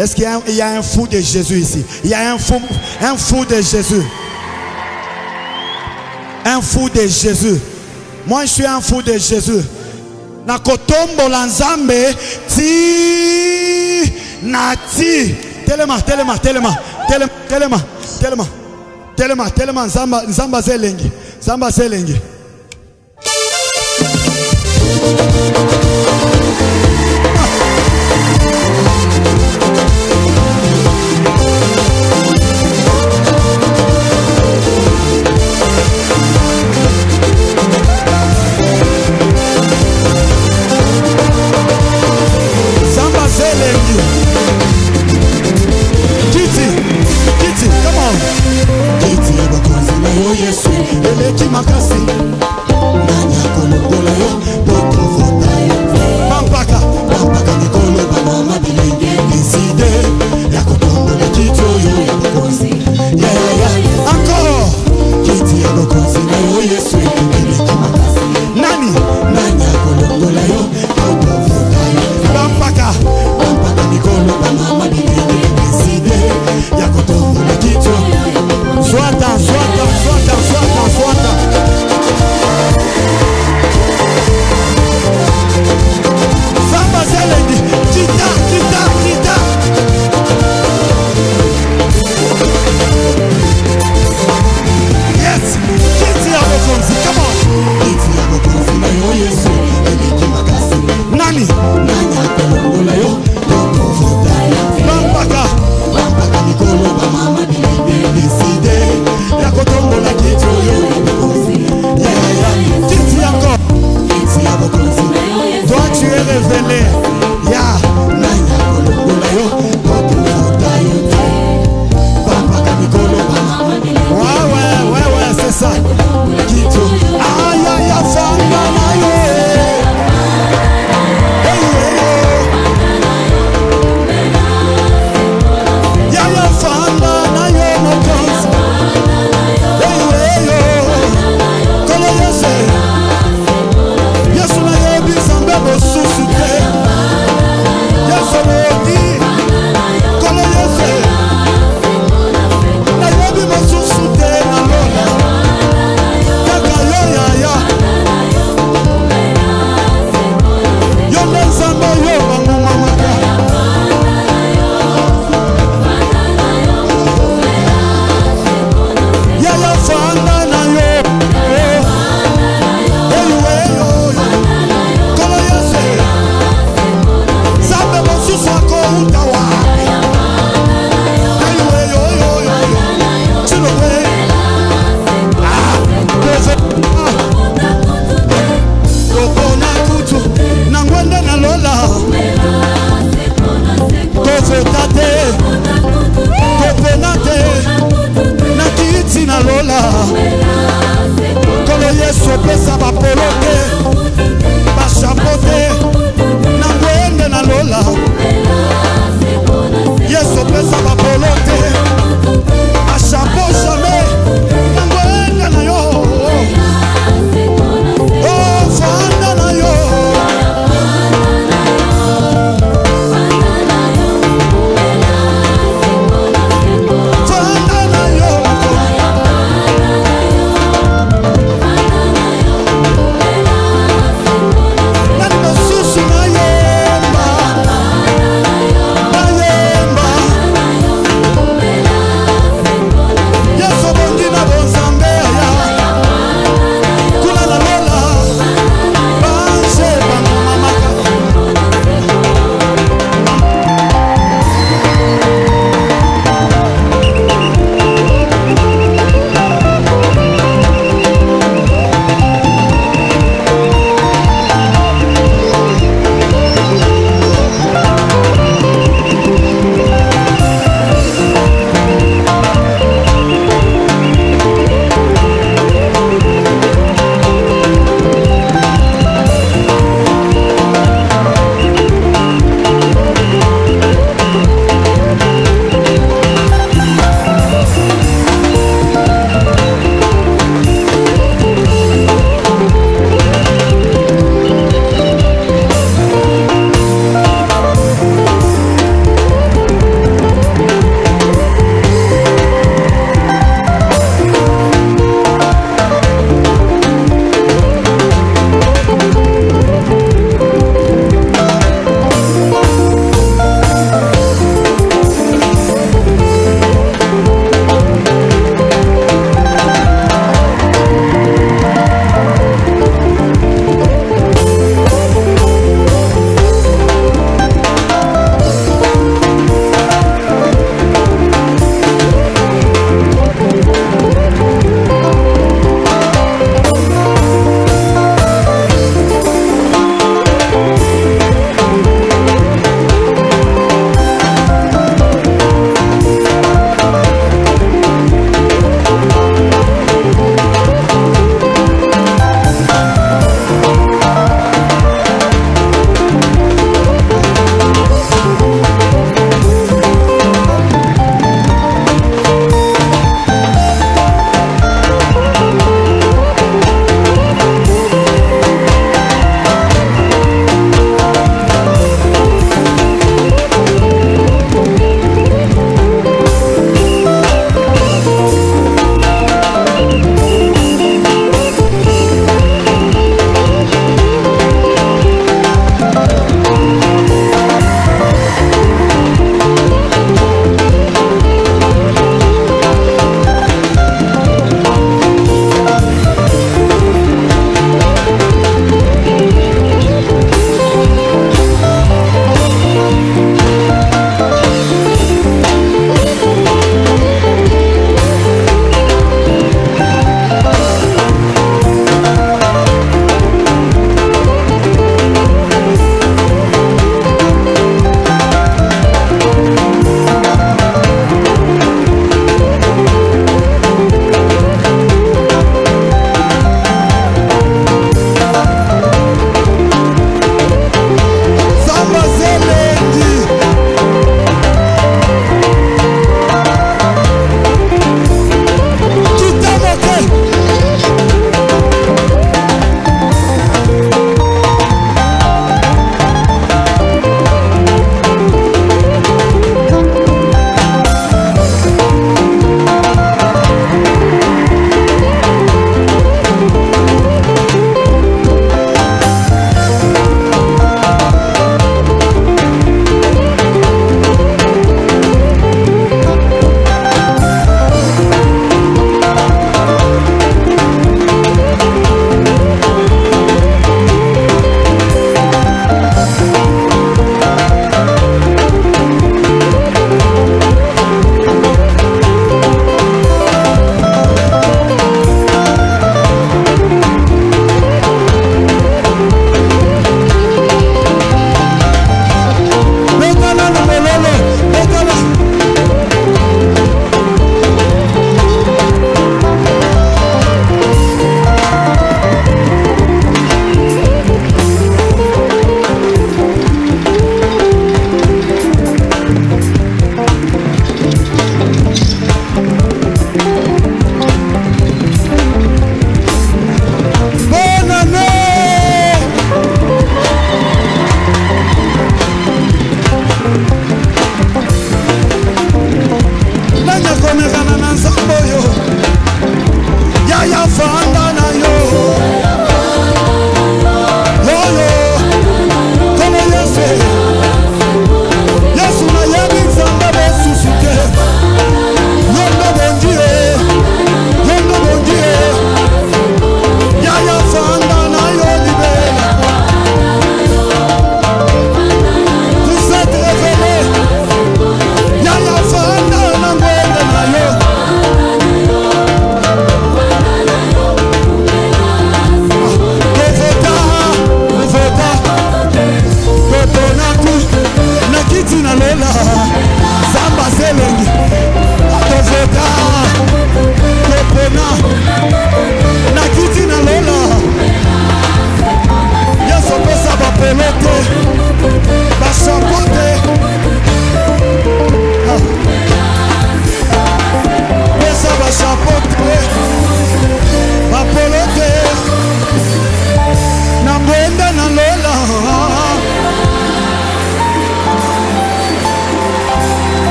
Est-ce qu'il y, a un fou de Jésus ici Il y a un fou, un fou de Jésus. Un fou de Jésus. Moi, je suis un fou de Jésus. la lanzambe ti nati. Telema, telema, telema, telema, telema, telema, telema, telema, nzamba zelengi, zelengi.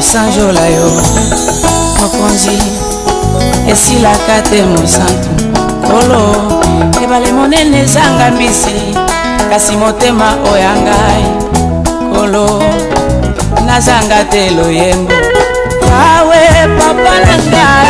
kosanjola yo mokonzi esilaka te mosantu kolo ebale monene ezanga mbisi kasi motema oya ngai kolo nazanga te loyembo yawe papa na ngai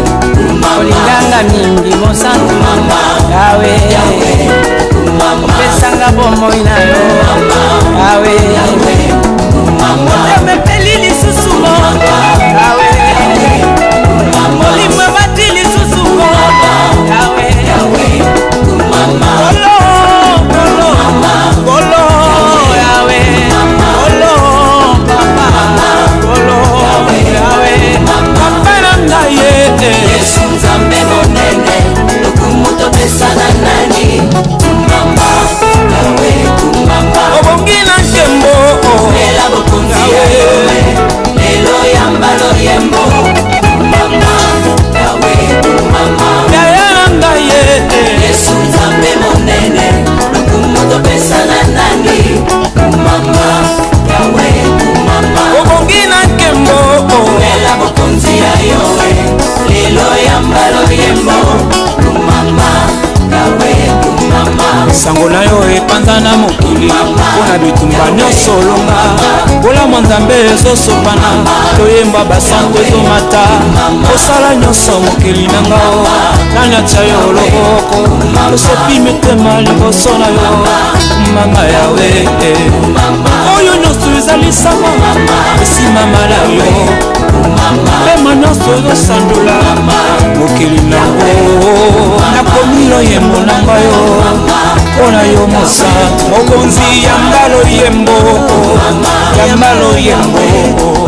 olinganga mingi mosantu yawe opesanga bomoi na yo yawe te yesu nzambe monene lokumu topesa na nani kumbamba yawe kumbamba obongi na nkembo omela bokonzi ya yawe lelo yamba loyembo kumbamba yawe kumbamba yaya na ngai ye yesu nzambe monene lokumu topesa lelo yamba loyembo lumama kawe lumama sango na yo epanza na mokili mpo na bitumba nyonso olonga kolamwa nzambe ezosopana toyemba basango ezomata kosala nyonso mokili na nga o nani atya yo loboko tosopi mitema liboso na yo mama yawe oyo esalisaka esima malayo pema nyonso ozosandola mokili nango nakomi yo yembo na ngai yo mpo na yo mosa mokonzi yanga loyembo yanga loyembo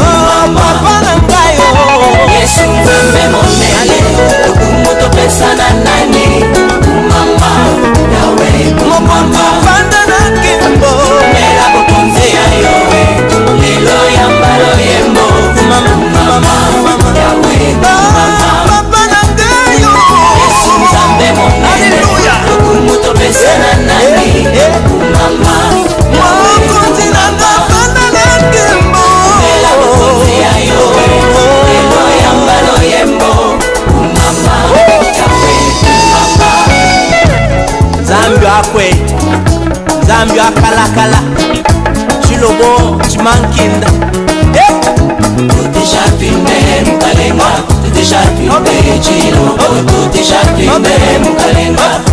oh, papa na ngai o oh. yesu pembe monene lokumu topesa na nani mama yawe mopapa vanda na kende opesana nani eh, eh, eh. mama mokonzi nakafanda na nkembo ela mokonzi ya yo lelo yamba loyembo mama kape mama nzambe akwe nzambe akalakala cilobo cimankinda tutishapinde mukalenga tutishapinde cilobo tutishapinde mukalenga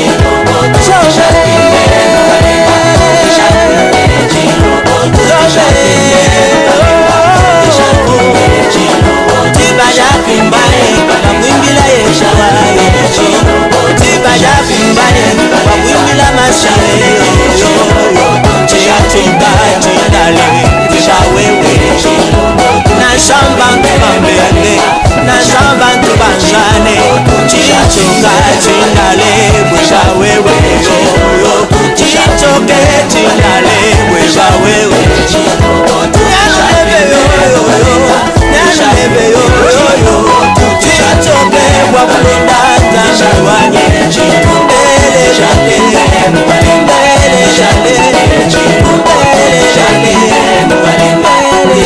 Oh, oh, oh. Shalom, shalom, shalom,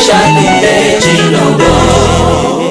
shalom,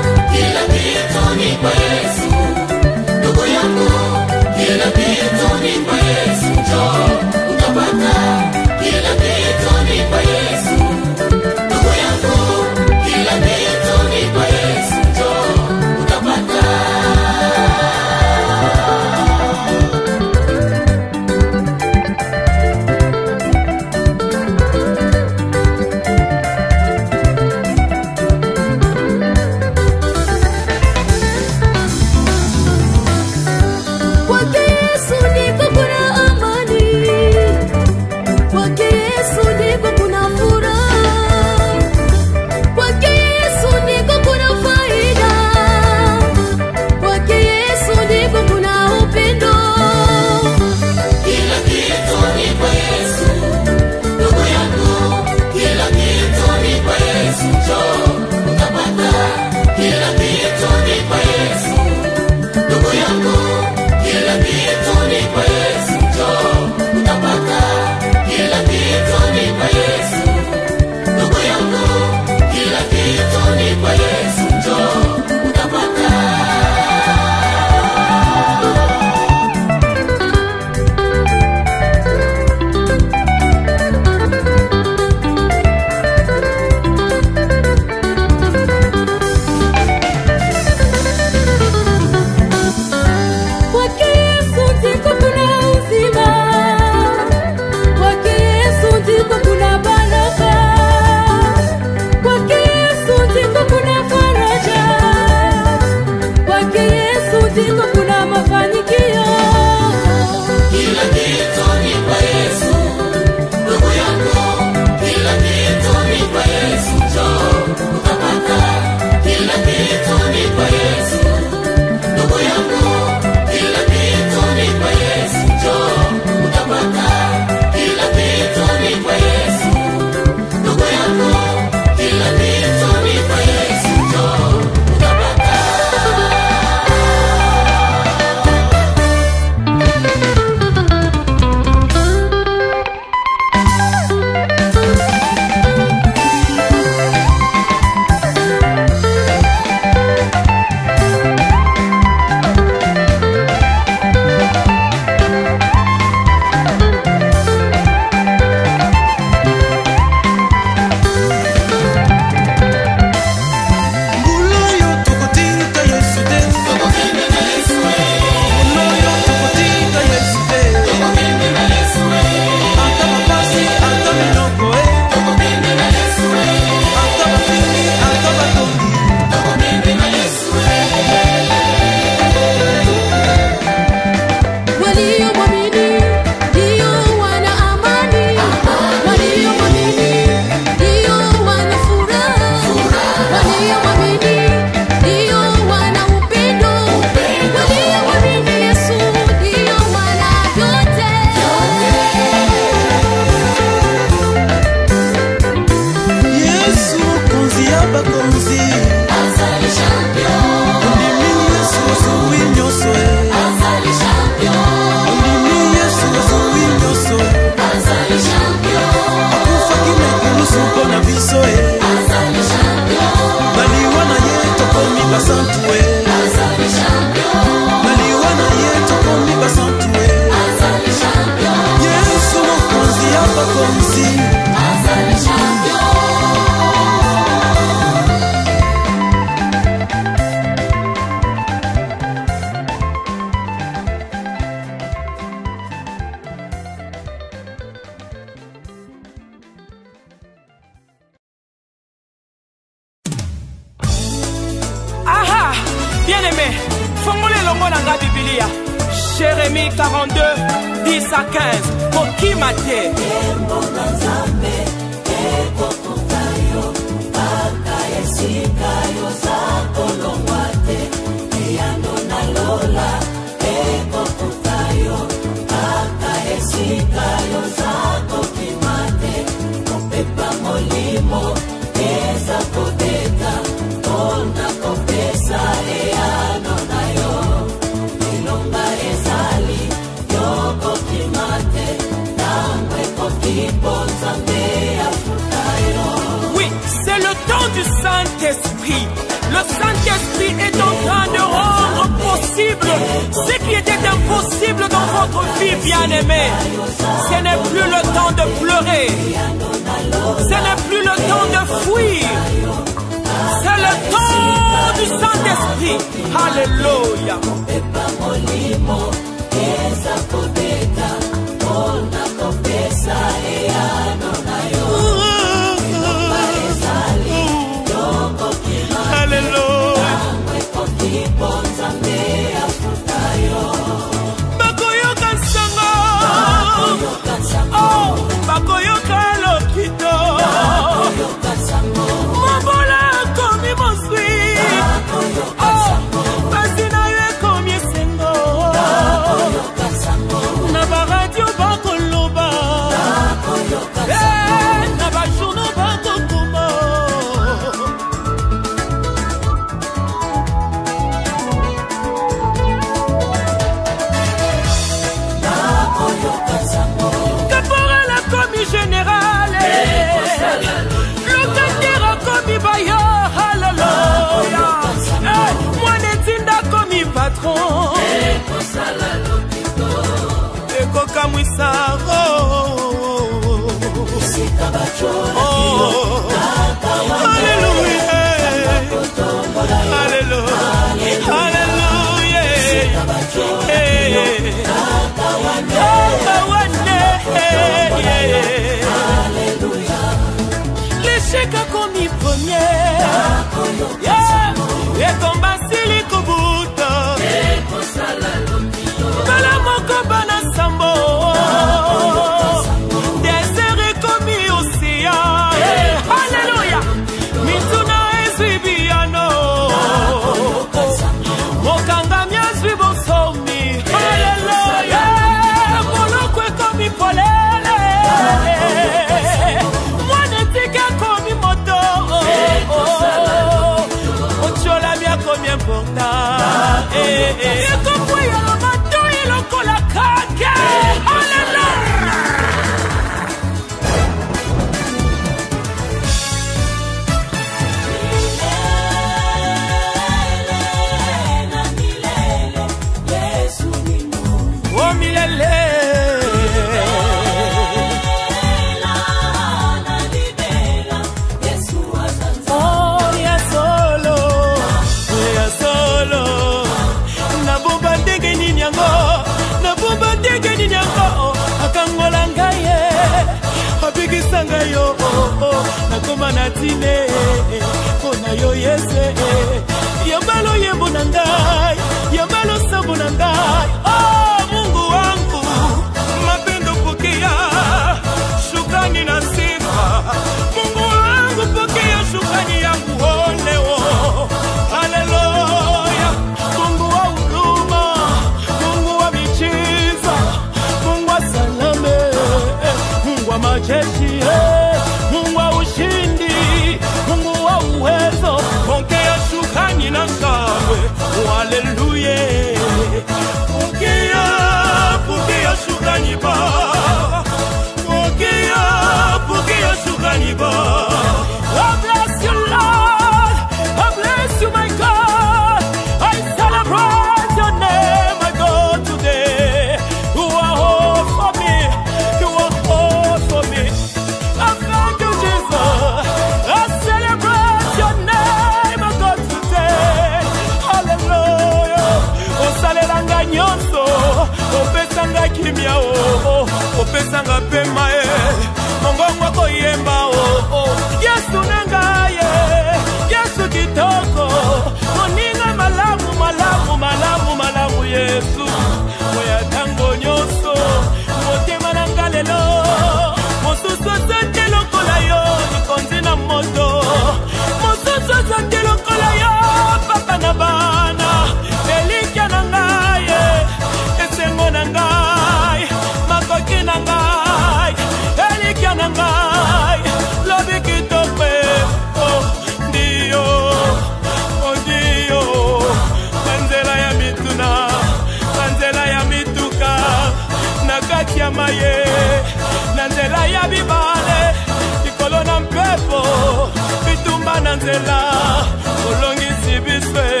kolela olongisi biso e,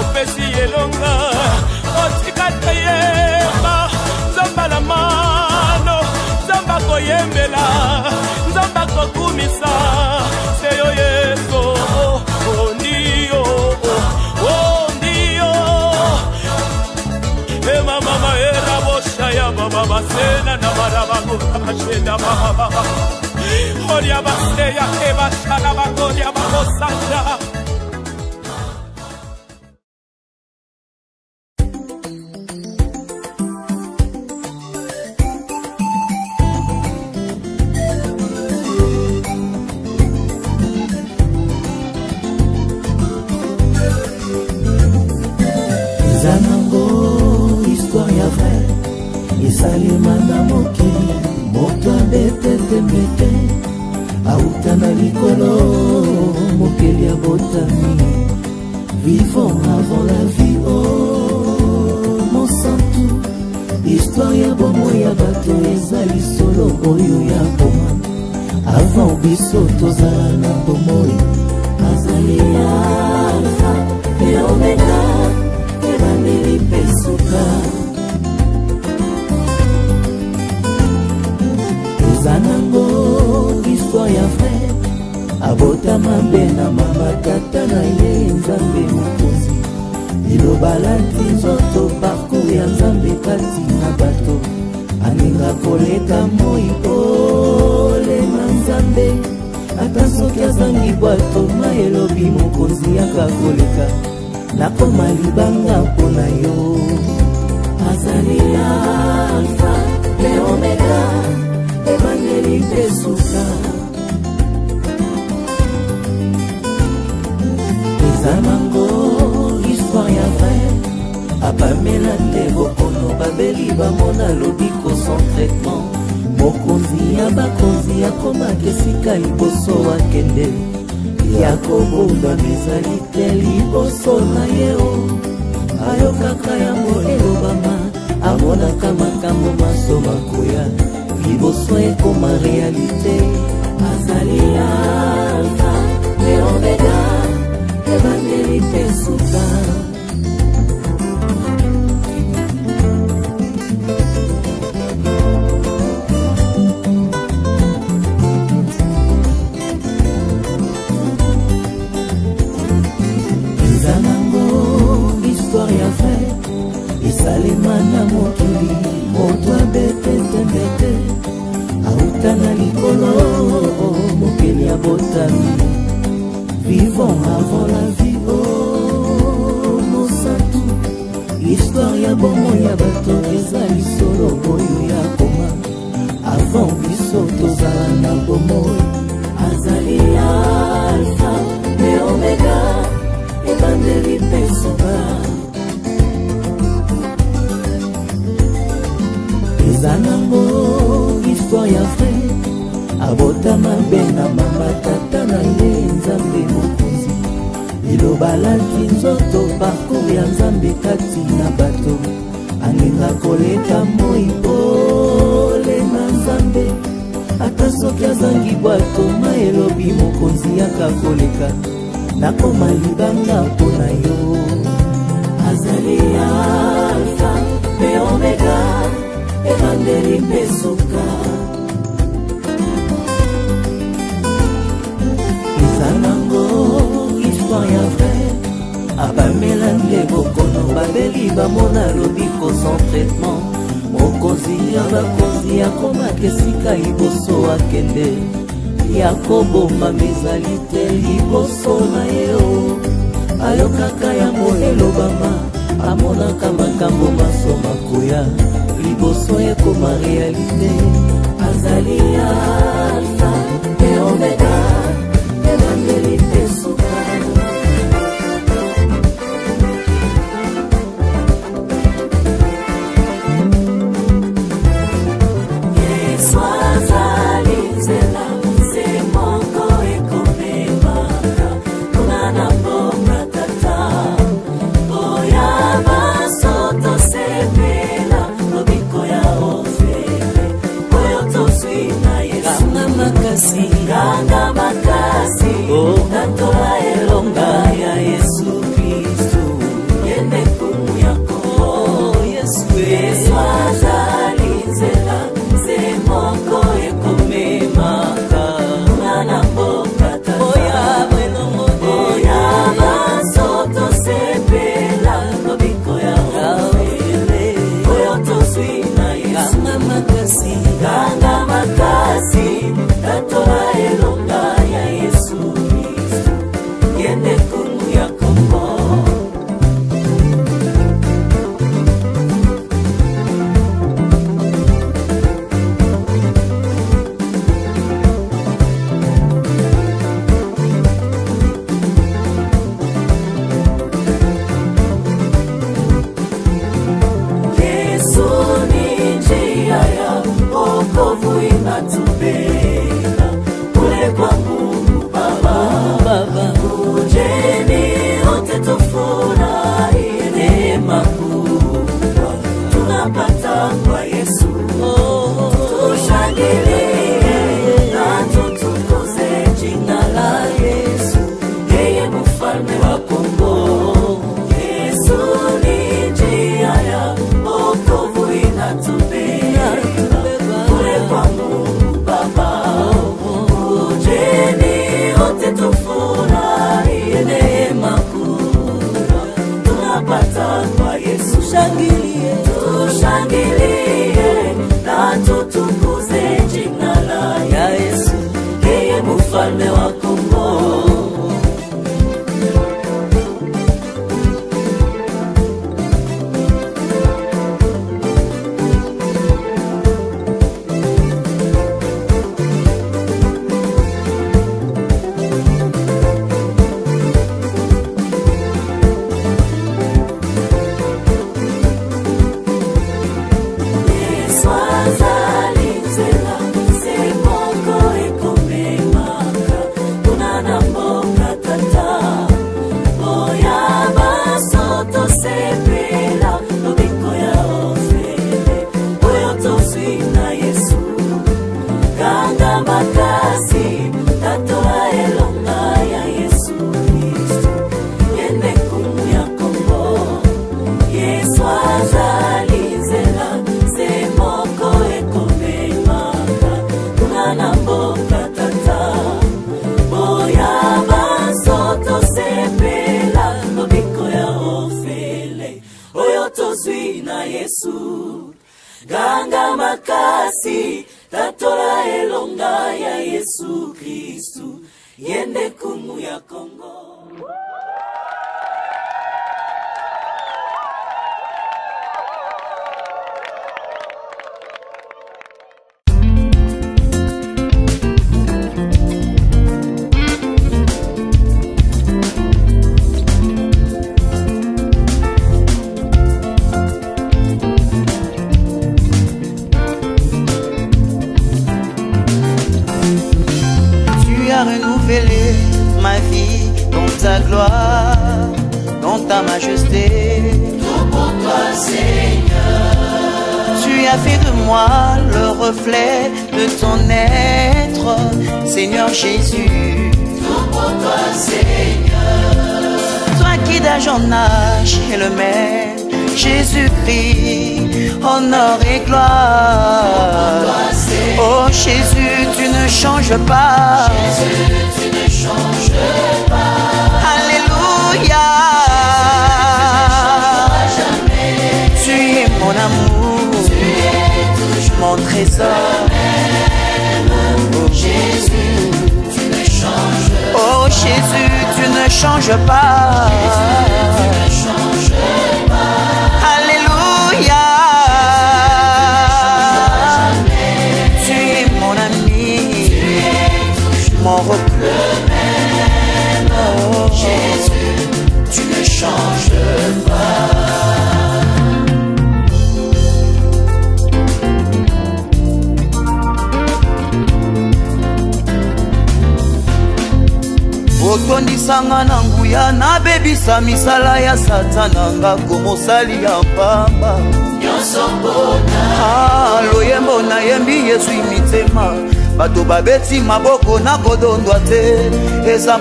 opesi elonga otika te yemba nzamba na mano nzamba koyembela nzamba kokumisa seyo yeso ondio ondio emamama erabosha ya mama basena na barabagura bashenda bababa Oria Bastea, Eva Shalabacoria, Babosanta.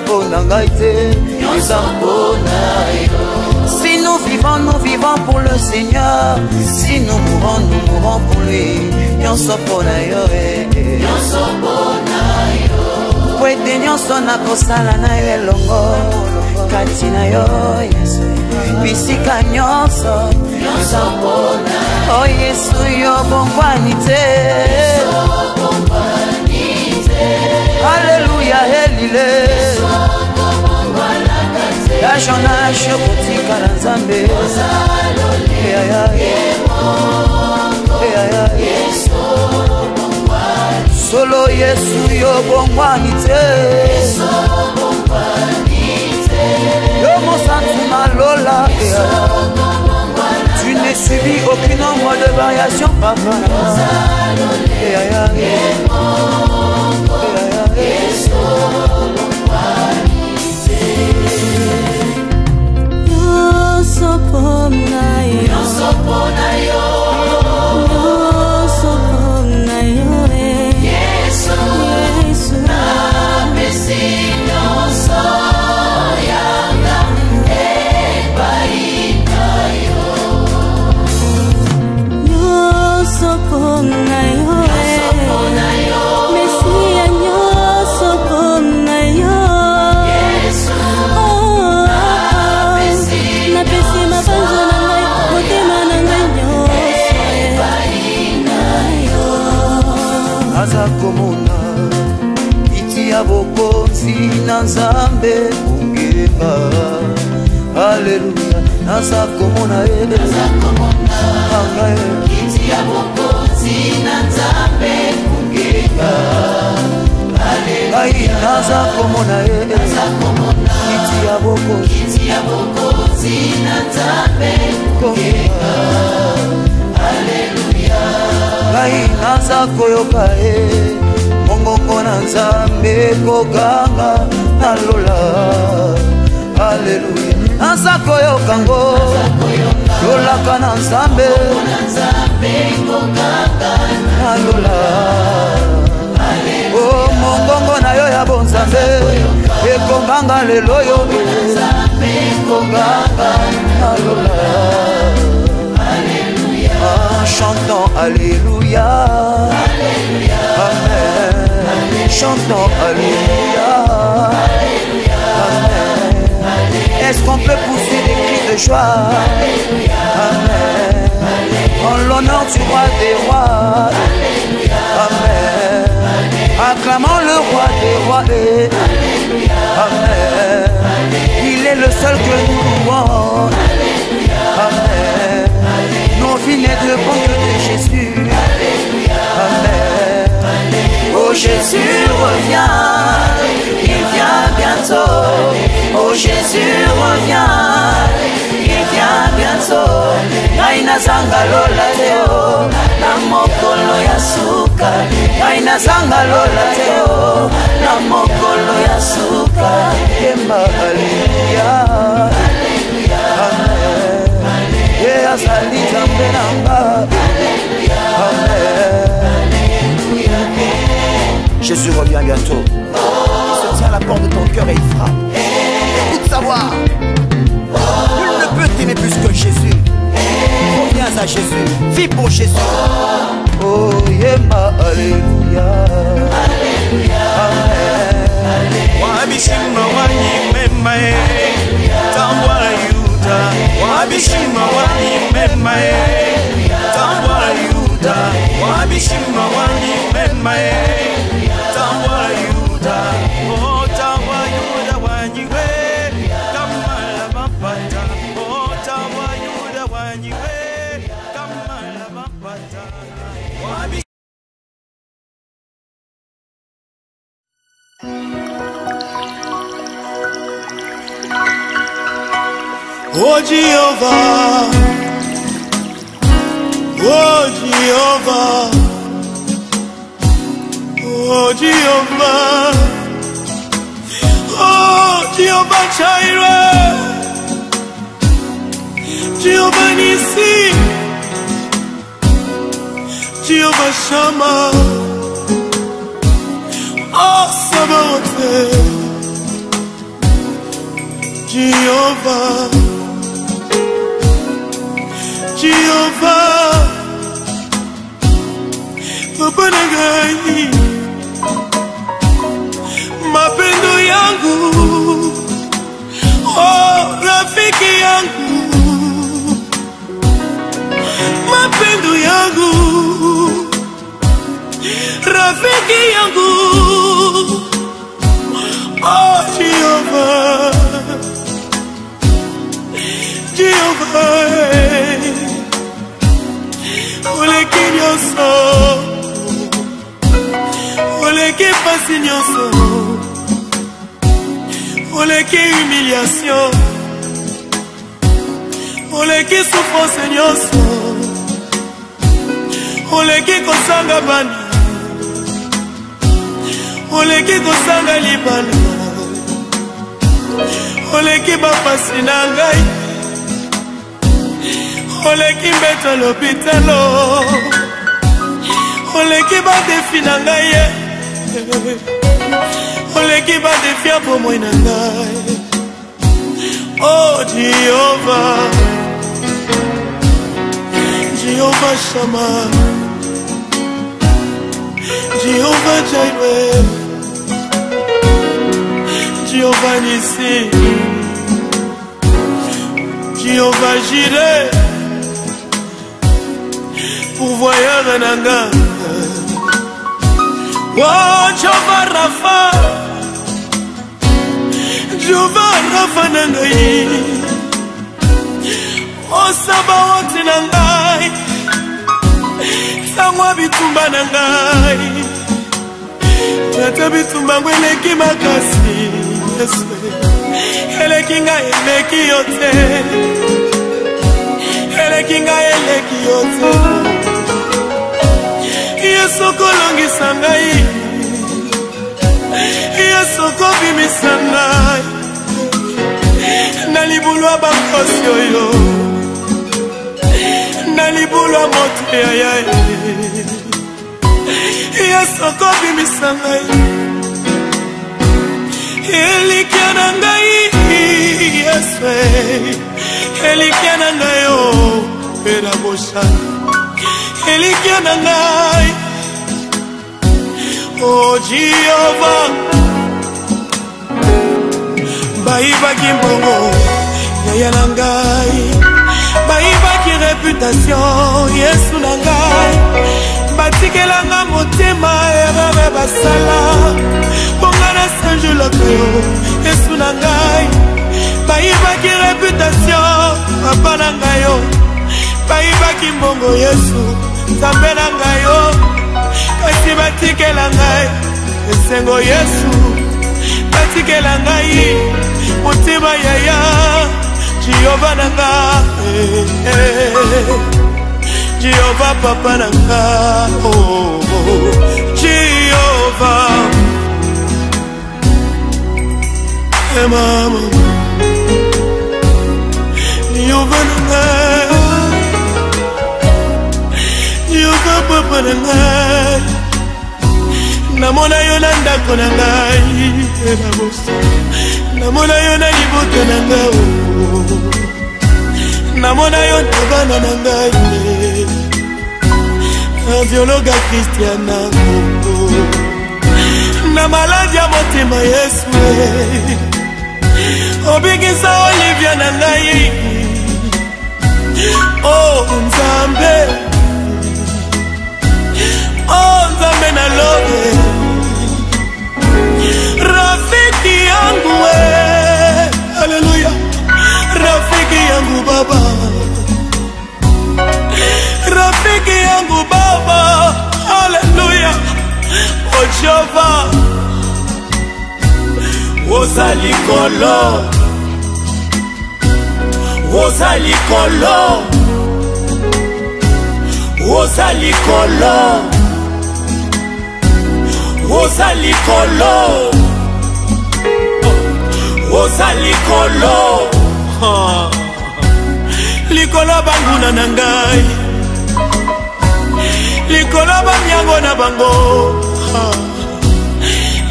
mpo na ngai oleki bapasi na ngai oleki mbeto lopitalo oleki badefi na ngai ye eh. oleki badefi ya bomoi na ngai o oh, jehova jehova shama jehova jairwe Jéhovah Nissi Jéhovah Jireh pourvoyeur nanga oh Jéhovah Rapha Jéhovah Rapha na ngai osaba oh, oti na ngai sango bitumba na ngai ata bitumba ngo eleki makasi yesu eleki ngai eleki yo te eleki ngai eleki yo te yesu okolongisa ngai yesu okobimisa ngai na libulu ya bakosi oyo na libulu ya moto ya yae yesu okobimisa ngai elikya na ngai yesu elikya na ngai o mpe na boshani elikya na ngai o jehova bayibaki mbongo yaya na ngai bayibaki reputation yesu na ngai batikelanga motema erere basala angeloteo yesu na ngai bayibaki reputatio papa na ngai yo bayibaki mbongo yesu nzambe na ngai yo kasi batikela ngai esengo yesu batikela ngai motima yaya jehova na nga jehova papa na nga jehova oh, oh. oh. motema yoza nanga yoza papa na ngai namona yo na ndako na ngai e na bosa namona yo na liboke na ngai e. namona yo na bana na ngai aviologa kristiana kongo na maladi ya motema yesu e. obikisa olivia na ngai oh nzambe oh nzambe na lobe rafiki yangu e aleluya rafiki yangu baba rafiki yangu baba aleluya o oh, jehova oza likolo oza likolo oza likolo oza likolo oza likolo likolo banguna na ngai likolo bamiango na bango ha.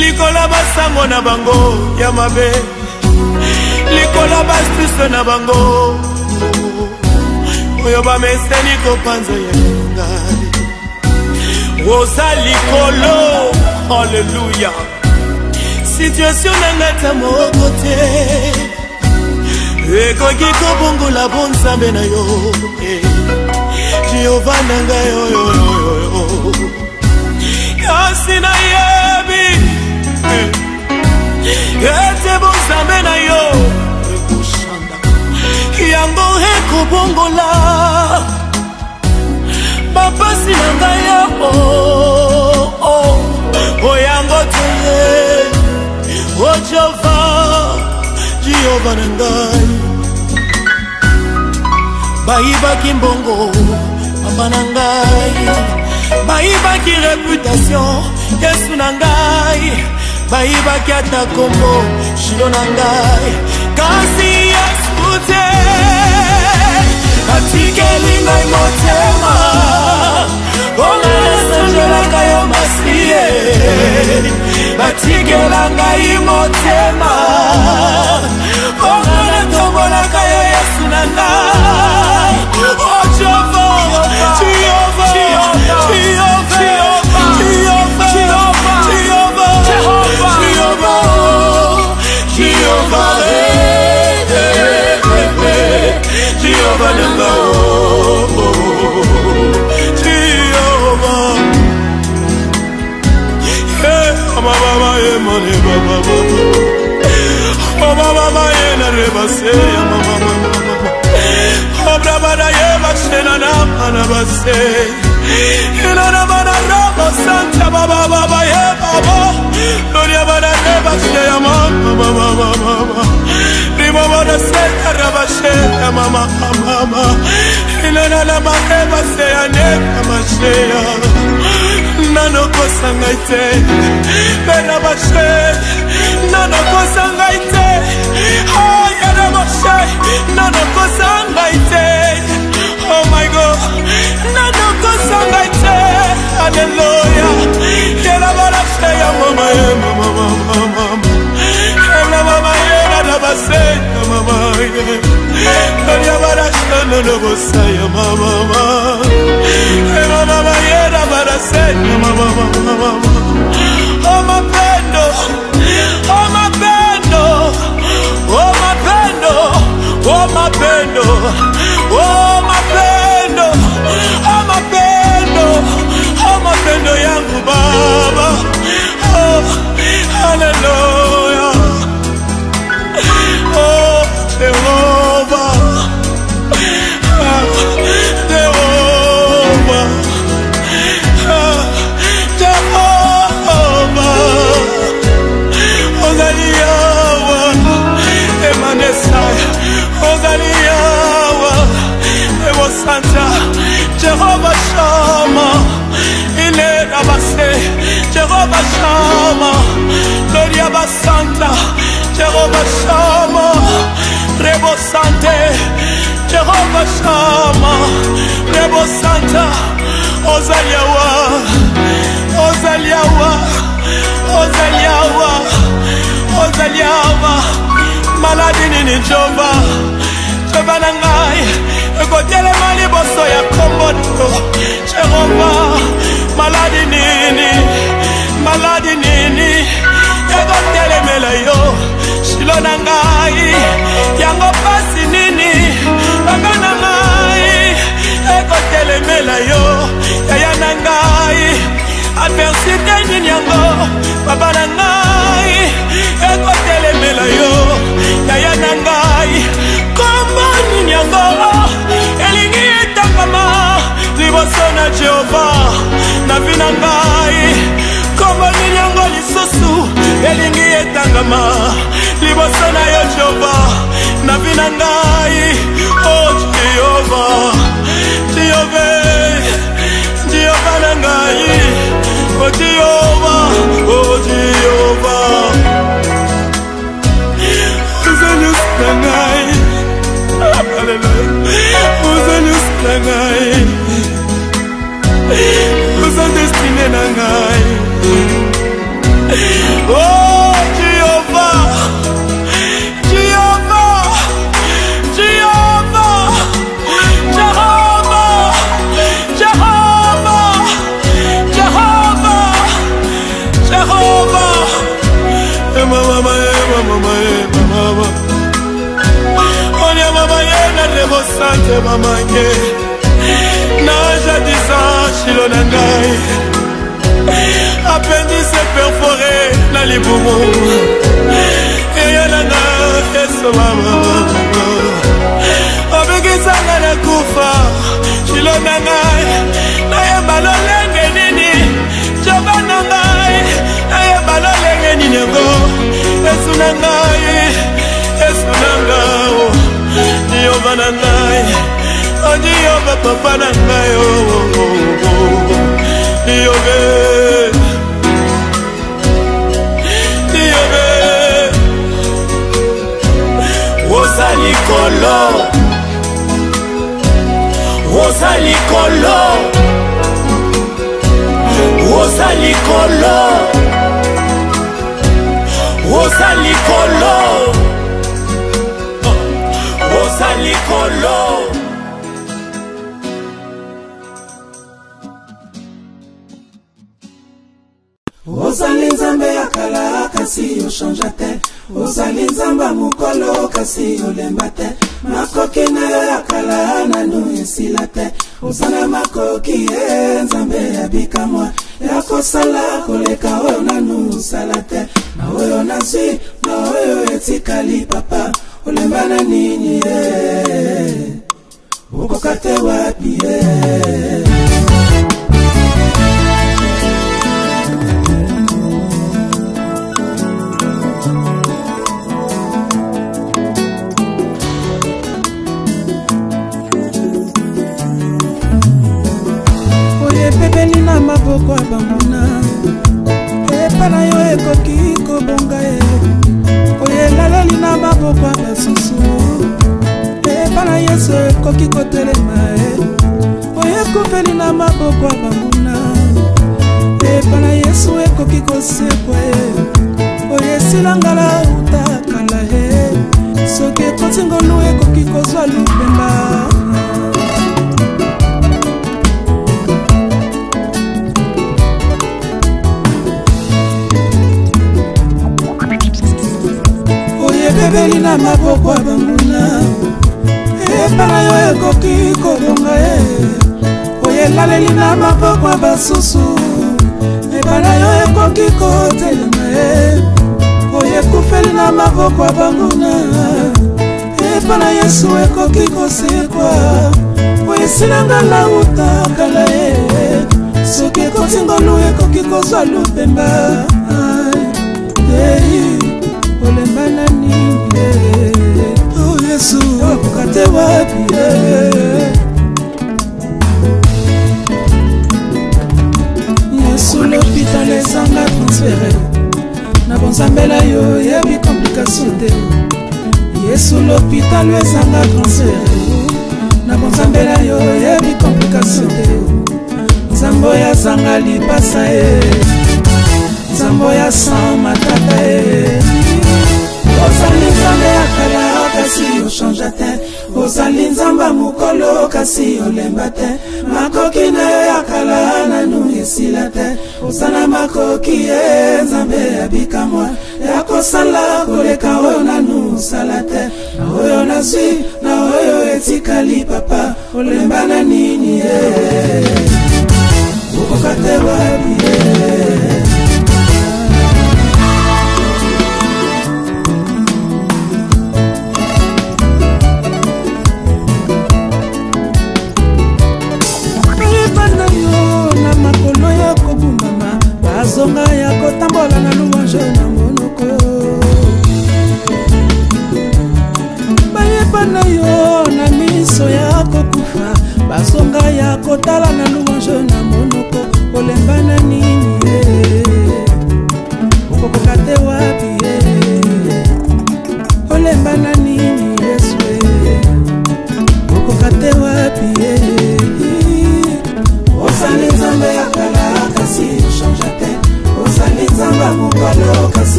likolo basango na bango ya mabe likolo bastuso na bango oyo bameseni kopanza ya ngai oza likolo aleluya situatio na ngai ta moko te ekoki kobongola bonzambe na yo jehova na ngai oyoyoyo kasi na ye ete bonzambe na yo yango ekobongola bapasi na ngai ya oyango te o jehova jehova na ngai bayibaki mbongo mama na ngai bayibaki reputation yesu na ngai bayibaki ata nkombo shilo na ngai kasi yesu te atikeli ngai motema mpona nasangelaka yo masie batikela ngai motema mpona natombolaka yo yesu na ngai ojovo oh, jiova jiova jiova bello ti ama he ama baba ye mone baba baba ama baba ye na reba se ama baba abra bana ye başına na bana base inana bana raba santa baba baba ye baba gloria para neva shea mama mama mama rima para shea rava shea mama mama ilana la maheva shea neva mashea nanokosa ngai te pena bashe nanokosa ngai te ayana bashe nanokosa ngai te oh my god nanokosa ngai te Oh, my pendo, oh, my pendo, oh, my pendo, oh, my pendo, oh. mapendo yangu baba oh, haleluya bashama gloria basanta jehova shama rebo sante jehova shama rebo santa ozaliawa ozaliawa ozaliawa ozaliawa maladi nini jova jova na ngai ekotelema liboso ya komboto jehova maladi nini maladi nini ekotelemela yo silo na ngai yango pasi nini banga na ngai ekotelemela yo yaya na ngai adversite nini yango baba na ngai ekotelemela yo yaya na ngai kombo nini yango elingi etangama liboso na jehova na vi na ngai ebongoli yango lisusu elingi etangama liboso na yo jehova na vi na ngai o jehova jehove jehova na ngai o jehova o jehova oza nyonso na ngai oza nyonso na ngai mine na ngai oh jehova jehova jehova jehova jehova jehova jehova ema eh, mama ema mama ema eh, mama onia mama ye eh, na rebosante mamange najadisa shilo na ngai libumu eyelanga esomama obikisanga na kufa shilo na ngai nayemba lolenge nini joba na ngai nayemba lolenge nini yango esu na ngai esu na ngao yoba na ngai ondiyoba oh, papa na ngai yobe oh, oh, likolo oza likolo oza likolo oza likolo oza likolo ozali nzambe ya kala kasi yochangea te ozali nzamba mokolo kasi yolemba okoki ye eh, nzambe ya bikamwa ya kosala kole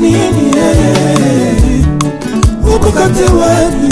nini eh? ukukatiwani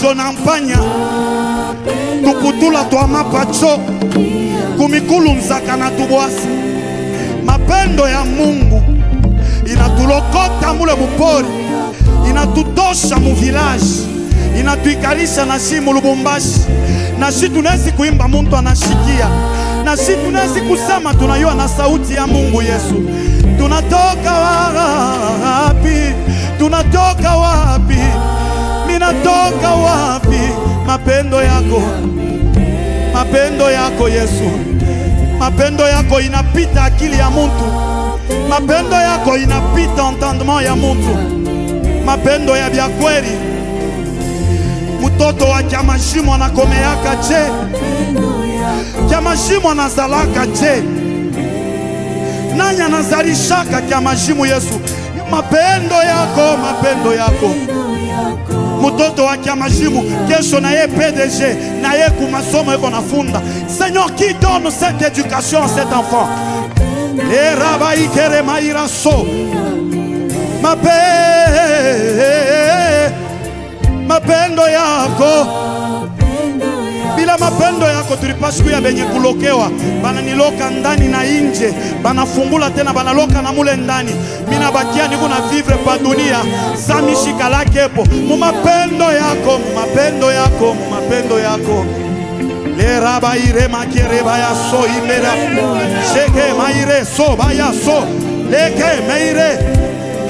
dzo na mpanya tukutula twa mapacho kumikulumzaka na tubwasi mapendo ya mungu inatulokota mule mupori inatutosha muvilaji inatuikalisha nashi mulubumbashi nashi tunawezi kuimba muntu anashikia nashi tunawezi kusema tunayua na sauti ya mungu yesu tunatoka wapi tunatoka wapi nami natoka wapi? Mapendo yako, mapendo yako Yesu, mapendo yako inapita akili ya mutu, mapendo yako inapita entendement ya mutu, mapendo ya vya kweli. Mtoto wa chamashimo anakomeaka je? Chamashimo anazalaka je? Nani anazalishaka chamashimo? Yesu, mapendo yako, mapendo yako mutoto wake ya majimu kesho na ye pdg na ye kumasomo eko nafunda seigneur qui donne cette éducation à cet enfant erabaikere eh, mairaso mape eh, eh, mapendo yako Bila mapendo yako tulipasikuya benye kulokewa, bananiloka ndani na inje, banafungula tena banaloka na mule ndani. Mina bakia niku na vivre pa dunia mu mumapendo yako mumapendo yako mumapendo yako lera baire makere baya so imera sheke maire so baya so leke meire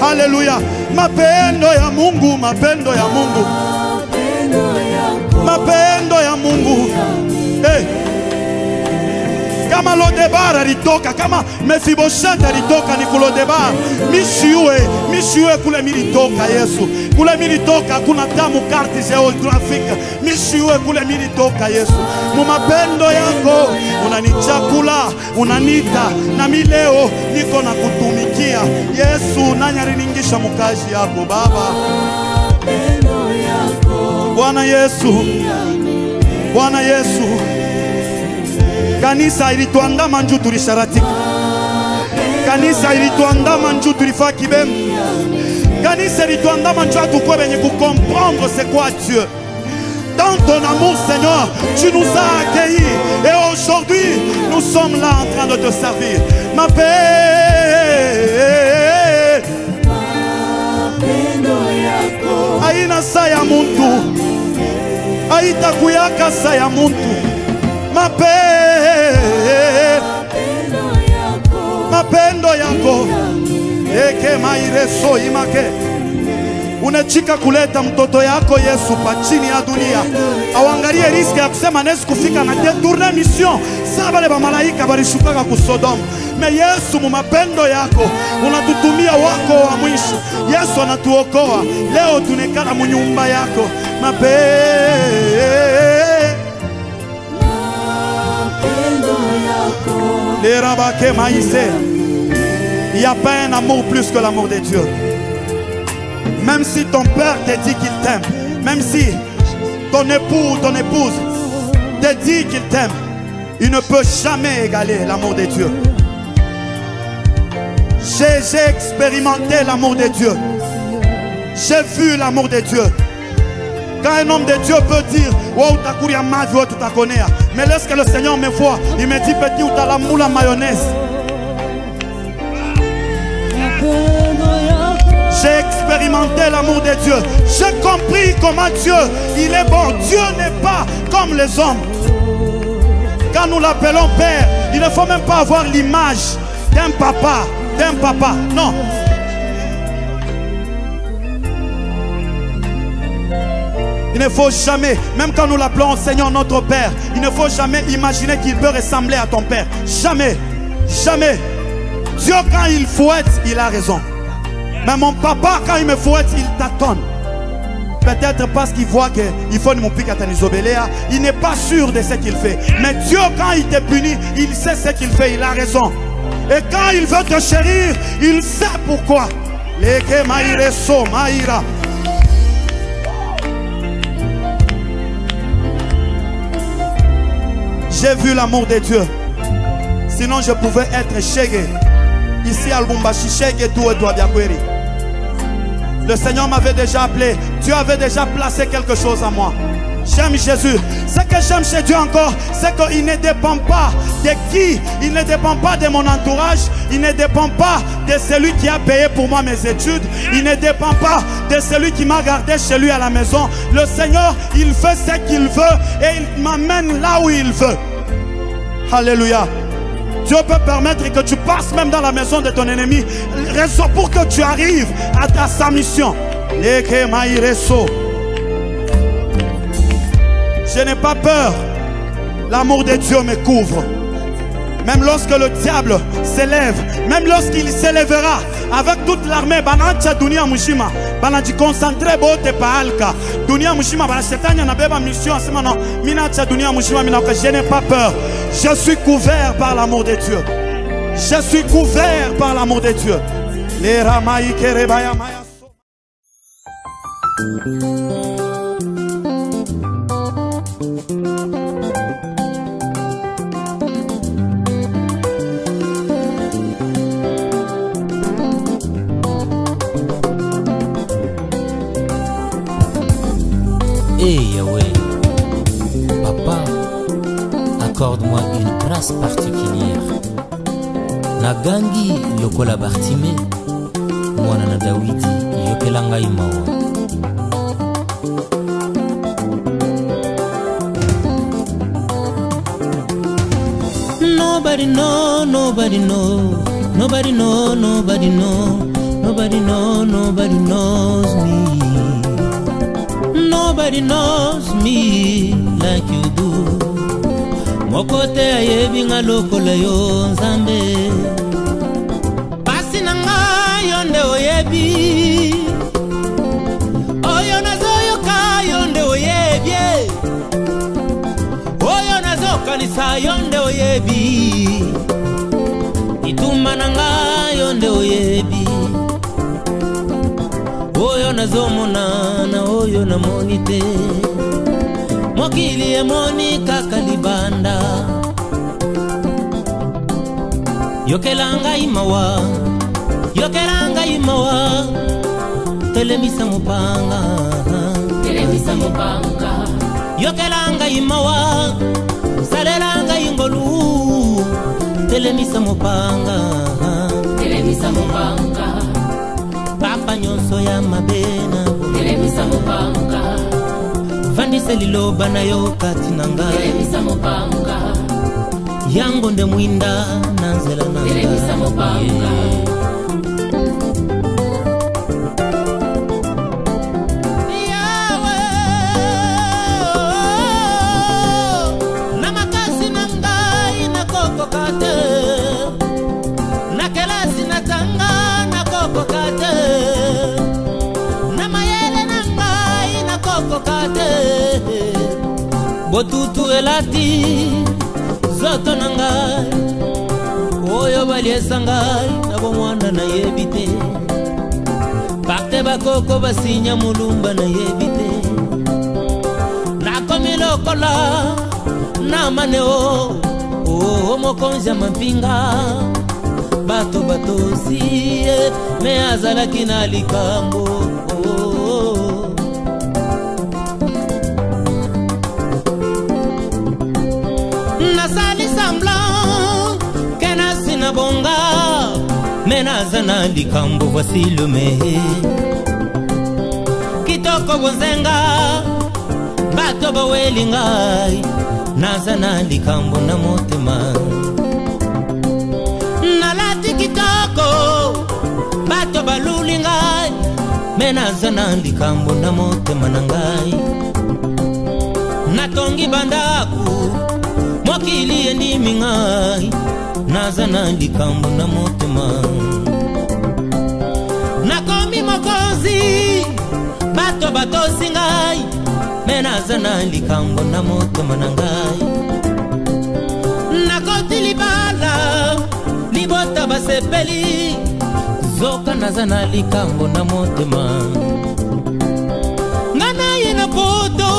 haleluya mapendo ya Mungu mapendo ya Mungu kama Lodebar alitoka, kama mefiboshete alitoka, ni kulodebar. Misiwe misiwe kule militoka Yesu, kule militoka kuna tamu karti geografika. Misiwe kule militoka Yesu, mumapendo yako unanichakula, unanita na mileo niko na kutumikia Yesu, nanyariningisha mukazi yako Baba Bwana Yesu, Bwana Yesu kanisa ilituandama njuu tulisharatika, kanisa ilituandama njuu tulifaa kibembe, kanisa ilituandama tu hatukuwa benye comprendre c'est quoi Dieu. Dans ton amour, Seigneur, tu nous as accueillis. Et aujourd'hui, nous sommes là en train de te servir. Ma paix. Aïna saya Aïta kuyaka saya Ma paix. mapendo yako eke maireso imake unachika kuleta mtoto yako Yesu pa chini ya dunia, awangalie riski ya kusema nesi kufika na tourne mission sa bale bamalaika balishukaka ku Me Yesu, mumapendo yako unatutumia wako wa mwisho. Yesu anatuokoa leo, tunekala munyumba yako mape mapendo yako lerabake maise Il n'y a pas un amour plus que l'amour de Dieu. Même si ton père te dit qu'il t'aime, même si ton époux ou ton épouse te dit qu'il t'aime, il ne peut jamais égaler l'amour de Dieu. J'ai expérimenté l'amour de Dieu. J'ai vu l'amour de Dieu. Quand un homme de Dieu peut dire, à ma vie, tu connu. Hein. » Mais lorsque le Seigneur me voit, il me dit, petit, tu t'as la moule mayonnaise. l'amour de Dieu. J'ai compris comment Dieu, il est bon. Dieu n'est pas comme les hommes. Quand nous l'appelons Père, il ne faut même pas avoir l'image d'un papa, d'un papa. Non. Il ne faut jamais, même quand nous l'appelons Seigneur notre Père, il ne faut jamais imaginer qu'il peut ressembler à ton Père. Jamais, jamais. Dieu, quand il fouette, il a raison. Mais mon papa, quand il me fouette, il tâtonne. Peut-être parce qu'il voit qu'il faut mon pique à Il n'est pas sûr de ce qu'il fait. Mais Dieu, quand il te punit, il sait ce qu'il fait. Il a raison. Et quand il veut te chérir, il sait pourquoi. J'ai vu l'amour de Dieu. Sinon, je pouvais être chégué. Ici, à Lubumbashi, chégué, tout et toi, le Seigneur m'avait déjà appelé. Tu avais déjà placé quelque chose en moi. J'aime Jésus. Ce que j'aime chez Dieu encore, c'est qu'il ne dépend pas de qui. Il ne dépend pas de mon entourage. Il ne dépend pas de celui qui a payé pour moi mes études. Il ne dépend pas de celui qui m'a gardé chez lui à la maison. Le Seigneur, il fait ce qu'il veut et il m'amène là où il veut. Alléluia. Dieu peut permettre que tu passes même dans la maison de ton ennemi. Raison pour que tu arrives à ta sa mission. Je n'ai pas peur. L'amour de Dieu me couvre. Même lorsque le diable s'élève, même lorsqu'il s'élèvera avec toute l'armée, dunia mushima, concentré paalka, dunia mushima, na mission, dunia mushima, je n'ai pas peur. Je suis couvert par l'amour de Dieu. Je suis couvert par l'amour de Dieu. nasali semblant ke nasi na bonga me naza na likambo voici le me kitoko bozenga bato baweli ngai naza na likambo na motema nalati kitoko bato baluli ngai me naza na likambo na motema na ngai natongi bandaku mokili endimi ngai naza na likambo na motema nakomi mokonzi bato batosi ngai me naza na likambo na motema na ngai nakoti libala libota basepeli zoka naza na likambo na motema nga na ye na poto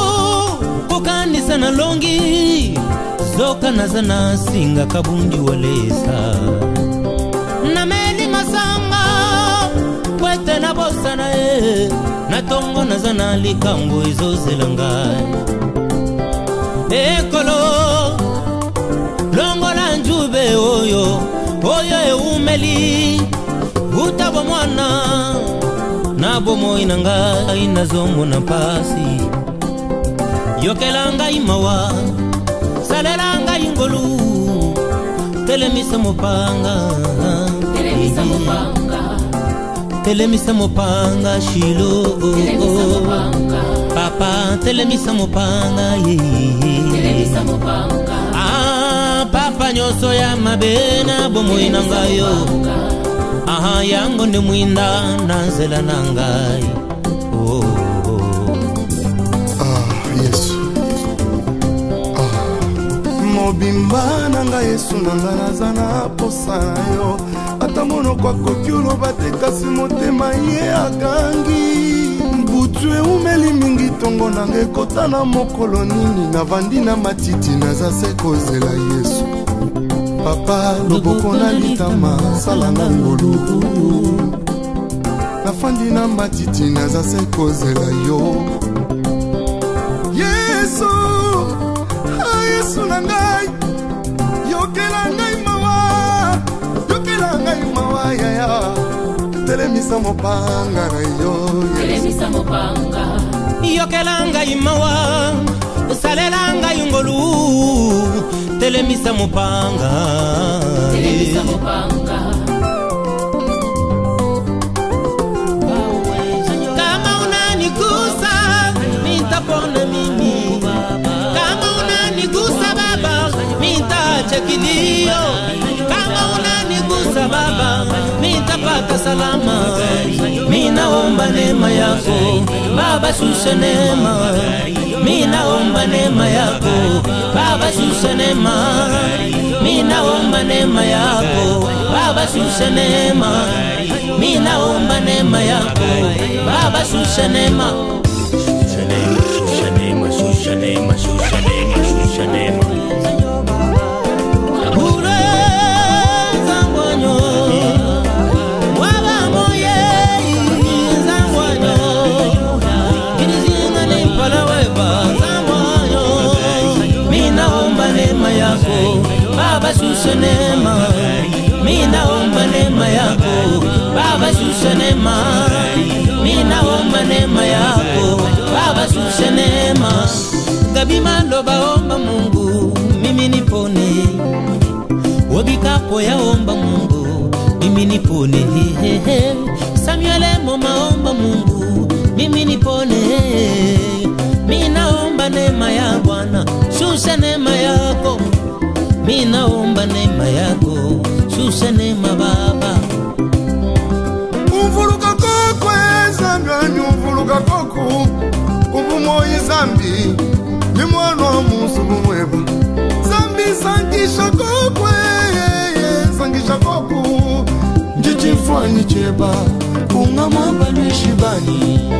kokanisa nalongi soka naza nasinga kabundi walesa nameli masanga kwete na bosana ye na ntongo naza na likambo ezozela ngai ekolo longola njube oyo oyo eumeli uta bomwana na bomoi na ngai nazomona mpasi yokela ngai mawa salela likolo telemisa mopanga telemisa mopanga shilo papa telemisa mopanga ye ah, papa nyonso ya mabe na bomoi na ngai yo aha yango nde mwinda na nzela na ngai mobimba na ngai yesu na ngai naza na posa na yo ata monoko akoki oloba te kasi motema ye agangi butu eumeli mingi ntongo nanga ekota na mokolo nini navandi na matiti naza se kozela yesu papa loboko na litama salanga ngolu nafandi na matiti naza se kozela yo yesu yesu na ngai yokela ngai mawa yokela ngai mawa yaya telemisa mopanga na yo yokela ngai mawa osalela ngai ngolu telemisa mopanga kama unanigusa nitapona mimi kidio kama unanigusa Baba, nitapata salama. mimi Minaomba neema yako Baba, shusha neema. Minaomba neema yako Baba, shusha neema. Minaomba neema yako Baba, shusha neema. Minaomba neema yako Baba, shusha neema. shusha neema, mimi naomba neema yako Baba, shusha neema, mimi naomba neema yako Baba, shusha neema. Gabimando baomba Mungu, mimi nipone, wagikapo yaomba Mungu, mimi nipone. Samuel maomba Mungu, mimi nipone, mimi naomba neema ya Bwana, shusha neema yako, mimi naomba tusenema baba kumvuluka kokwezanganyu uvuluka koku uvumoyi zambi ni mwana wa musu mumwebu zambi sangisha kokwe sangisha koku njicifwanyi ceba kungamabalwishibani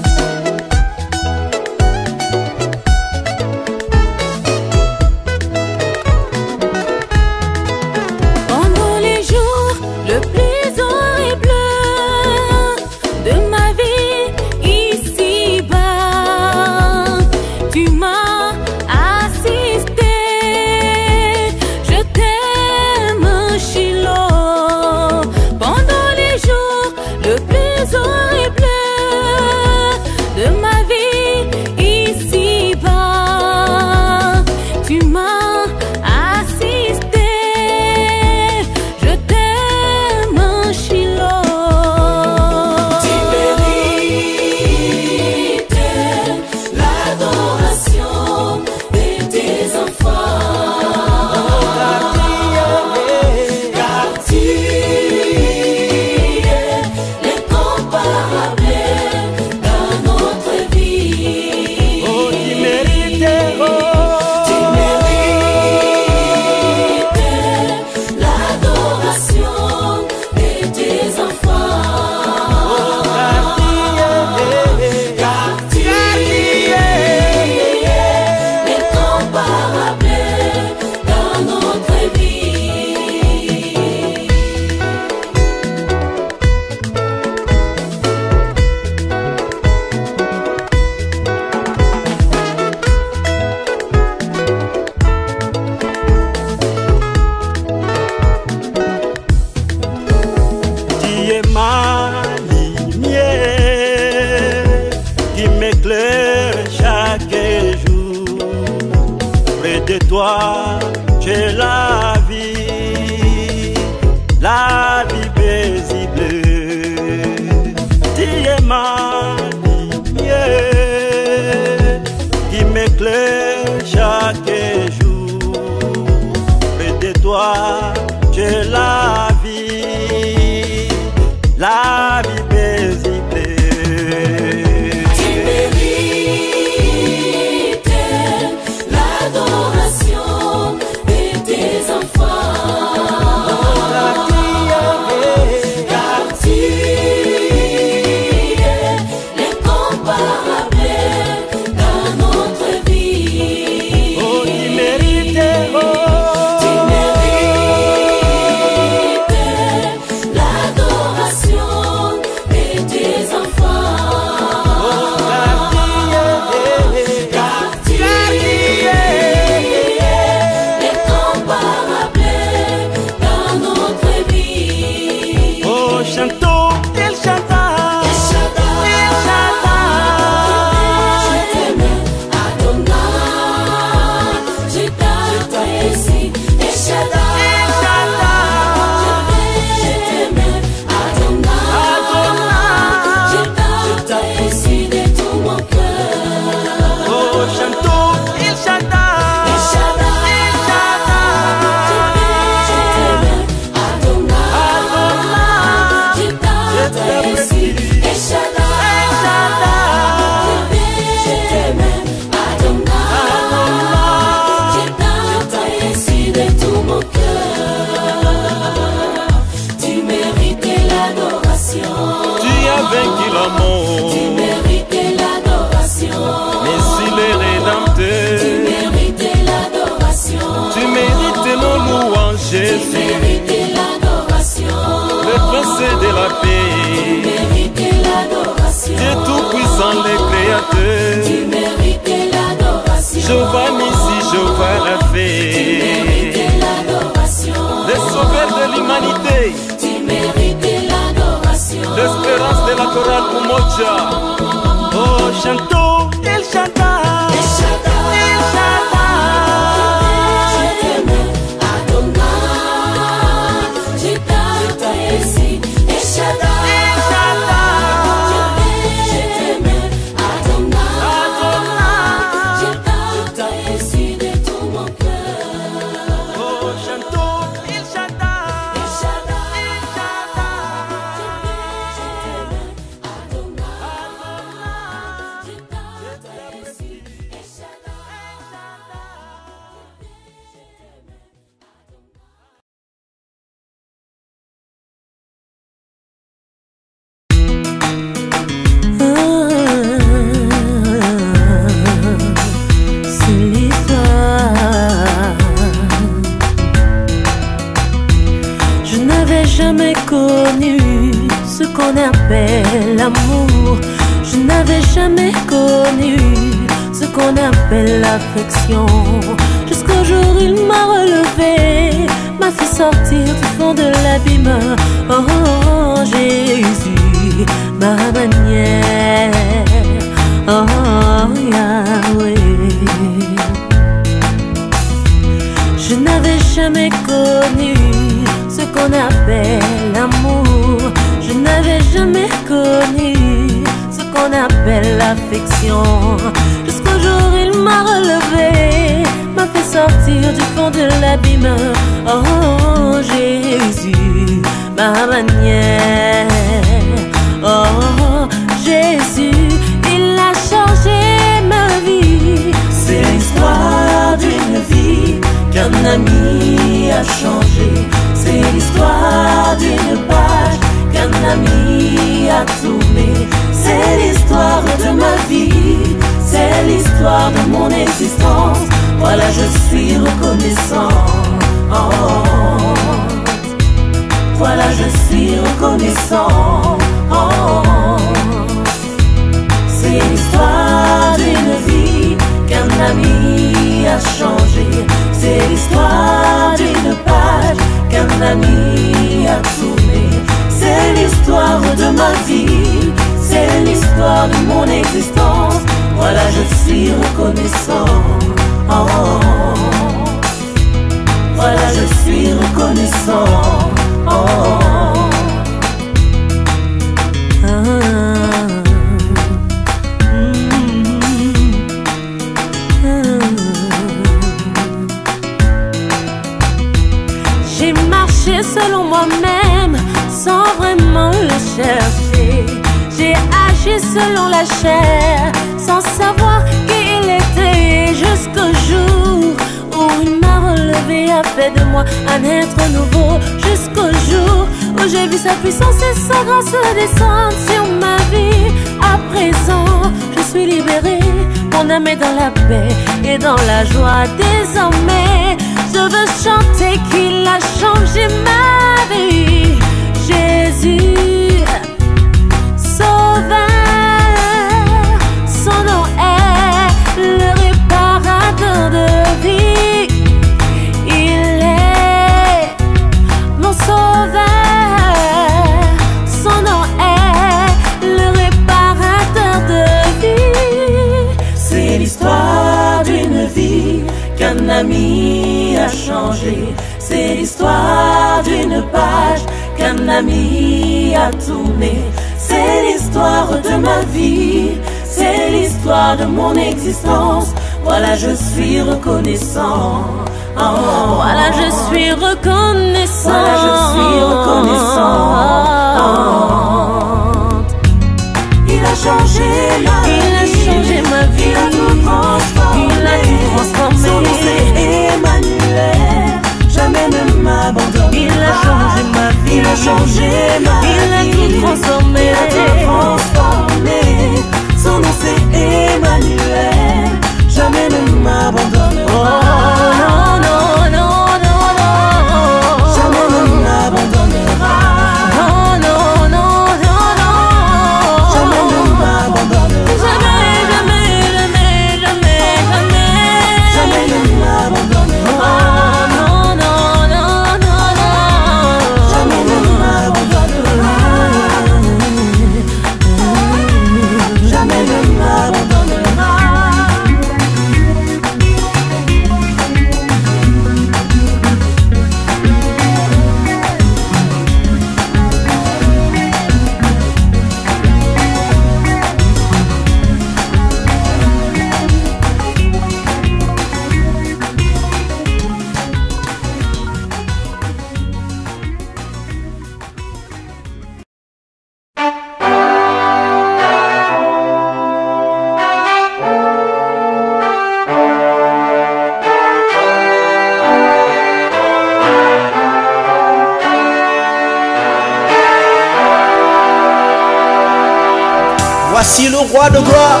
roi de gloire,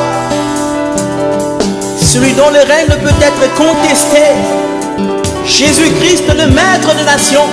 celui dont le règne peut être contesté, Jésus-Christ le maître des nations.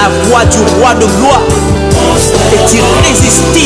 la voix du roi de gloire et tu résistes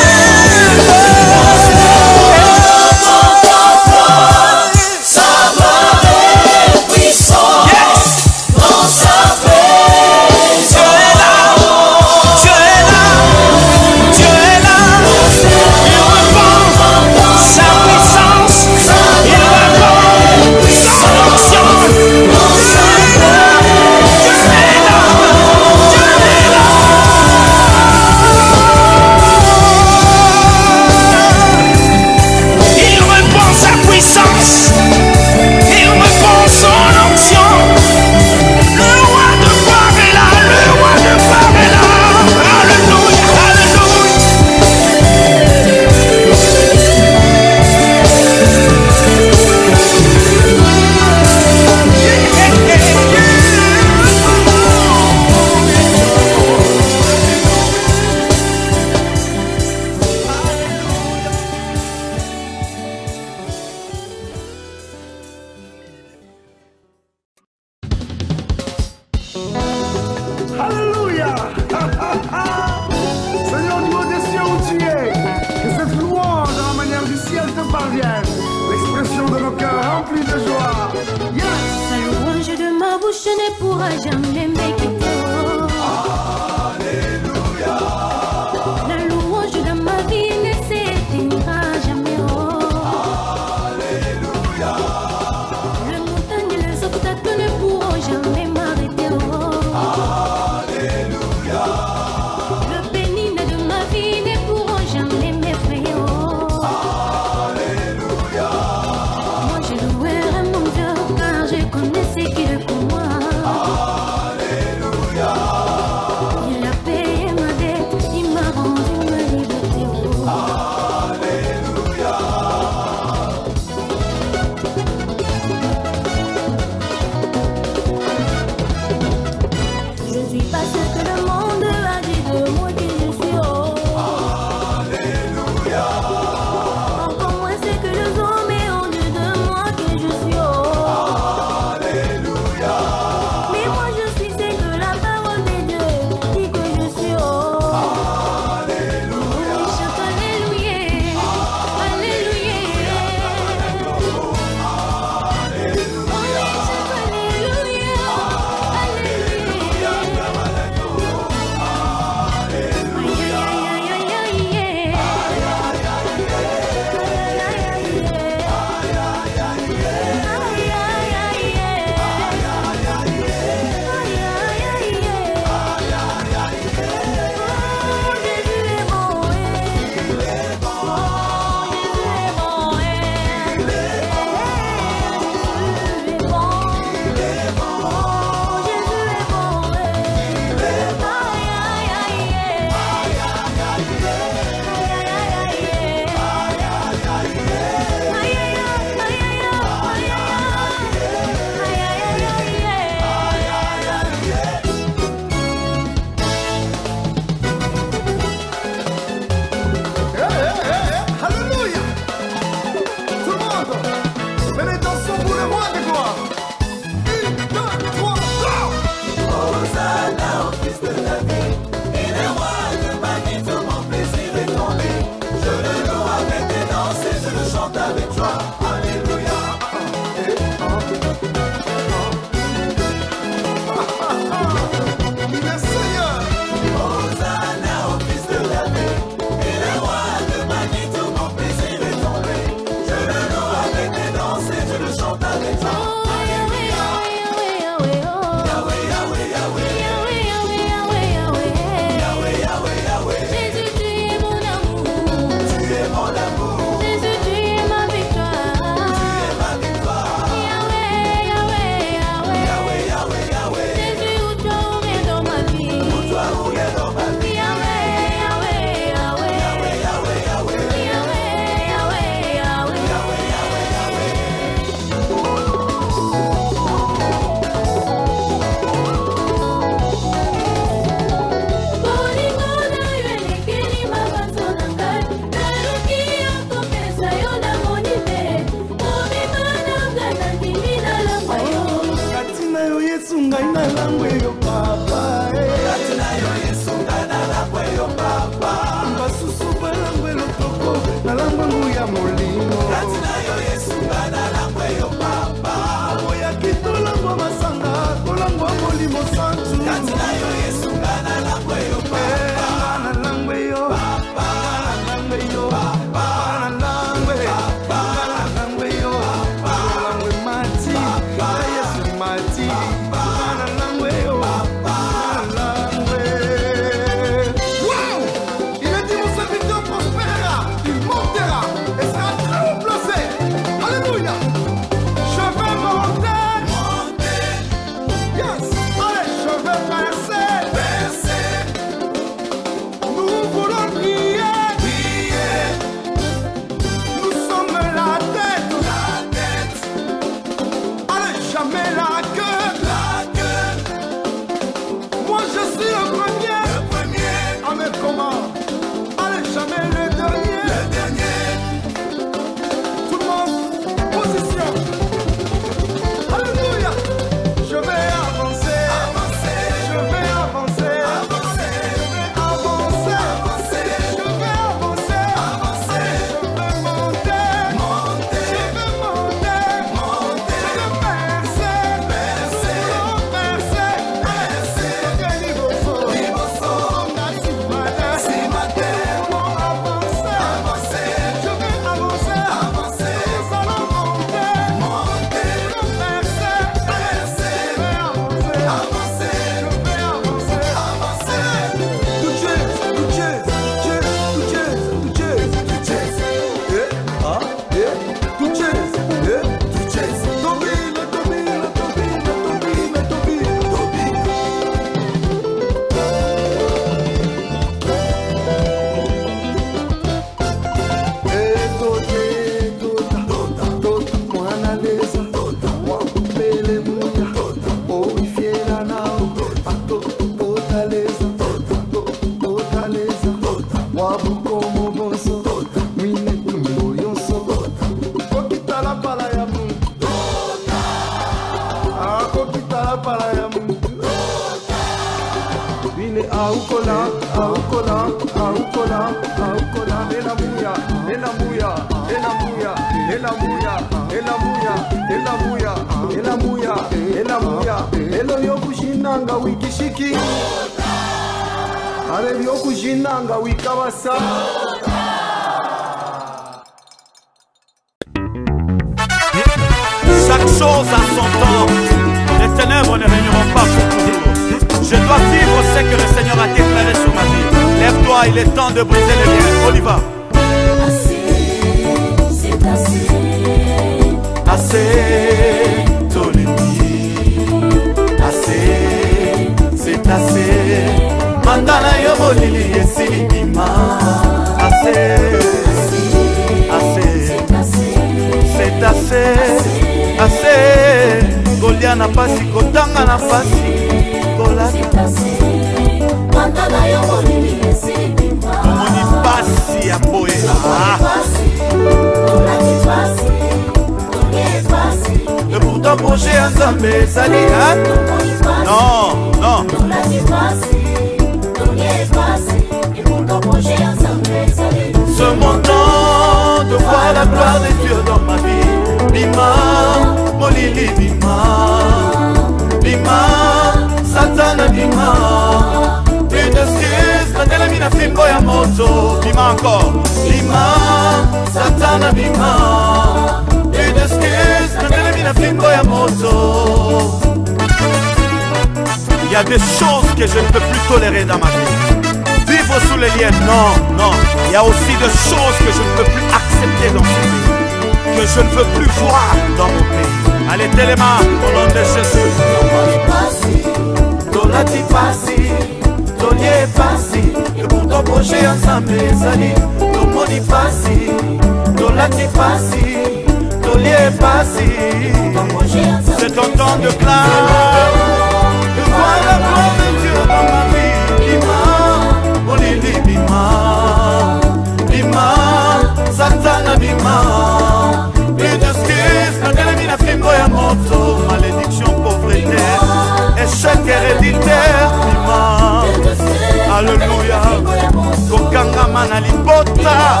mama na libota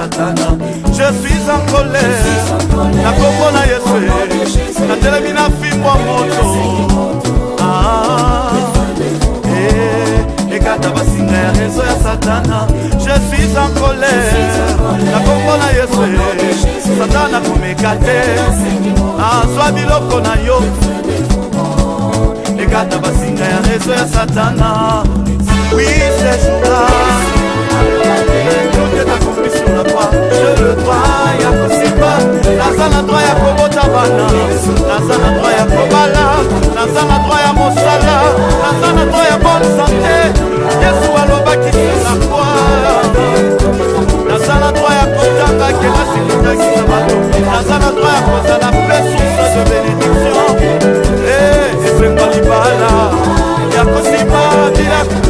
satana je suis en colère na kombo na yesu natelemi na fimbwa moto ekata basinga ya rezo ya satana je suis en colère na kombo na yesu satana komeka te azwa biloko na yo ekata basinga ya rezo ya satana oui c'est ça na toi je le droit ya kosimba naza na droit ya kobota bana naza na droit ya kobala naza na droit ya mosala naza na droit ya bonne santé yesu alobaki na kwa naza na droit ya kotanga kelasi kotakisa bato naza na droit ya kozala mpe source de bénédiction e esengo libala ya kosimba bilaku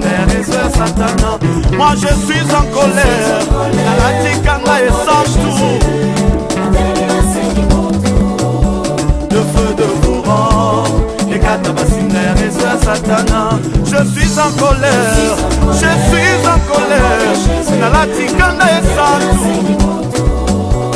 les heures Moi je suis en colère. la Nalatikanga est sans tout. Le feu de courant. Les katabasinères, les heures satana Je suis en colère. Je suis en colère. la Nalatikanga est sans tout.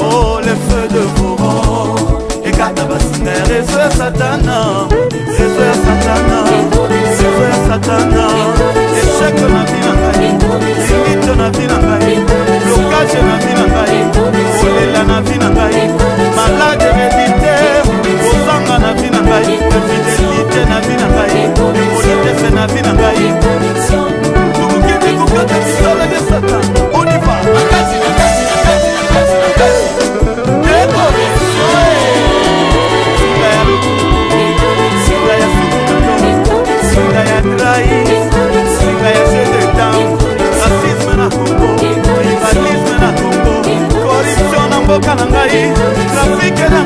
Oh, les feux de courant. Les katabasinères, les heures satanas. Les heures satanas. Les heures satanas. échec na vi na ngai lingito na vi na ngai blocage na vi na ngai mboka na ngai trafike na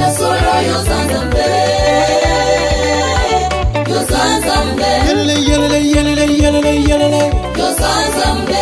ya solo yozanza mbe yozanza mbe yelele yelele yelele yelele yelele yozanza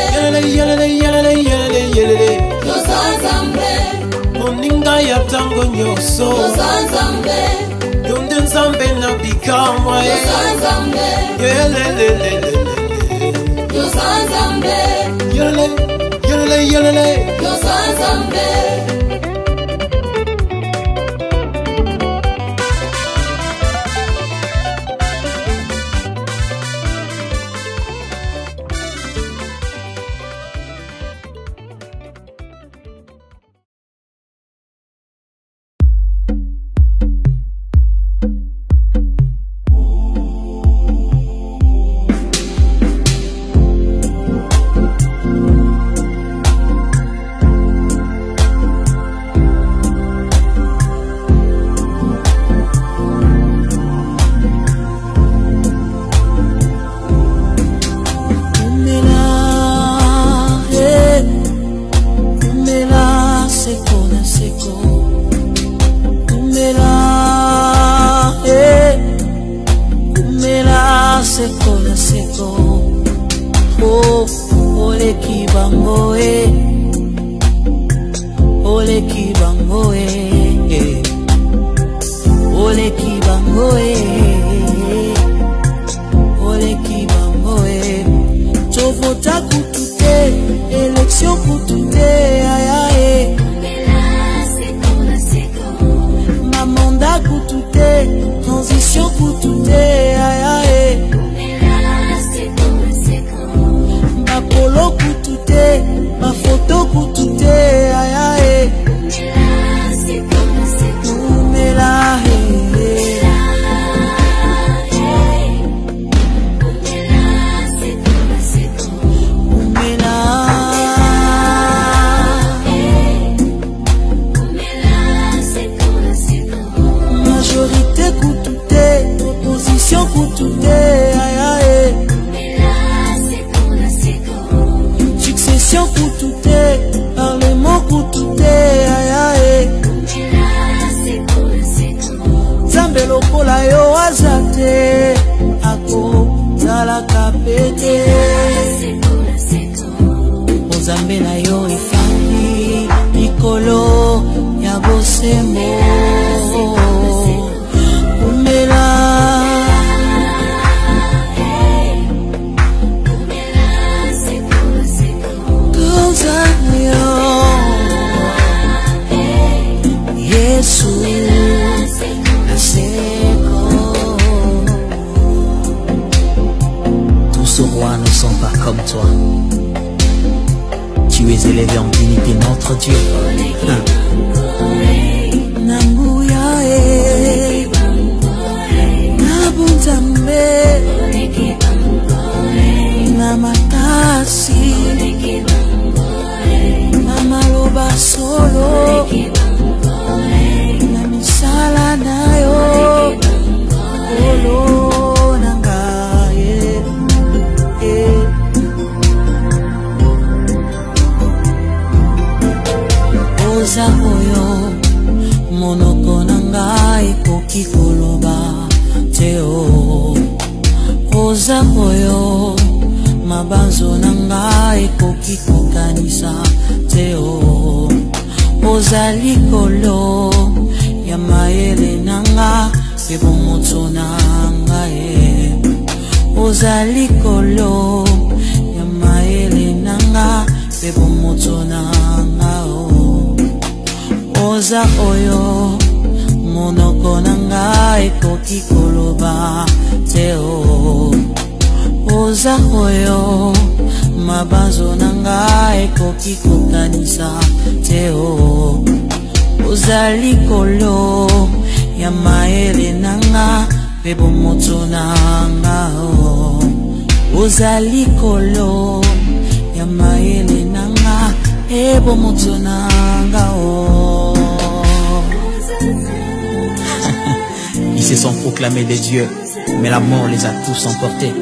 mais la mort les a tous emportés.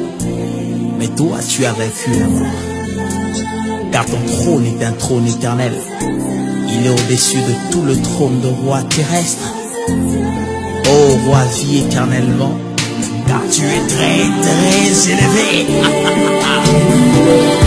Mais toi, tu as vécu la mort. Car ton trône est un trône éternel. Il est au-dessus de tout le trône de roi terrestre. oh, roi, vie éternellement, car tu es très, très élevé.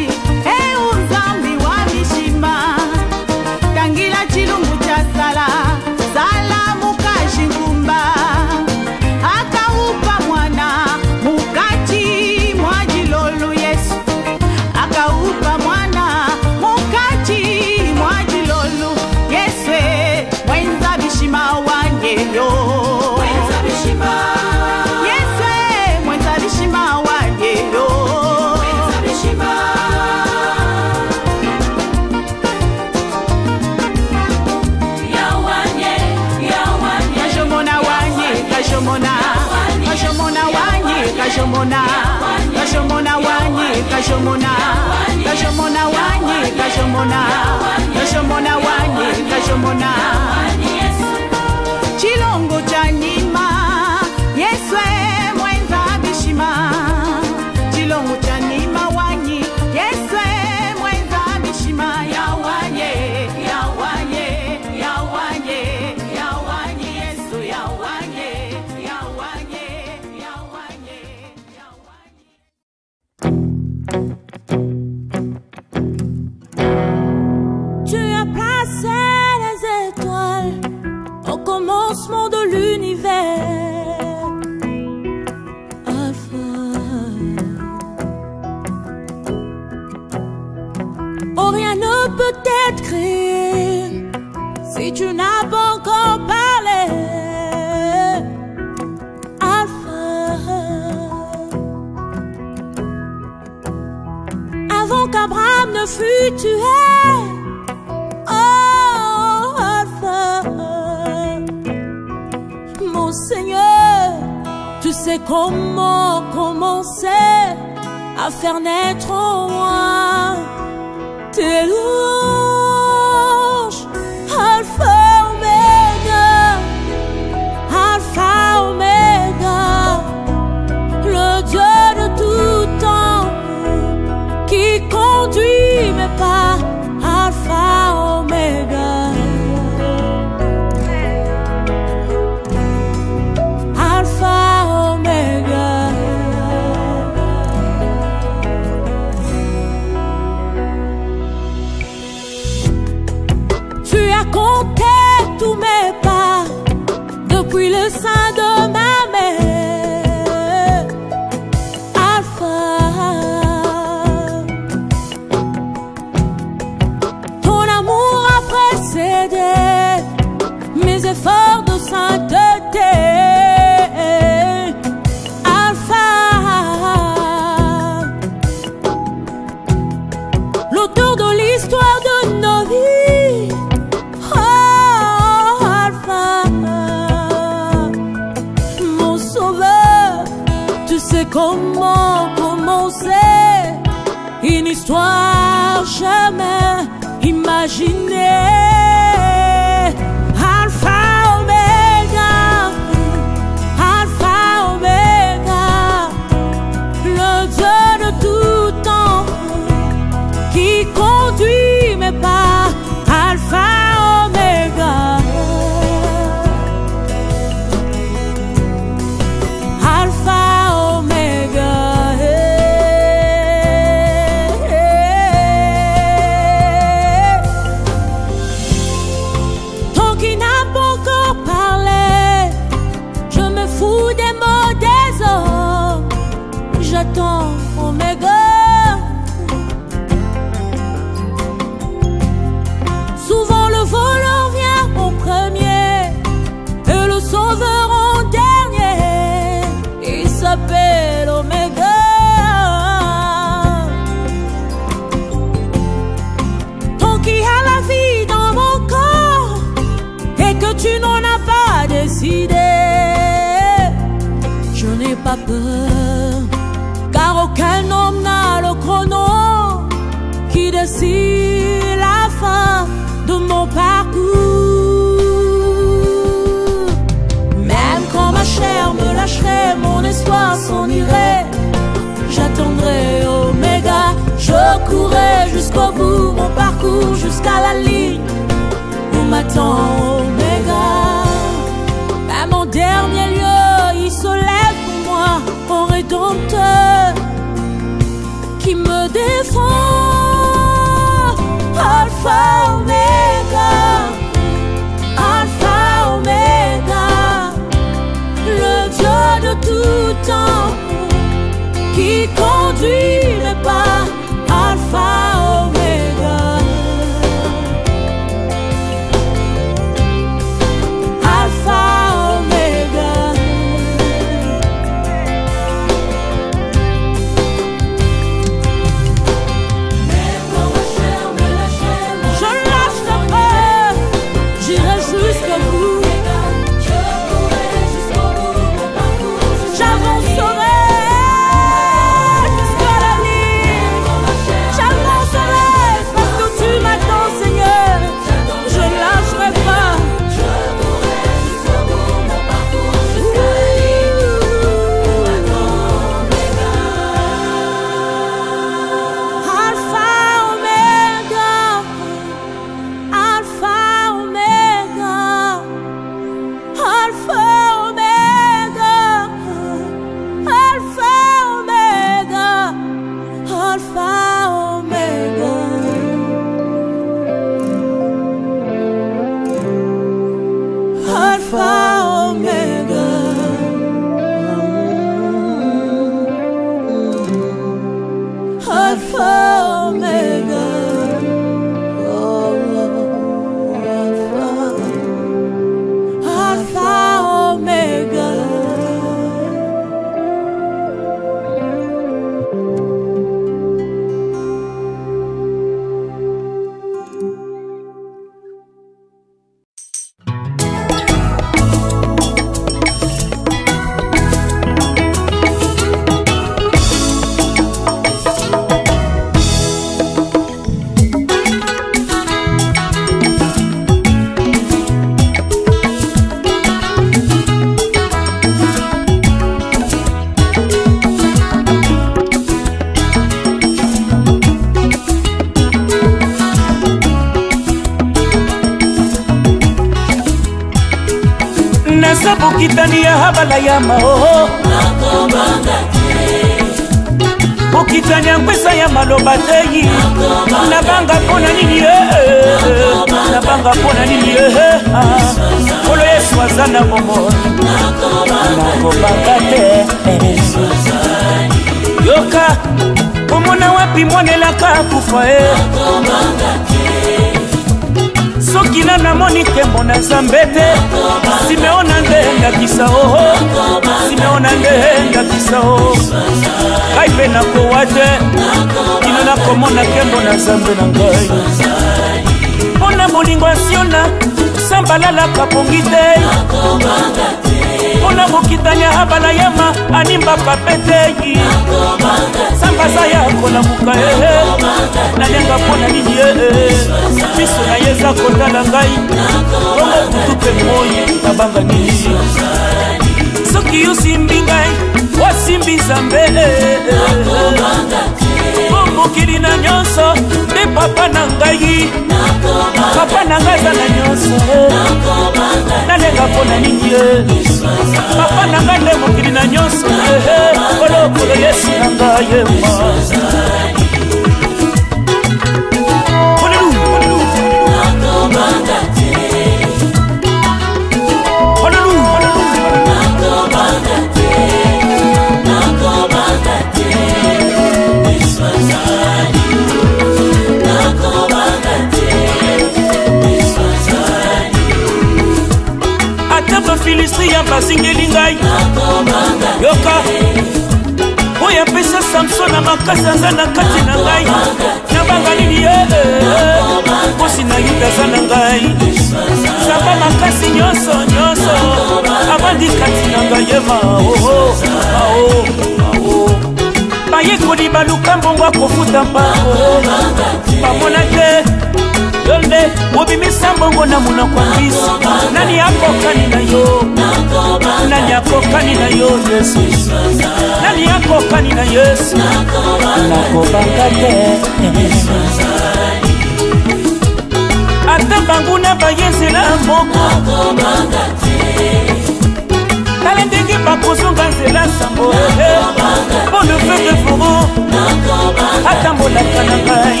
atambolaka na ngai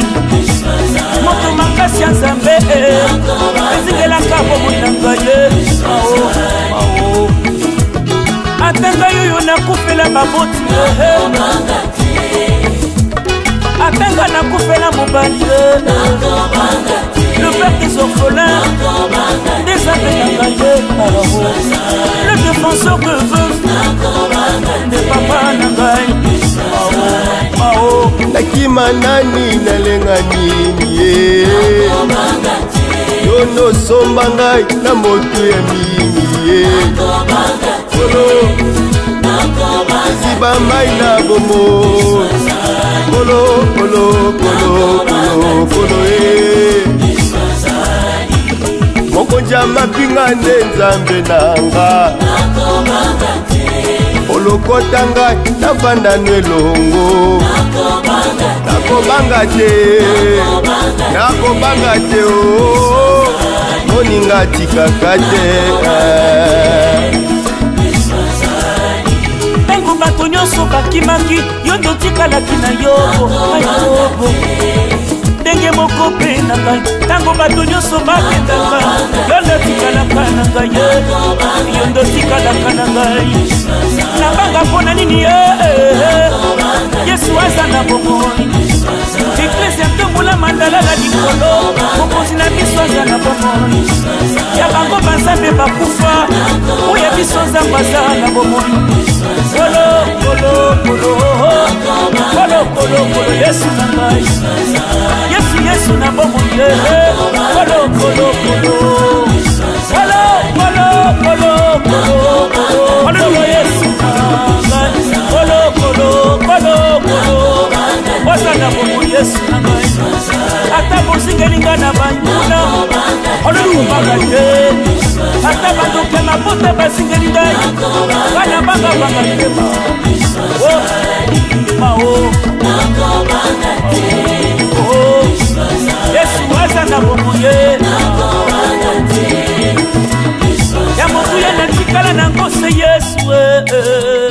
moto makasi ya nzambe ezingelaka kobunda ngai ata ngai oyo nakufela baboti ata nga nakufela mobali lepertes orphelin ndezapelanga ye le défenseur que veuve nde papa na ngai mao mao nakima nani nalenga nini ye eh? yo nosomba ngai na motu ya mini ye eh? ziba mai na bomo kolo kolo kolo kolo kolo e eh? mokonzi ya mapinga nde nzambe na nga olokota ngai navanda no elongo nakobanga te nakobanga te o oh. moninga tikaka te ntango bato nyonso bakimaki yo ndotikalaki na yo boka yo boka ndenge moko mpe na ngai ntango bato nyonso bakendaka yo ndotikalaka na ngai yo ndotikalaka na ngai nabanga mpo na nini ye eh, eh, eh. yesu aza na bomoi eklesi atombola mandalala likolo mokonzi na biso aza na bomoi ya bango banzambe bakufa oya biso nzambe aza na bomoi solo kolokolo yesu na ngai yesu yesu na bongo te kolokolokolo kolokolokolokolo yesu na ngai kolokolo kolo kosanga bongo yesu na ngai ata bosingeli ngai na banguna olokobanga te ata bandoke na bote basingeli ngai ngai na bangabanga tema oh, mao oh, yesu azanga bongo ye ya mokuya natikala nango se yesu eh, eh, eh.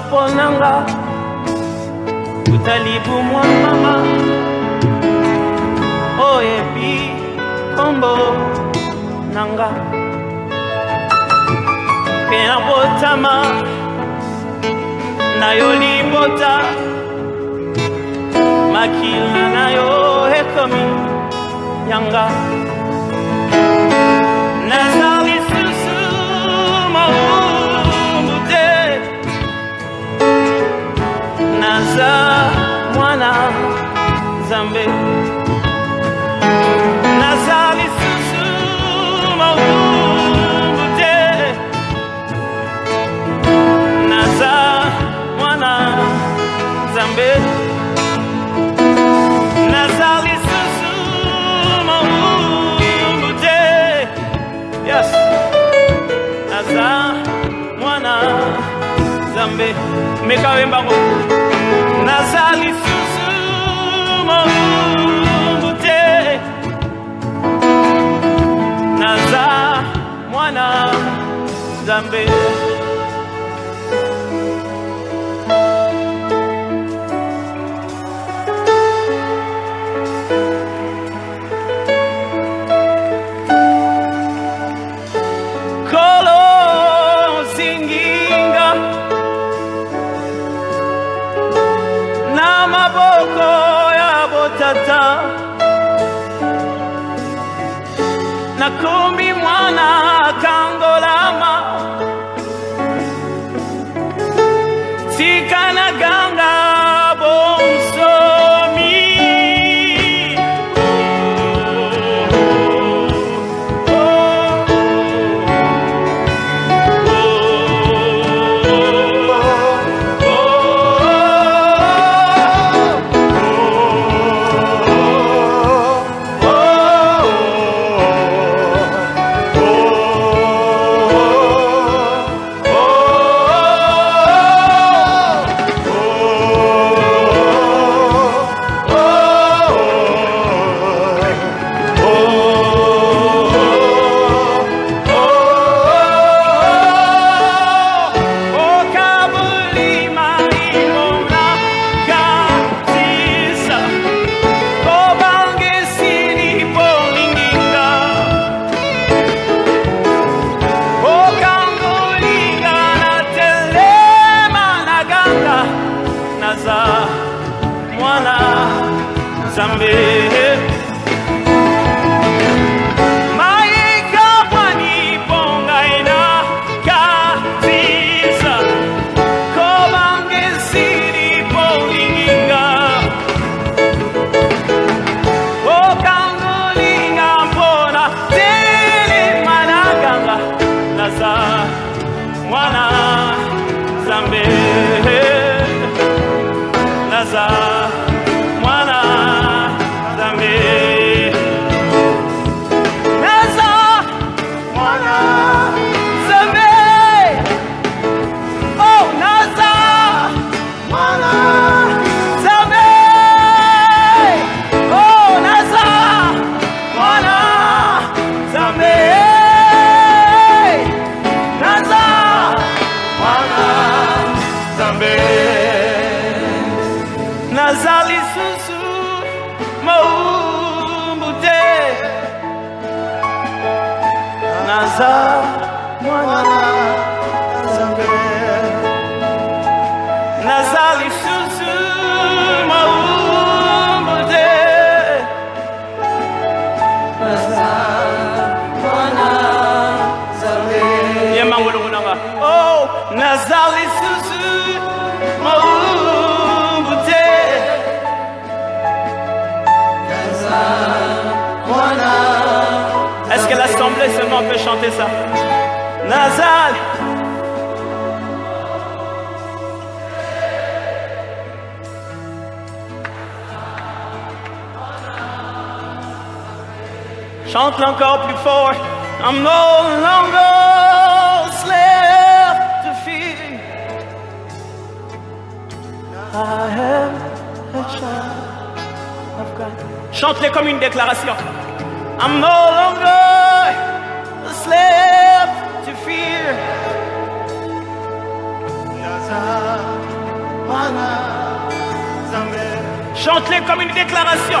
lopo nanga uta libumwa mama oyebi kombo nanga mpe nabotama na yo libota makila na yo ekomi yanga naza eza mwana nzambe naza lisusu maubu te naza mwana nzambe naza lisusu maubu te yes naza mwana nzambe meka wembango Mozambique. na maboko ya na kumbi mwana chanter ça. Nazal. chante encore plus fort. I'm no longer slave to fear. I am a child of God. chante les comme une déclaration. I'm no longer Chante-les comme une déclaration.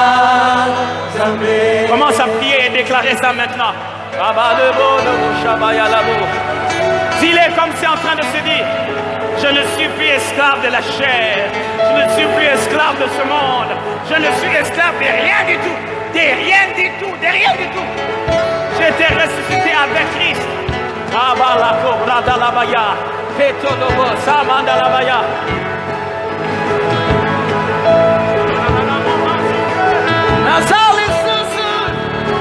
déclarer ça maintenant. dis est comme c'est en train de se dire. Je ne suis plus esclave de la chair. Je ne suis plus esclave de ce monde. Je ne suis esclave de rien du tout. De rien du tout. De rien du tout. J'ai été ressuscité avec Christ.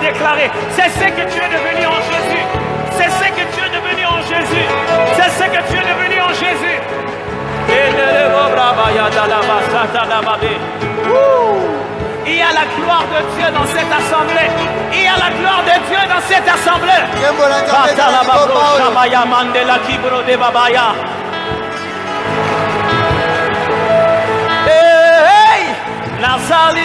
déclaré. C'est ce que tu es devenu en Jésus. C'est ce que tu es devenu en Jésus. C'est ce que tu es devenu en Jésus. Il y a la gloire de Dieu dans cette assemblée. Il y a la gloire de Dieu dans cette assemblée. Hey, hey,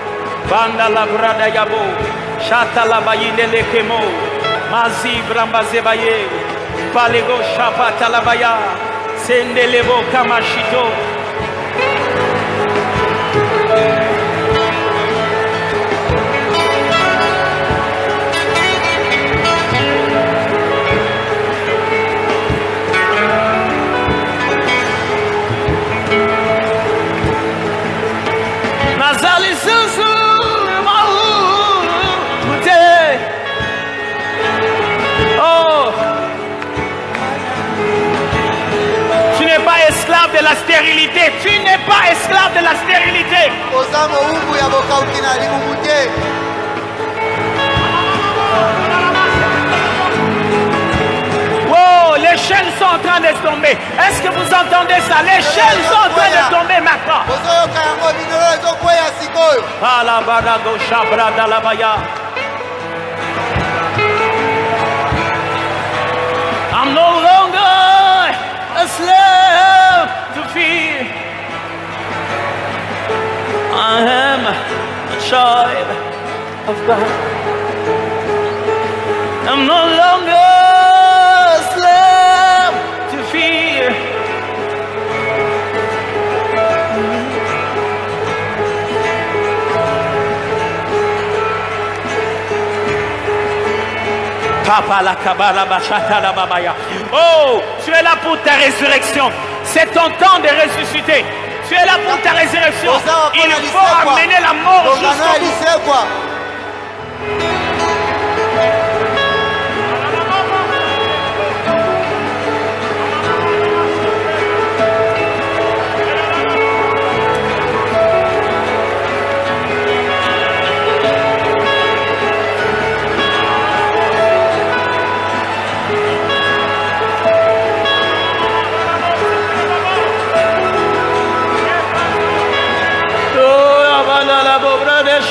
Banda la brada yabo. Shata la bayine le Mazi brambaze baye. Palego shapata la baya. Sendelebo kamashito. Esclave de la stérilité. Oh, les chaînes sont en train de tomber. Est-ce que vous entendez ça Les chaînes sont en train de tomber maintenant. am a child of God. I'm no longer slave to fear. Papa la kabala bachata la babaya. Oh, tu es là pour ta résurrection. C'est ton temps de ressusciter. Tu es là pour ta résurrection. Il faut amener la mort jusqu'au bout.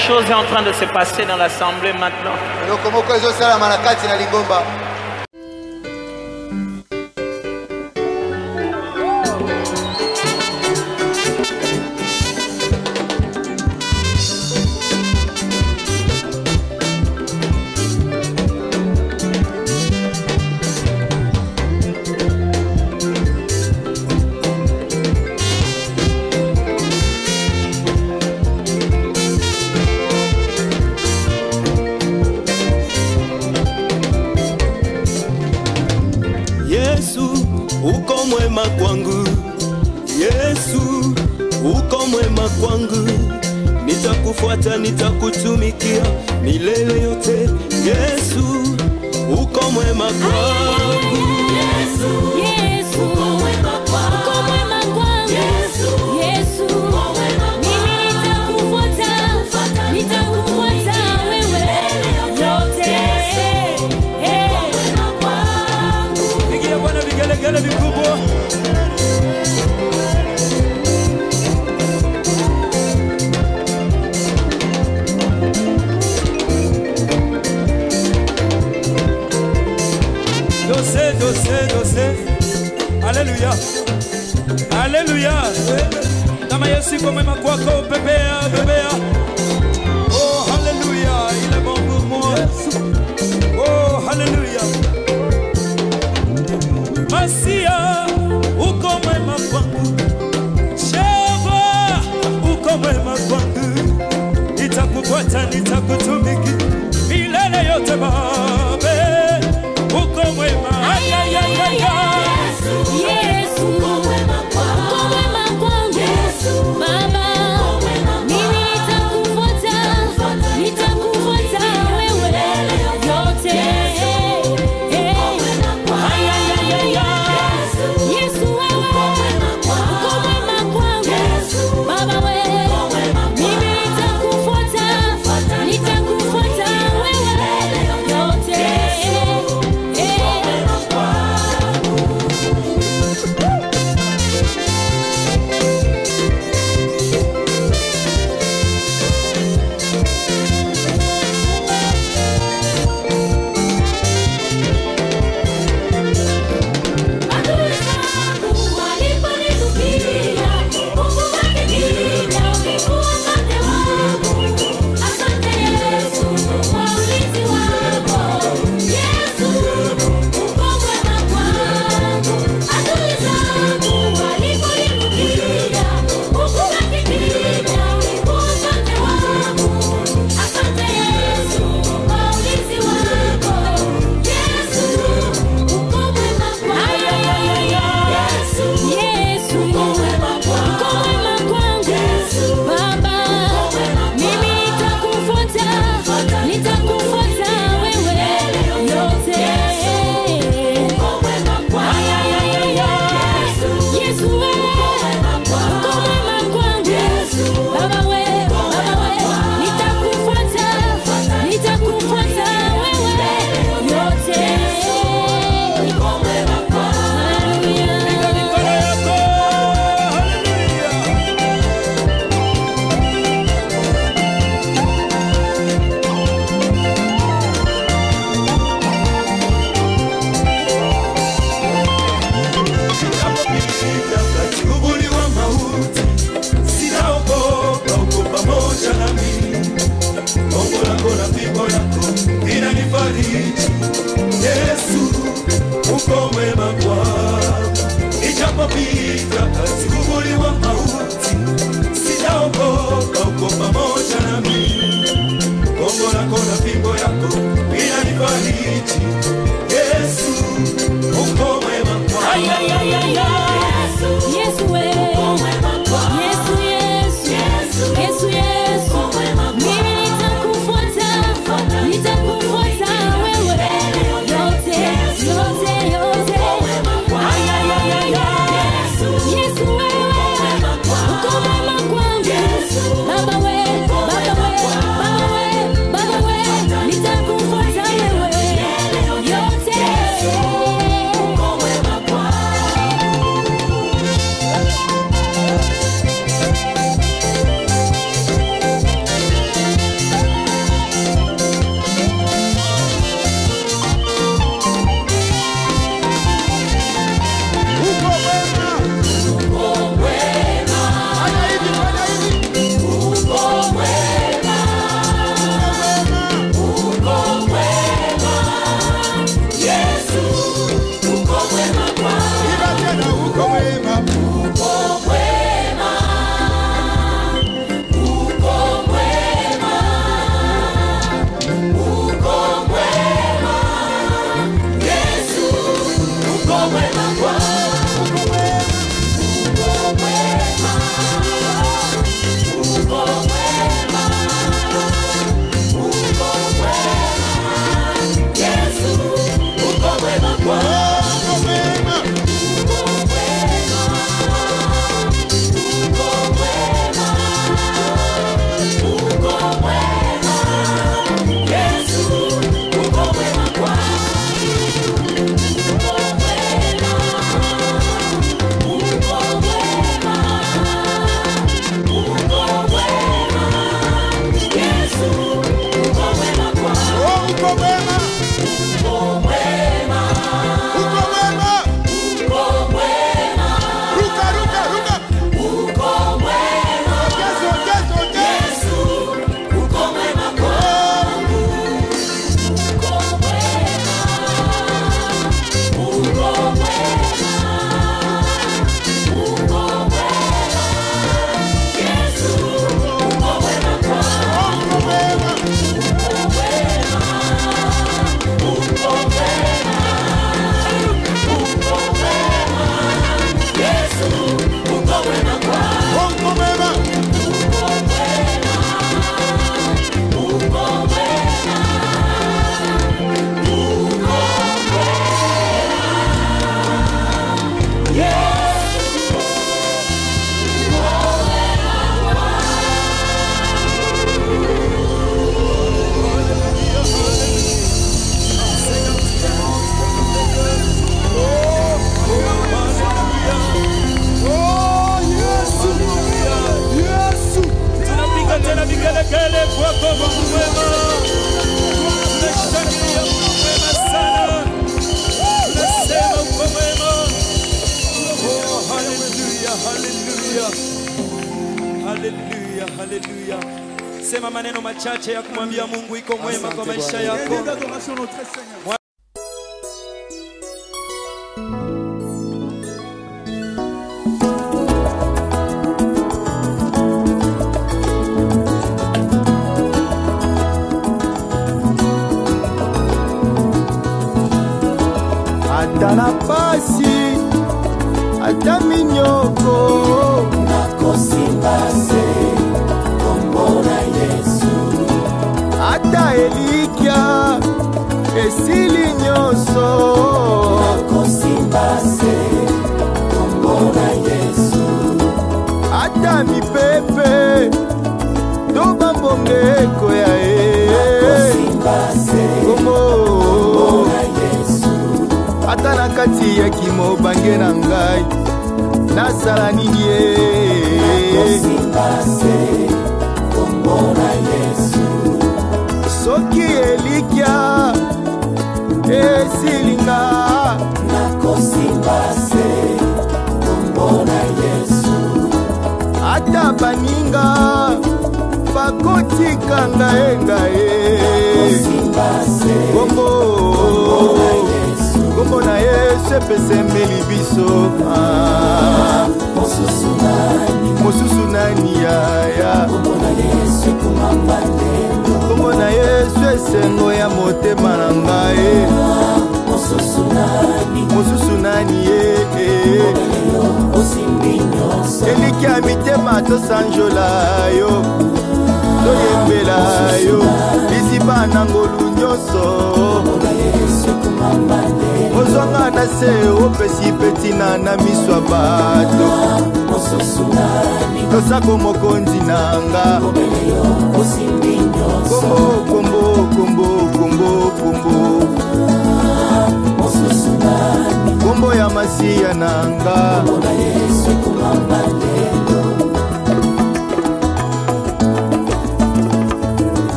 chose est en train de se passer dans l'assemblée maintenant.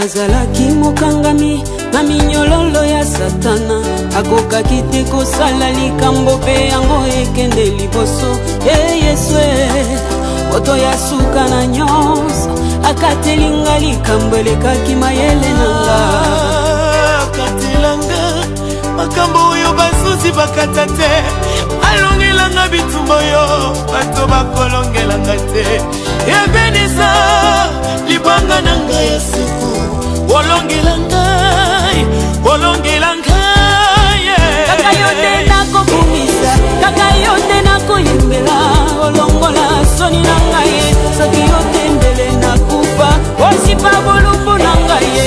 nazalaki mokangami na minyololo ya satana akokaki te kosala likambo mpe yango ekende liboso e yesu moto ya suka na nyonso akatelinga likambo elekaki mayele na nga akatelanga makambo oyo basusi bakata te alongelanga bitumba oyo bato bakolongelanga te ebenisa libanga na ngai ya suka olongela ngai olongela ngai kaka yo te nakobimisa kaka yo te nakoyembela olongola soni na ngai soki yo tendele nakufa osipa bolumbu na ngai ye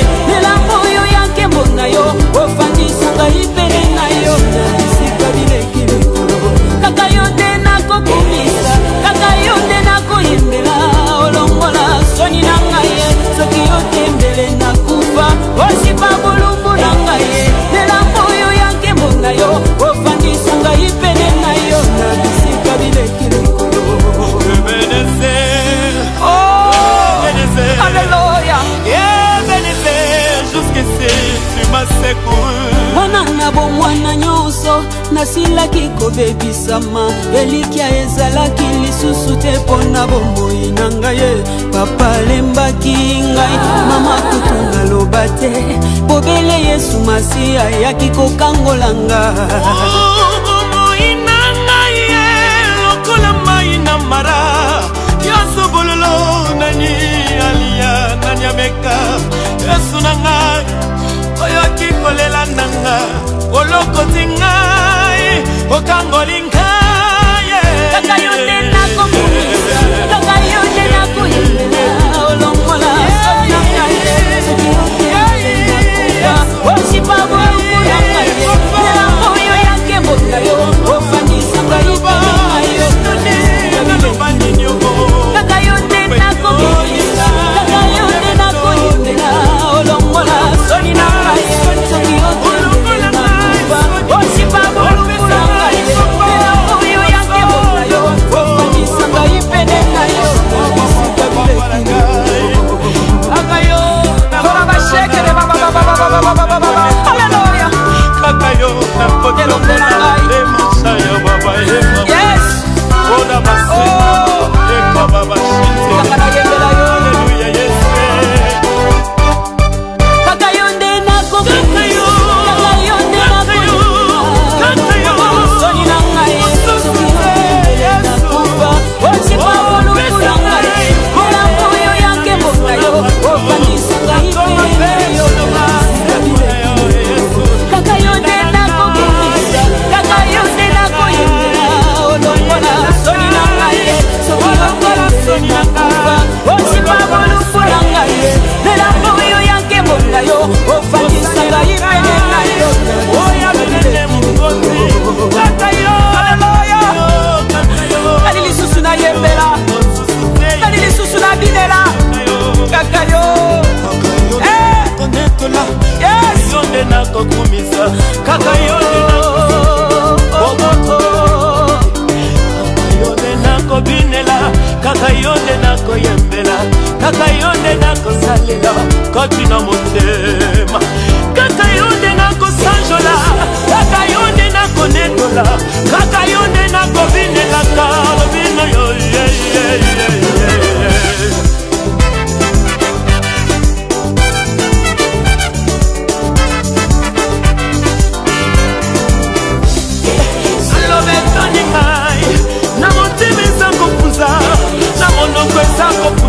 ndeko wana na bomwana nyonso nasilaki kobebisama elikya ezalaki lisusu te mpo na bomoi na ngai ye papa alembaki ngai mama kutu naloba te bobele yesu masi ayaki kokangolanga oh, bomoi na ngai ye lokola mai na mara nyonso bololo nani alia nani ameka yesu na ngai oyoki kolela nanga olokoti ngai okangoli ngai kaka yo nde nakomi kaka yo nde nakoyela olongola soki yo nde nakoya osipaboi aleluya kaka yo nakotelongola ngai emosa yo baba kokumisa kaka yo nakobinela kaka yo nde nakoyembela kaka yo nde nakosalela kati na motema kaka yo nde nakosanjola kaka yo nde nakonetola kaka yo nde nakobinelaka lobino yo yeyeyeye Santo, Santo.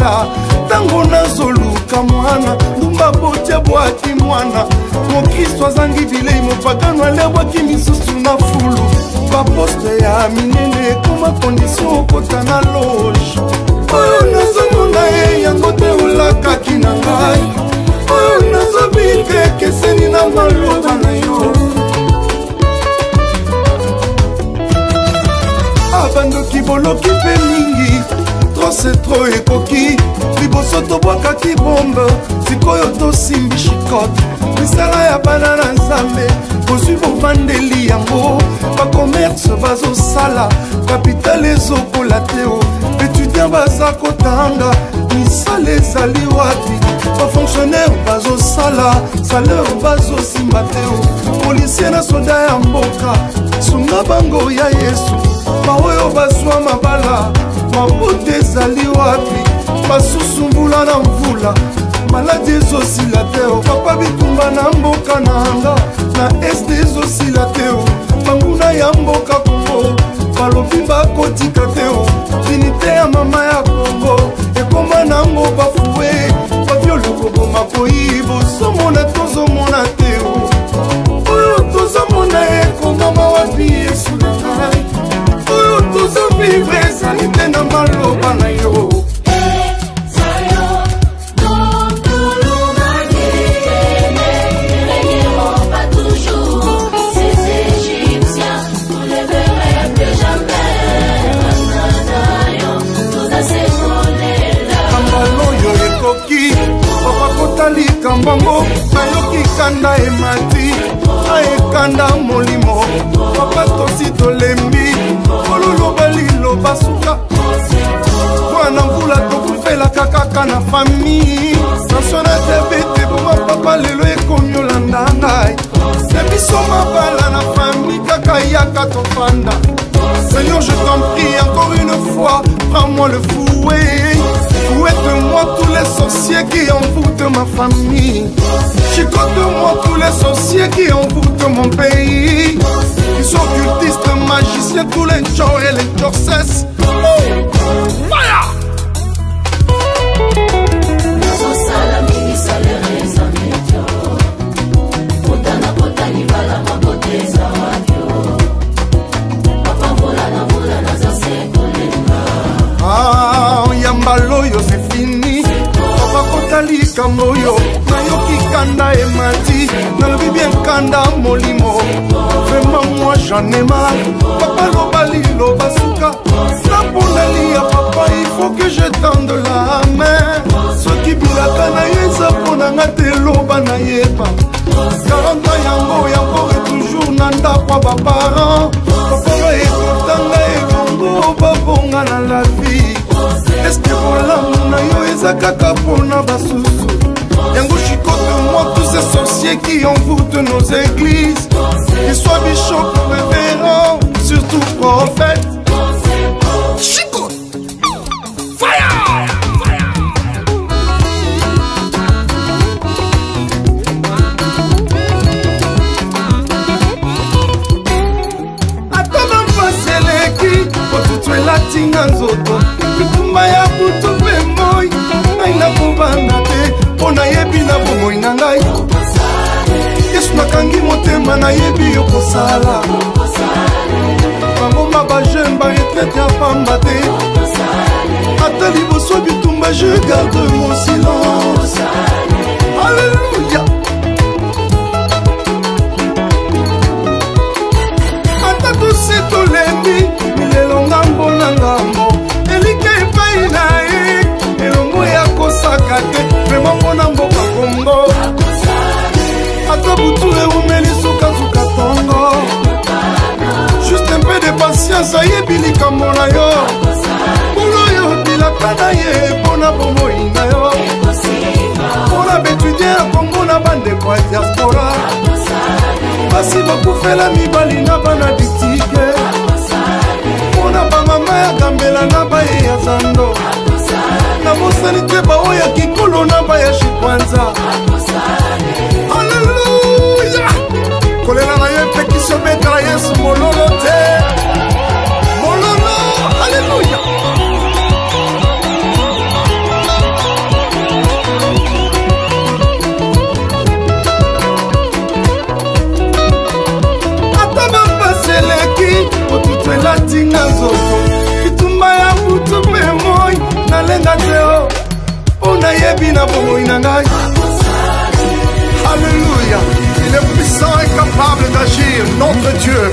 kosala ntango nazoluka mwana ndumba botya bwaki mwana mokristo azangi bilei mopagano alebwaki misusu na fulu baposte ya minene ekoma kondisio okota na loge oyo nazomona ye yango te olakaki na ngai oyo nazobika ekeseni na maloba na yo abandoki boloki mpe mingi violence tro ekoki liboso tobwakaki bombe sikoyo tosimbi shikote misala ya bana na nzambe bozwi bovandeli yango bakomerce bazosala kapitale ezokola te o etudiant baza kotanga misala ezali wapi bafonctionnaire bazosala saleur bazosimba te o polisie na soda ya mboka sunga bango ya yesu baoyo bazwa mabala mabute ezali wapi basusu mbula na mvula maladi ezosila te o papa bitumba na mboka na anga na este ezosila te o banguna ya mboka kongo balobi bakotika te o dinite ya mama ya kongo ekoma nango bafue baviolokoboma koyi bosomo na to te na maloba na yo likambango nayoki kanda emati aekanda molimo papa tosi tolembi kololoba liloba suka La kaka na fami nansonate pour ma papa lelo ekomi olanda ngai se biso mabala na famille kaka yaka tofanda seigneur je t'en prie encore une fois prends-moi le fouet fouette-moi tous les sorciers qui envoûtent ma famille chicote-moi tous les sorciers qui envoûtent mon pays ils sont cultistes magiciens tous les genres et les corsesses oh! Maya. maloyo sefini okokota likambo oyo nayoki kanda emati nalobi bien kanda molimo vrema mwa janema papa loba liloba suka napondali ya papa ifo ke je tende la main soki bilaka na ye eza mponanga te loba nayeba karanta yango yango e toujours na ndako ya baparent papa ekotanga eko bongo babonga na lavi eske bolamu na yo eza kaka mpona basusu yango chikote moi tous ces sorciers qui envoûtent nos églises qu'ils soient bishop révérend surtout prophète chicote fire elatinga nzoto bitumba ya butu mpe moi ngai nakobanda te mpo nayebi na bomoi na ngai yesu nakangi motema nayebi yo kosala bangoma bajeune baretraite ya pamba te ata liboso bitumba je garde mon silence alleluya ata toseto nyonso ayebi likambo na yo mpuna oyo bilaka na ye mpo na bomoi na yo mpona betudie ya kongo na bandeko ya diaspora basi bakufela mibali na bana ditike mpona bamama ya gambela na baye ya zando na mosani te baoyo ya kikolo na baya shikwanza aleluya kolela na ye mpe kisobetala yesu molo Il est puissant et capable d'agir, notre Dieu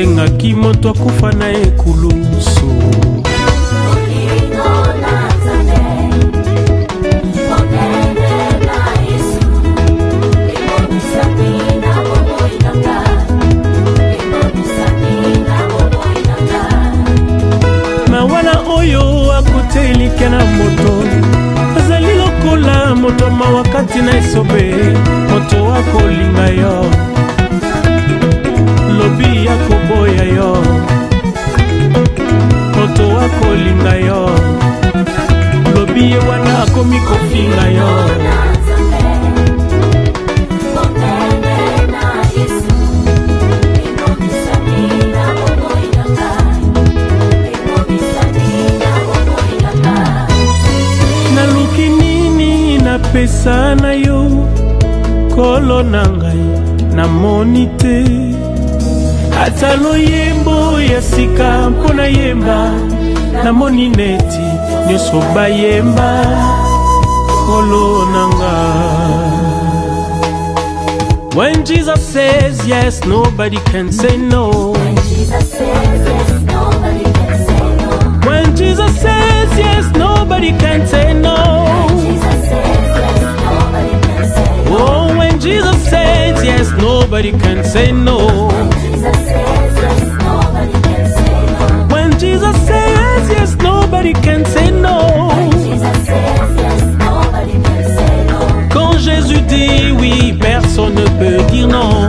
basengaki moto akufa na ekulu talo yembo ya sika mpo nayemba namoni neti nyonso bayemba kolo nanga When Jesus says yes, nobody can say no. When Jesus says yes, nobody can say no. When Jesus says yes, nobody can say no. Oh, when Jesus says yes, nobody can say no. When Jesus says yes, nobody can say no. Quand Jésus dit oui, personne ne peut dire non.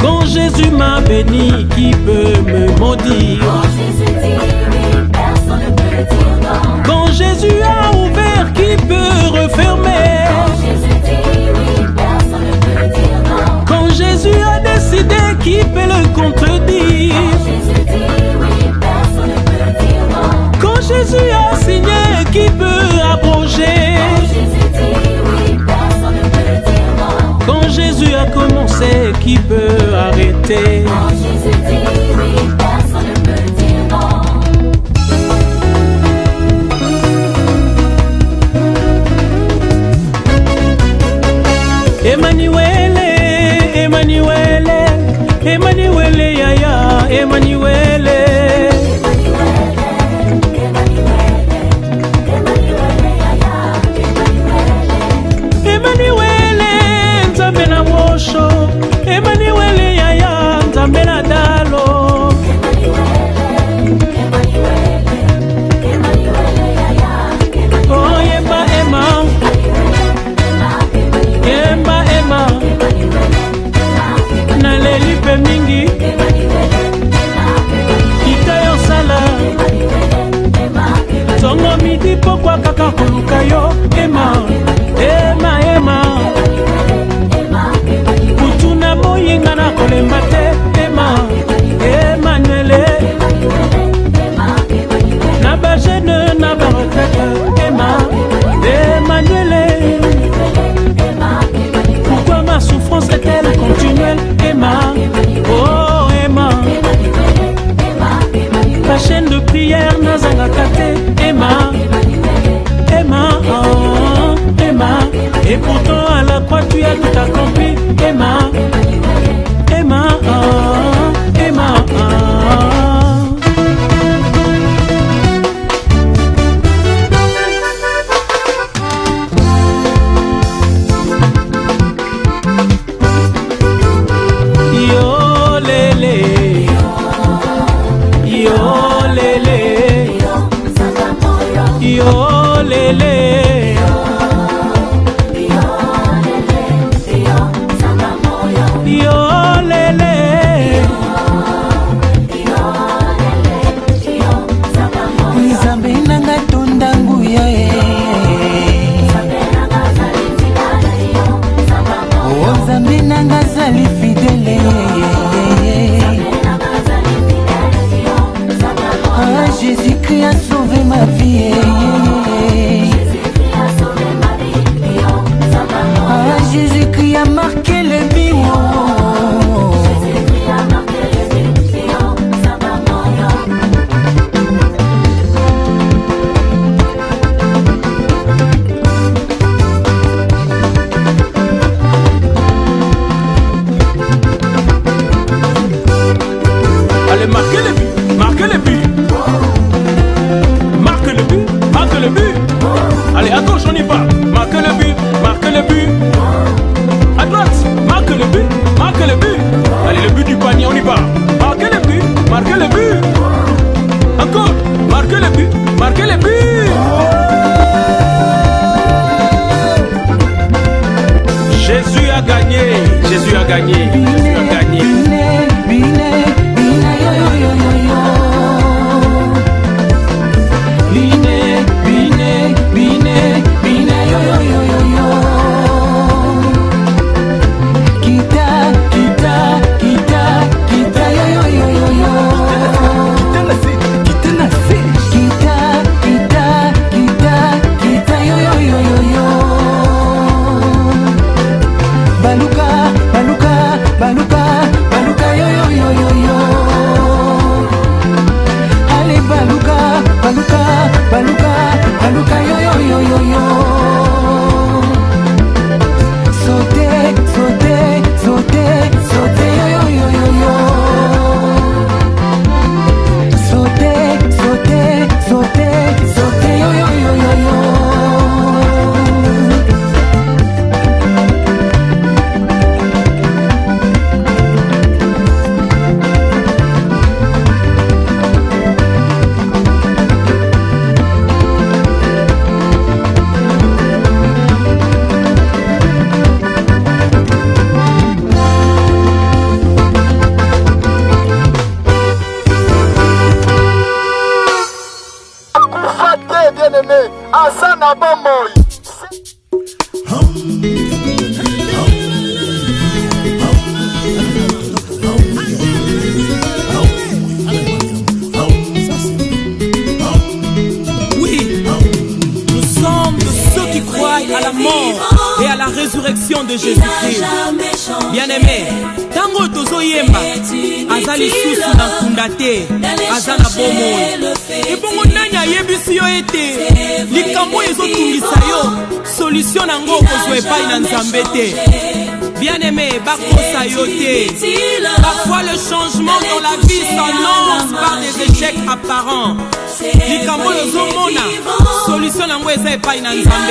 Quand Jésus m'a béni, qui peut me maudire? Quand Jésus personne ne peut dire non. Quand a peut refermer. Quand Jésus a décidé, qui peut le contredire Quand Jésus a signé, qui peut approcher Quand Jésus a commencé, qui peut arrêter koluka yo ema a la kwatu ya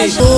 me.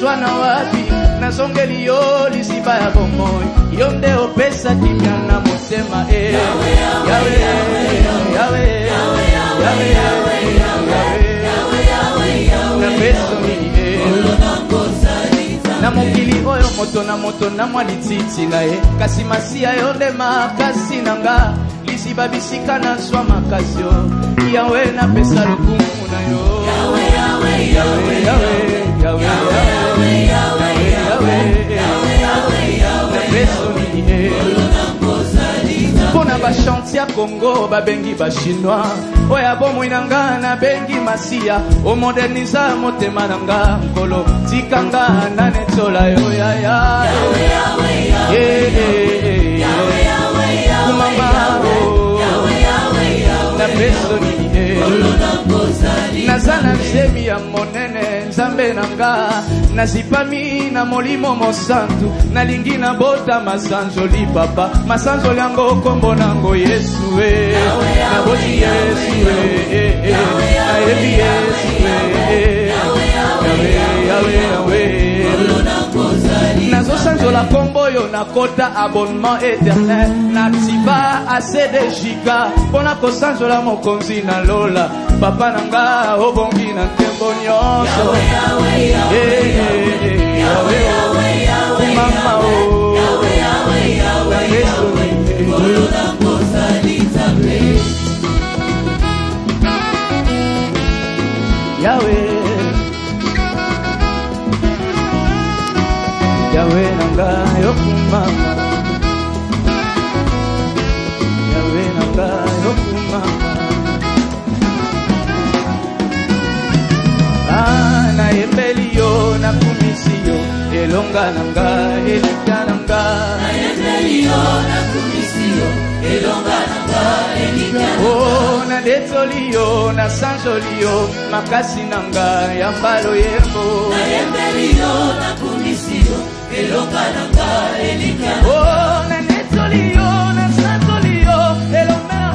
nazwana wapi nazongeli yo lisiba ya bomoi yo nde opesa kimia na motema e na mokili oyo moto na moto na mwa lititi na ye kasi masiya yo nde makasi na nga lisiba bisika nazwa makasi yo yawe napesa lokumu na yo yawe, yawe, yawe, yawe, yawe. mpona bashanti ya kongo babengi bachinois oyo bomoi na nga nabengi masiya omoderniza motema na nga nkolo tikanga na netola yo yaya kumamao na peso nini naza na zemi ya monene nzambe na nga nazipami na molimo mosantu nalingi nabota masanzoli papa masanzoli yango nkombo nango yesu e eh. naboti yesu e nayebi yesu e yawe yawe nazosanzola kombo oyo nakota abonnement éternel nativa ase de giga mpo na kosanzola mokonzi na lola papa na nga obongi na ntembo nyonso mama o oh. eh, eh, eh. na yesu Yahweh Yahweh nanga yokumama nakumisi yo elonga na nga eleka na nga o oh, nadetoli yo nasanzoli yo makasi na nga ya mbalo yembo o nanetoli yo nasanzoli yo elonga na oh,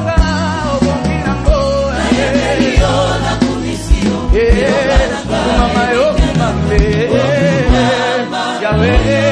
nga obongi nango mama yo Yahweh, Yahweh.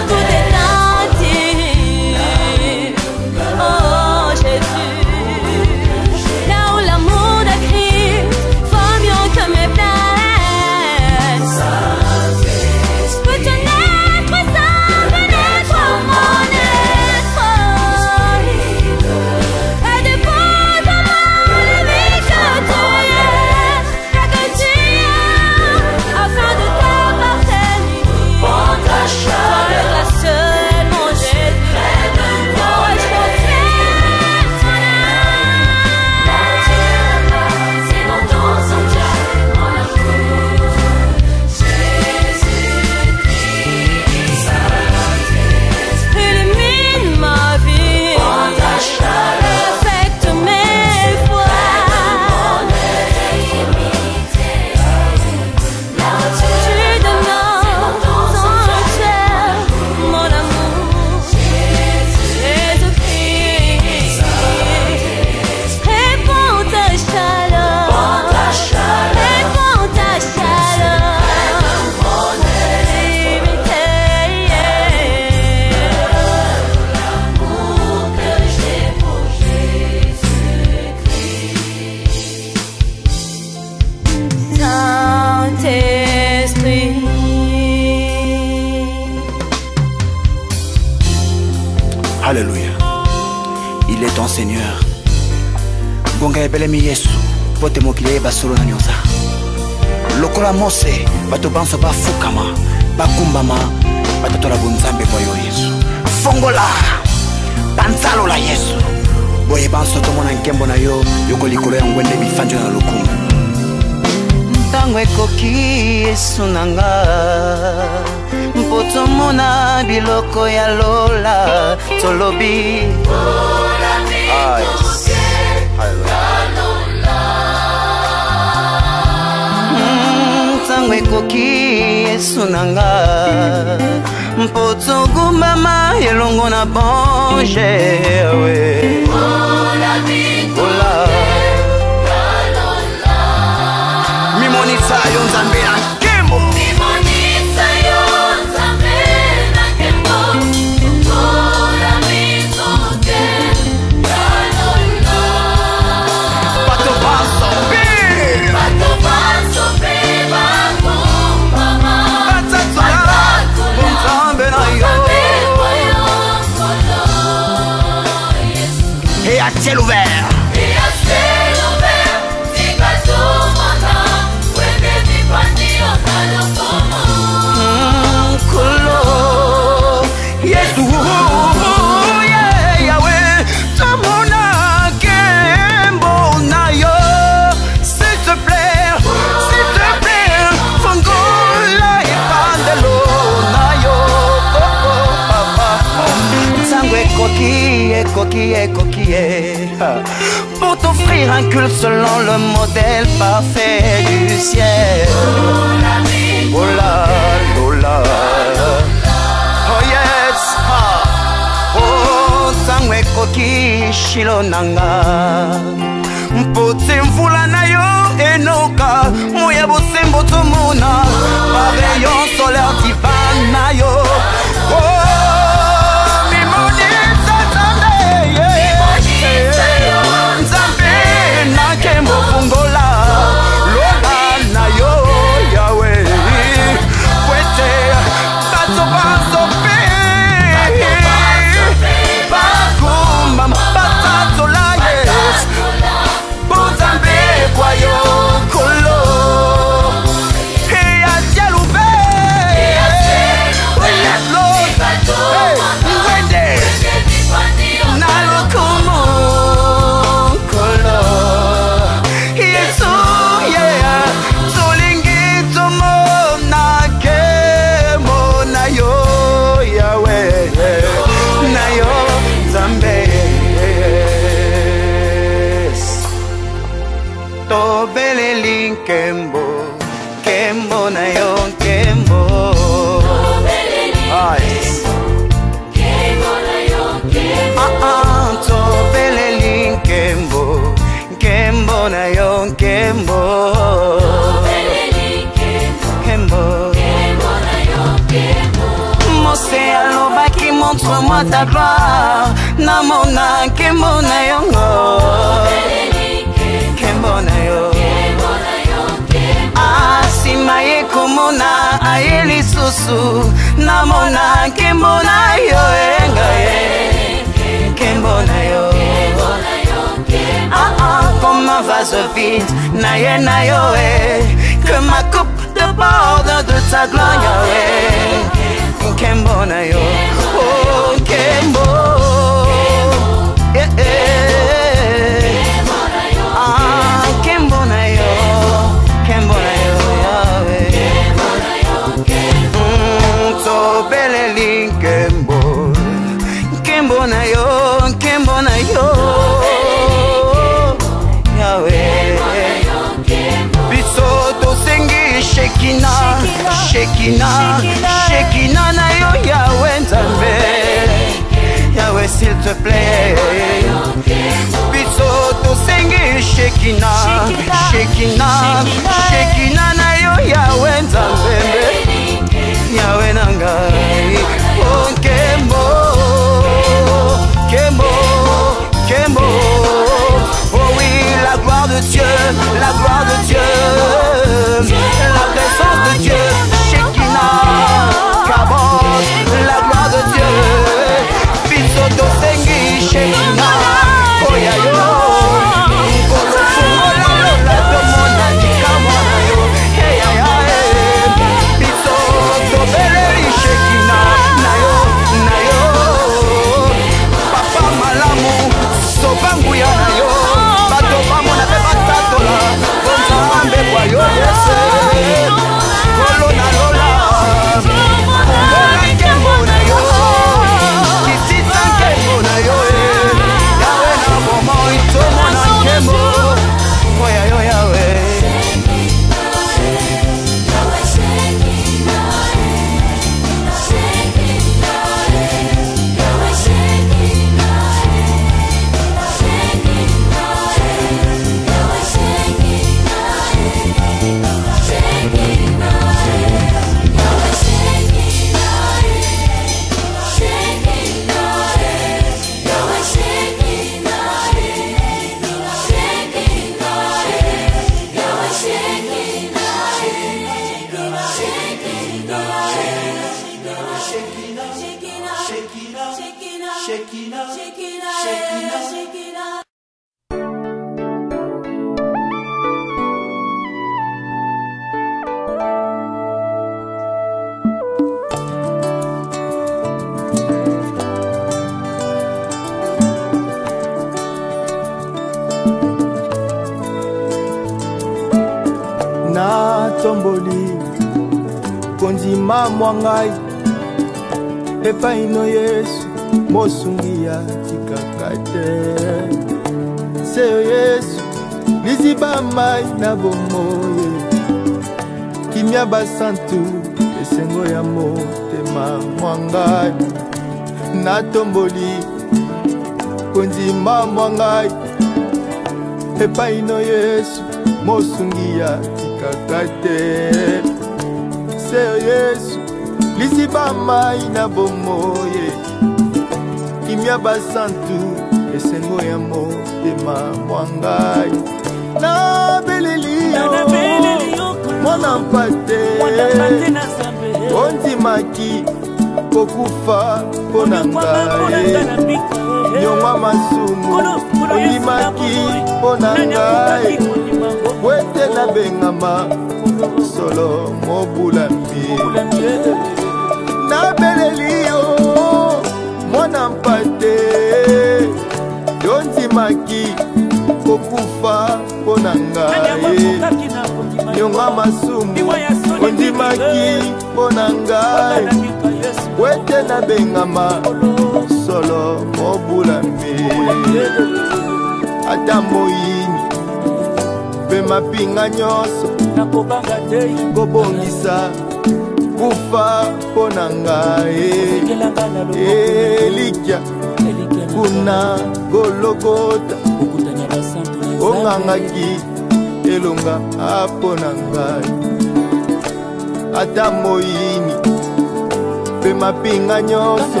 mapinga nyonso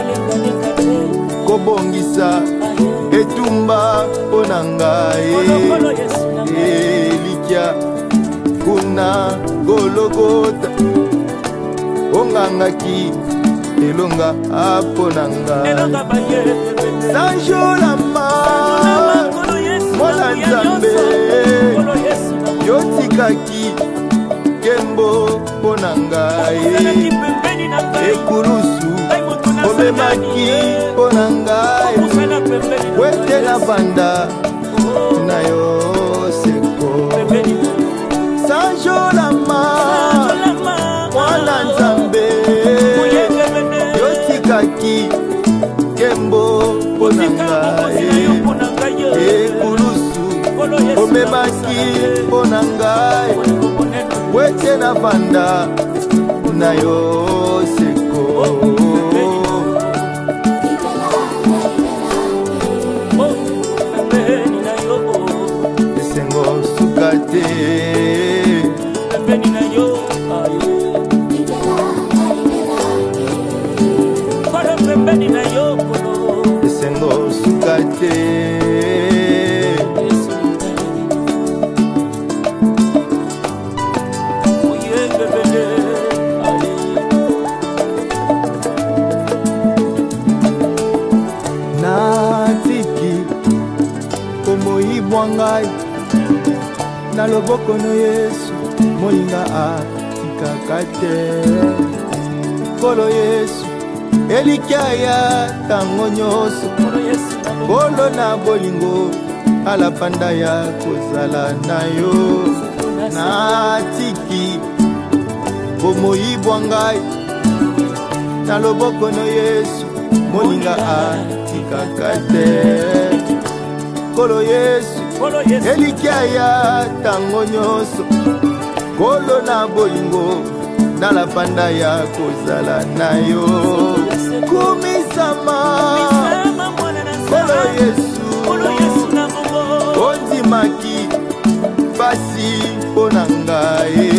kobongisa etumba mpo na ngai elikya kuna gologota ongangaki elonga apo na ngai sanjolama mwana nzambe yotikaki nkembo mpo na ngai ekulusu obemaki mpo na ngai wete na banda na yo seko sanjolama mwana nzambe yotikaki nkembo mpo na ngai ekulusu omemaki mpo na ngai wete na banda na yo seko loboko na yesu molinga atikaka te kolo yesu elikya ya ntango nyonso kolo na bolingo alapanda ya kozala na yo natiki bomoi bwa ngai na loboko na yesu moninga atikaka te kolo yesu elikya ya ntango nyonso kolo na bolingo na lapanda ya kozala na yo kumisama kolo yesu ondimaki pasi mpo na ngai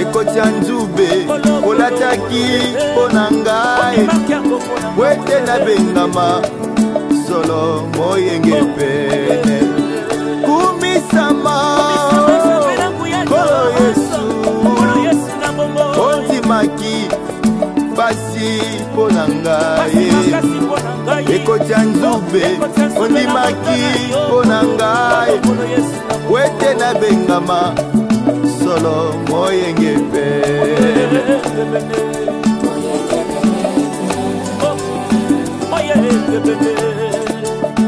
ekotya nzube olataki mpo na ngai wete nabengama solo moyenge pene motema nkolo oh, yesu ondimaki pasi mpo na ngai ekotya nzube ondimaki mpo na ngai wete nabengama solo moyenge mpe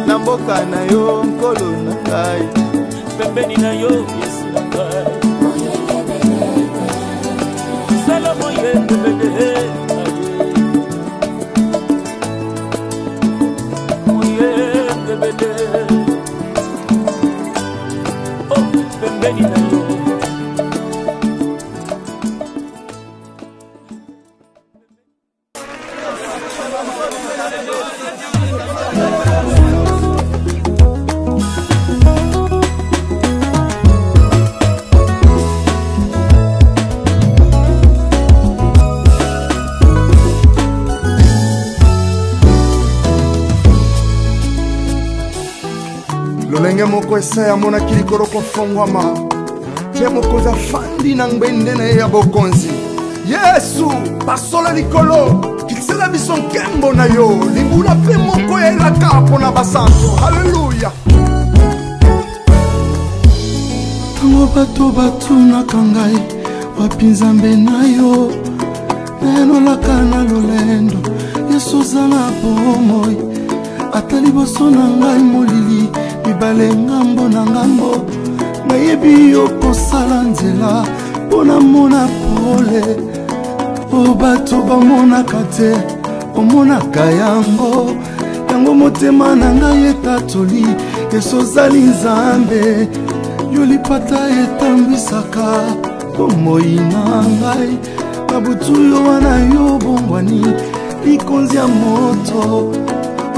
na mboka na yo nkolo na ngai pembeni na yo yesu na ngai salomo yebebede moko esai amonaki likolo kofongwama te mokonzi afandi na ngbende na ye ya bokonzi yesu basola likolo kitisela biso nkembo na yo libula mpe moko yayelaka mpo na basantu haleluya ntango bato batunaka ngai wapi nzambe na yo nayanolaka na lolendo yesu oza na bomoi ata liboso na ngai molili bibale ngambo na ngambo nayebi yo kosala nzela mpo namona pole o bato bamonaka te omonaka yango yango motema na ngai etatoli esozali nzambe yo lipata etambwisaka bomoi na ngai na butu yo wana yo bongwani likonzi ya moto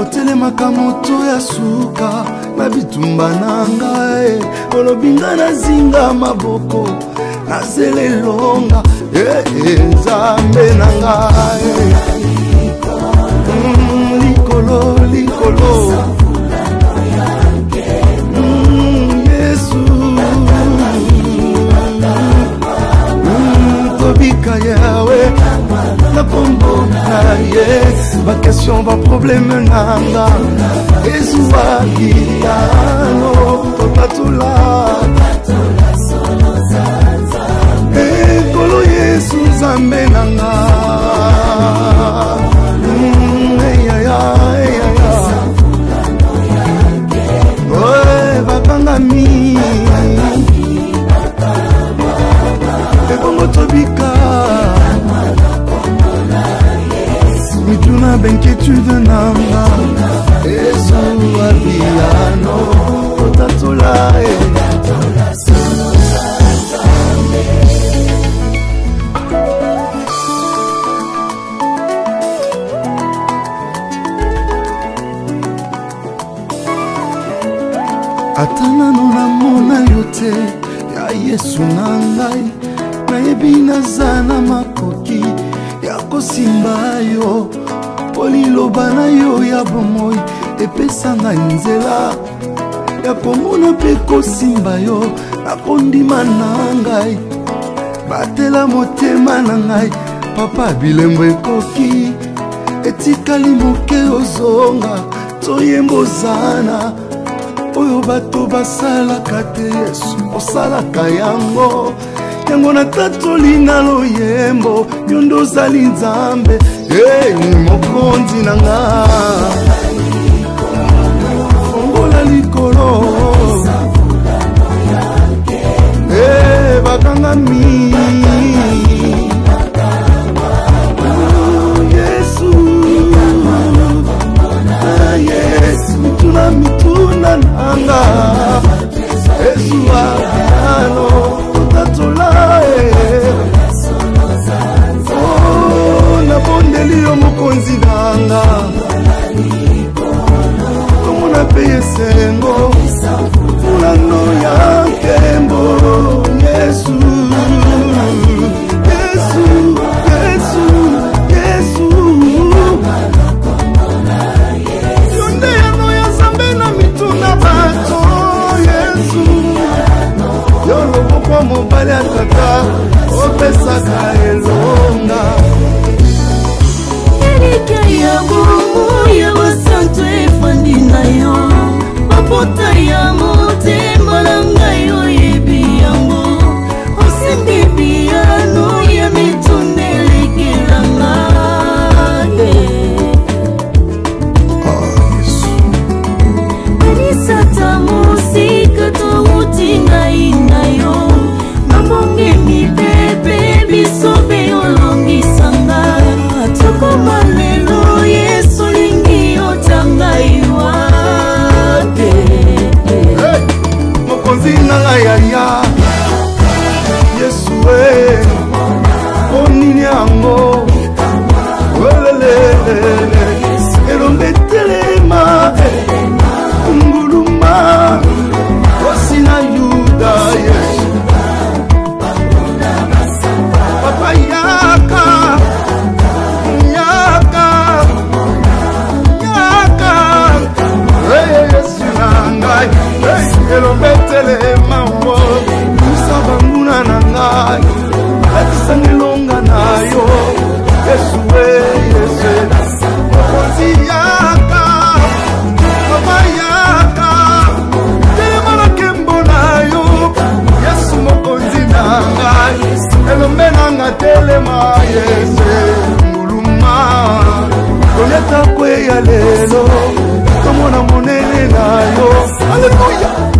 otelemaka moto ya suka na bitumba na ngai olobi nga nazinga maboko nazela elonga e, e, nzambe na ngai mm, likolo likolo mm, yesu mm, tobika ye kombo na ye bakestio baprobleme nanga ezwaki yano topatula ekolo yesu nzambe nanga mm, bakangami ebongo tobika mituna benketude nanga ezauwabiano otatola e. ata nano namona yo te ya yesu na ngai nayebi naza na makoki ya kosimba yo po liloba na yo ya bomoi epesa ngai nzela ya komona mpe kosimba yo nakondima na ngai batela motema na ngai papa bilembo ekoki etikali moke ozonga toyemba ozana oyo bato basalaka te yesu osalaka yango yango natatoli na loyembo yo nde ozali nzambe mokonzi na nga fongola likolo bakanga mi yesu ah, mituna mituna nanga ezwa ano nanga komona pe esengo mulano ya nkembo yesu yesu yesu yesu yo nde yango ya nzambe na mituna bato yesu yo loboko mobali ya tata opesaka elonga ya ngumu ya basantu efandi na yo mapota ya motema na ngai oyebi yango osimbi biyano ya mitunda elekelanga banisata mosika touti ngai na yo nabonge mipepe bisobe olongisanga tokoma motelema musa banguna na ngai lakisanga elonga na yo yesue yesue mokonzi yaka mama yaka telema na nkembo na yo yesu mokonzi na ngai elombe nanga telema yese nguluma toyeta kweya lelo tomona monene na yo aleluya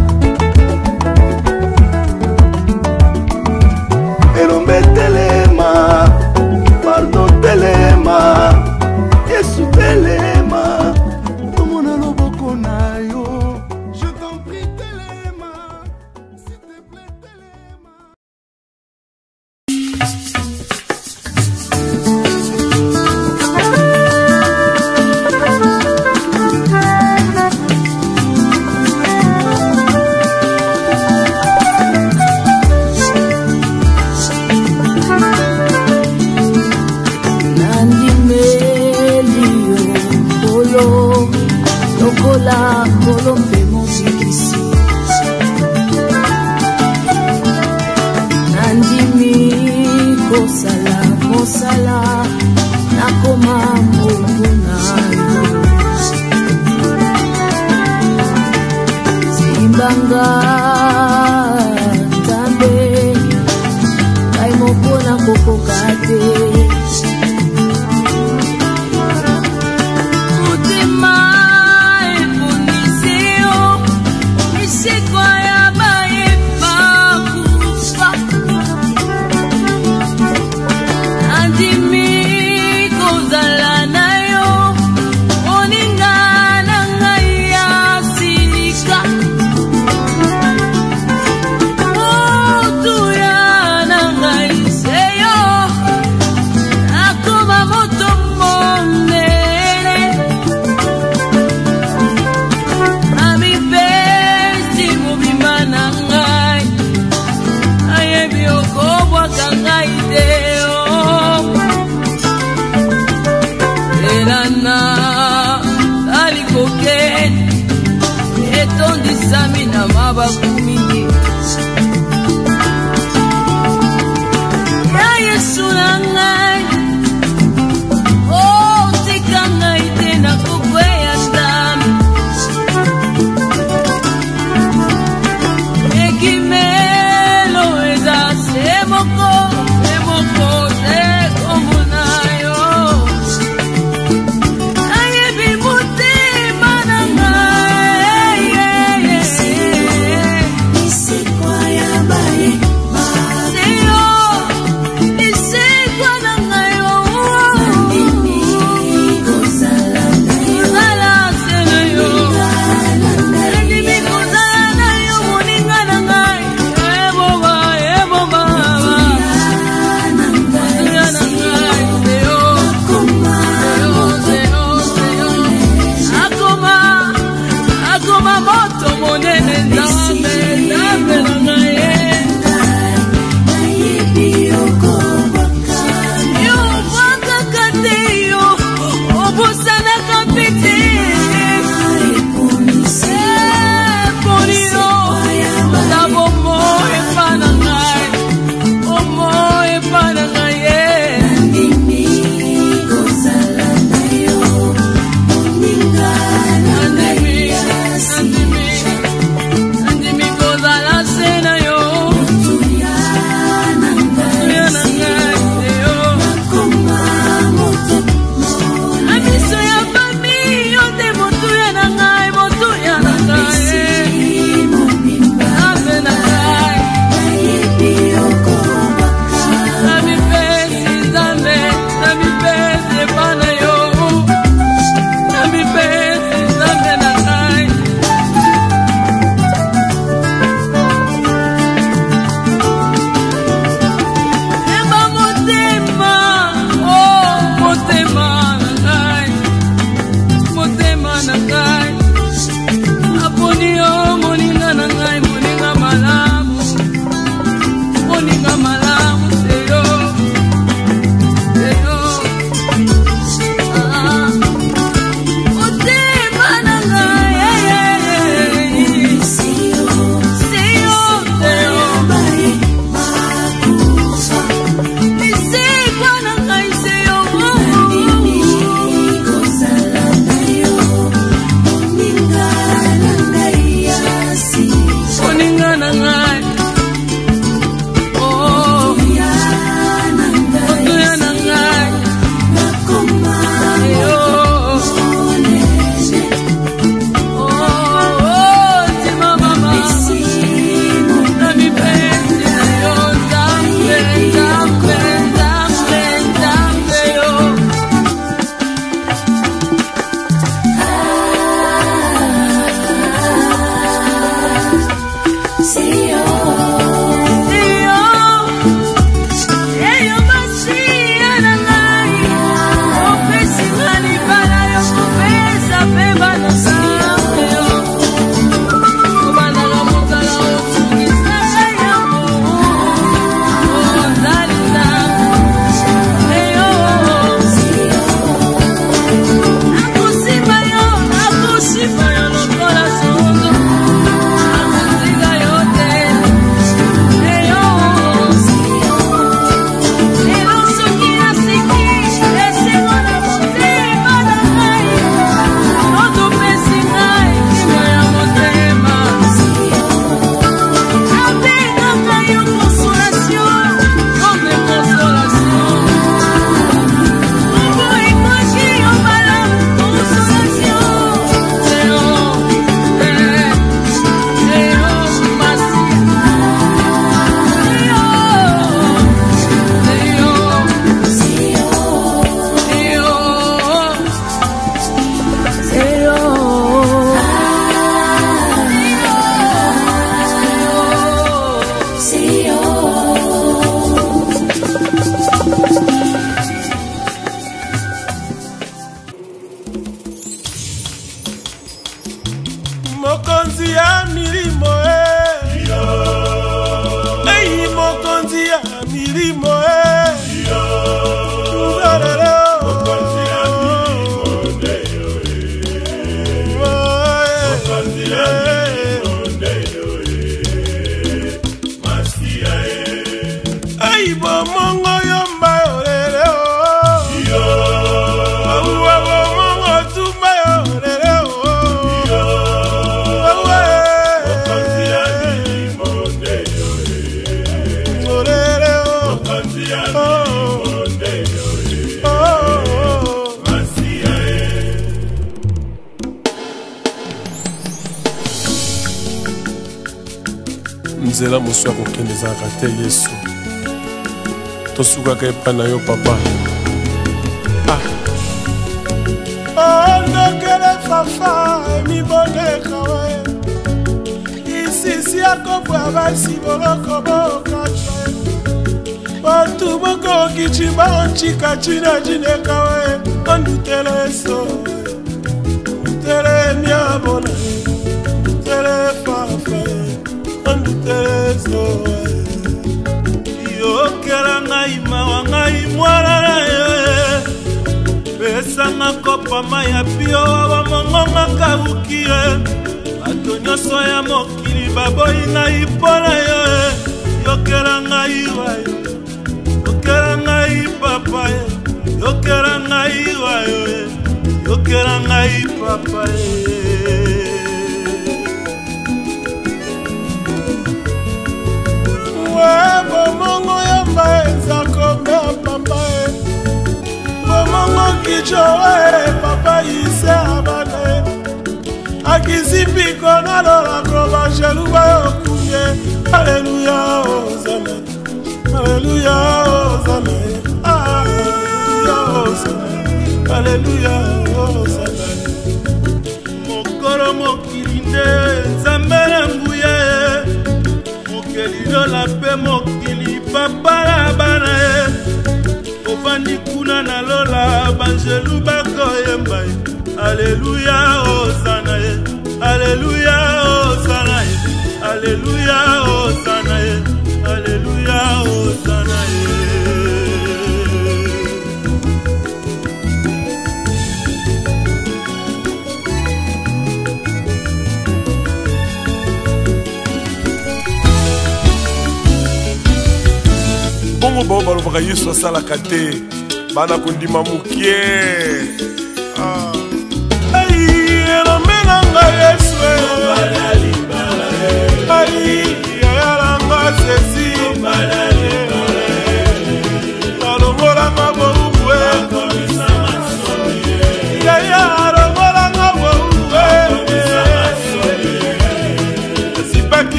de mamu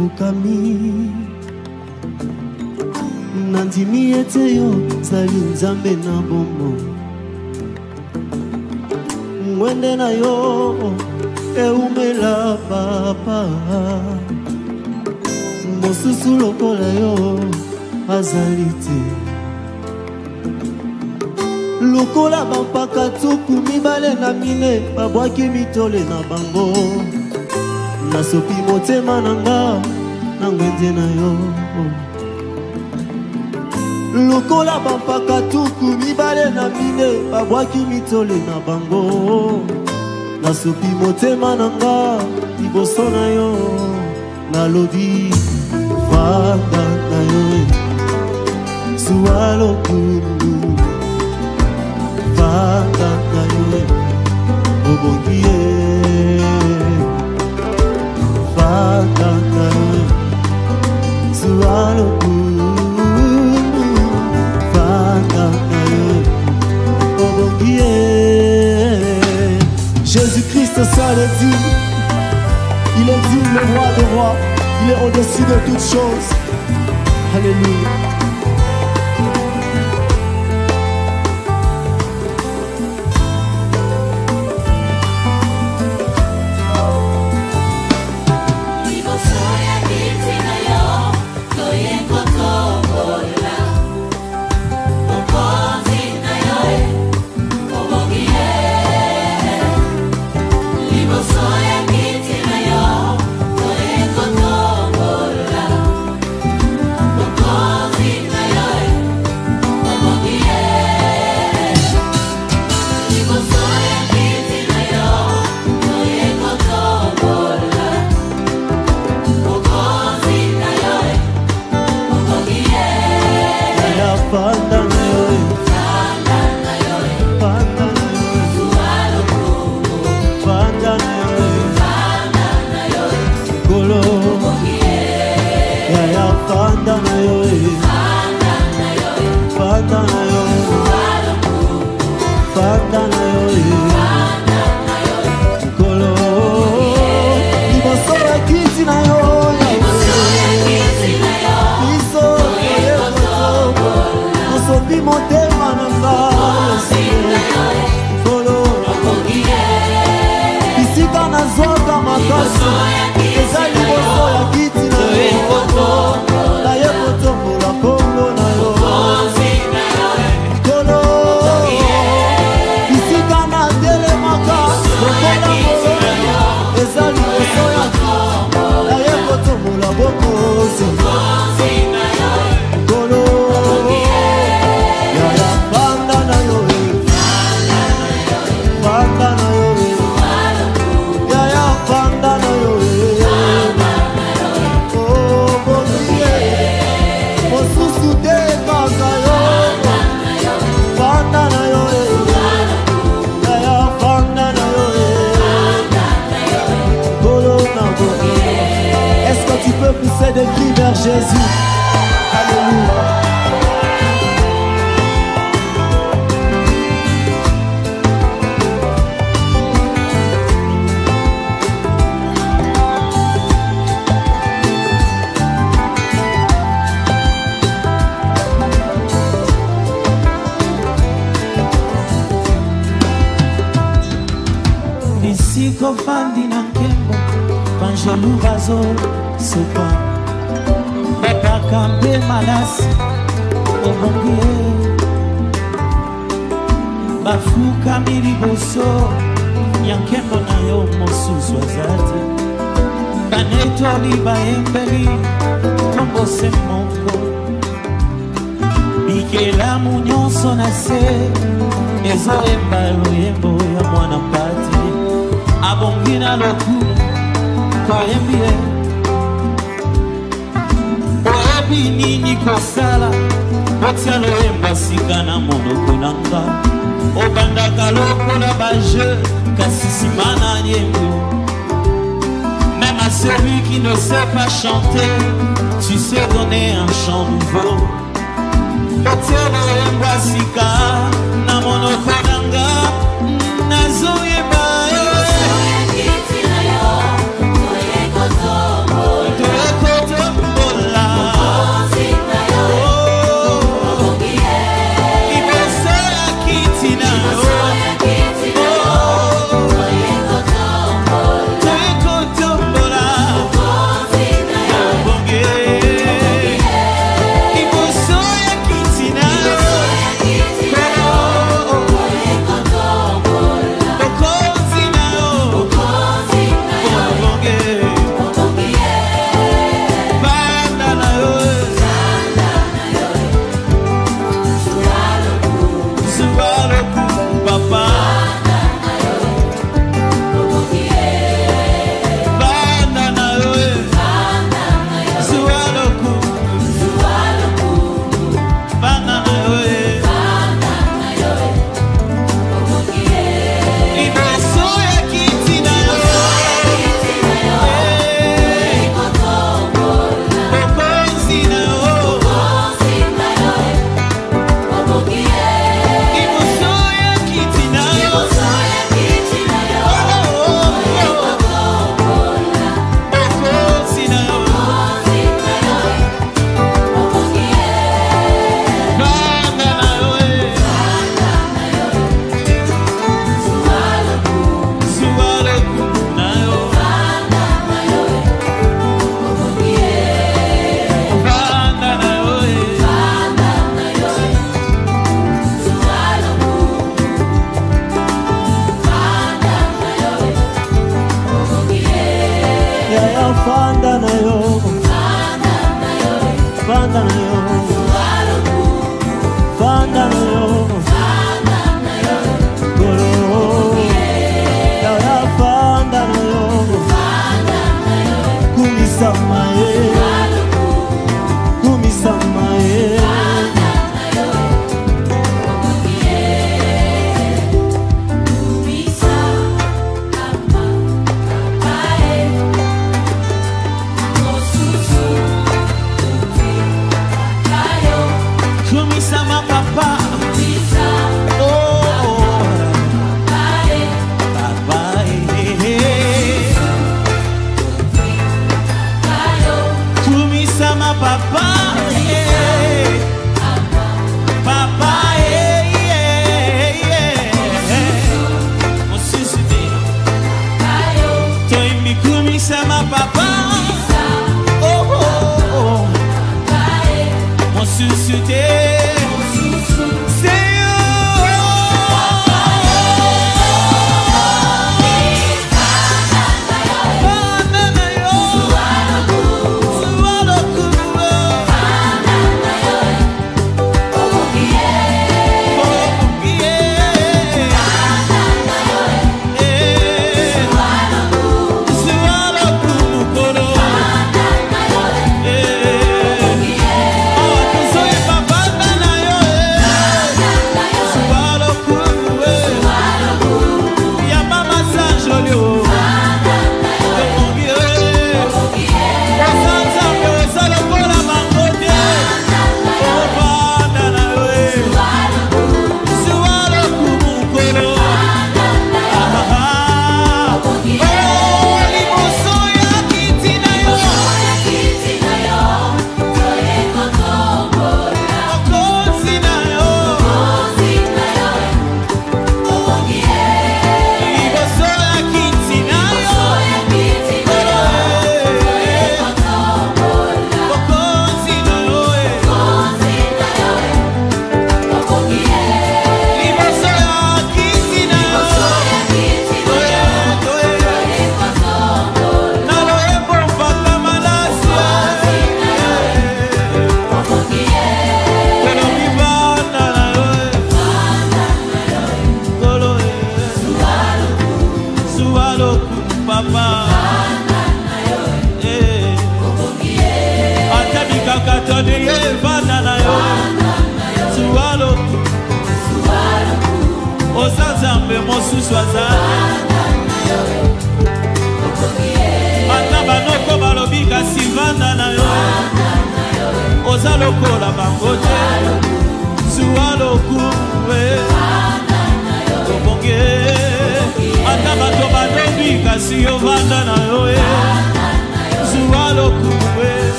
okokami nandimi ete yo ozali nzambe na bombo ngwende na yo eumela papa mosusu lokola yo azali te lokola bampaka tuku mibale na mine babwaki mitole na bango nasopi motema na nga na ngwenze na yo lokola bampaka tuku mibale na mine babwaki mitole na bango nasopi motema na nga liboso na yo nalobi vanda na yo zwa lokundu vanda il est digne. Il est le roi des rois. Il est au-dessus de toutes choses. Alléluia.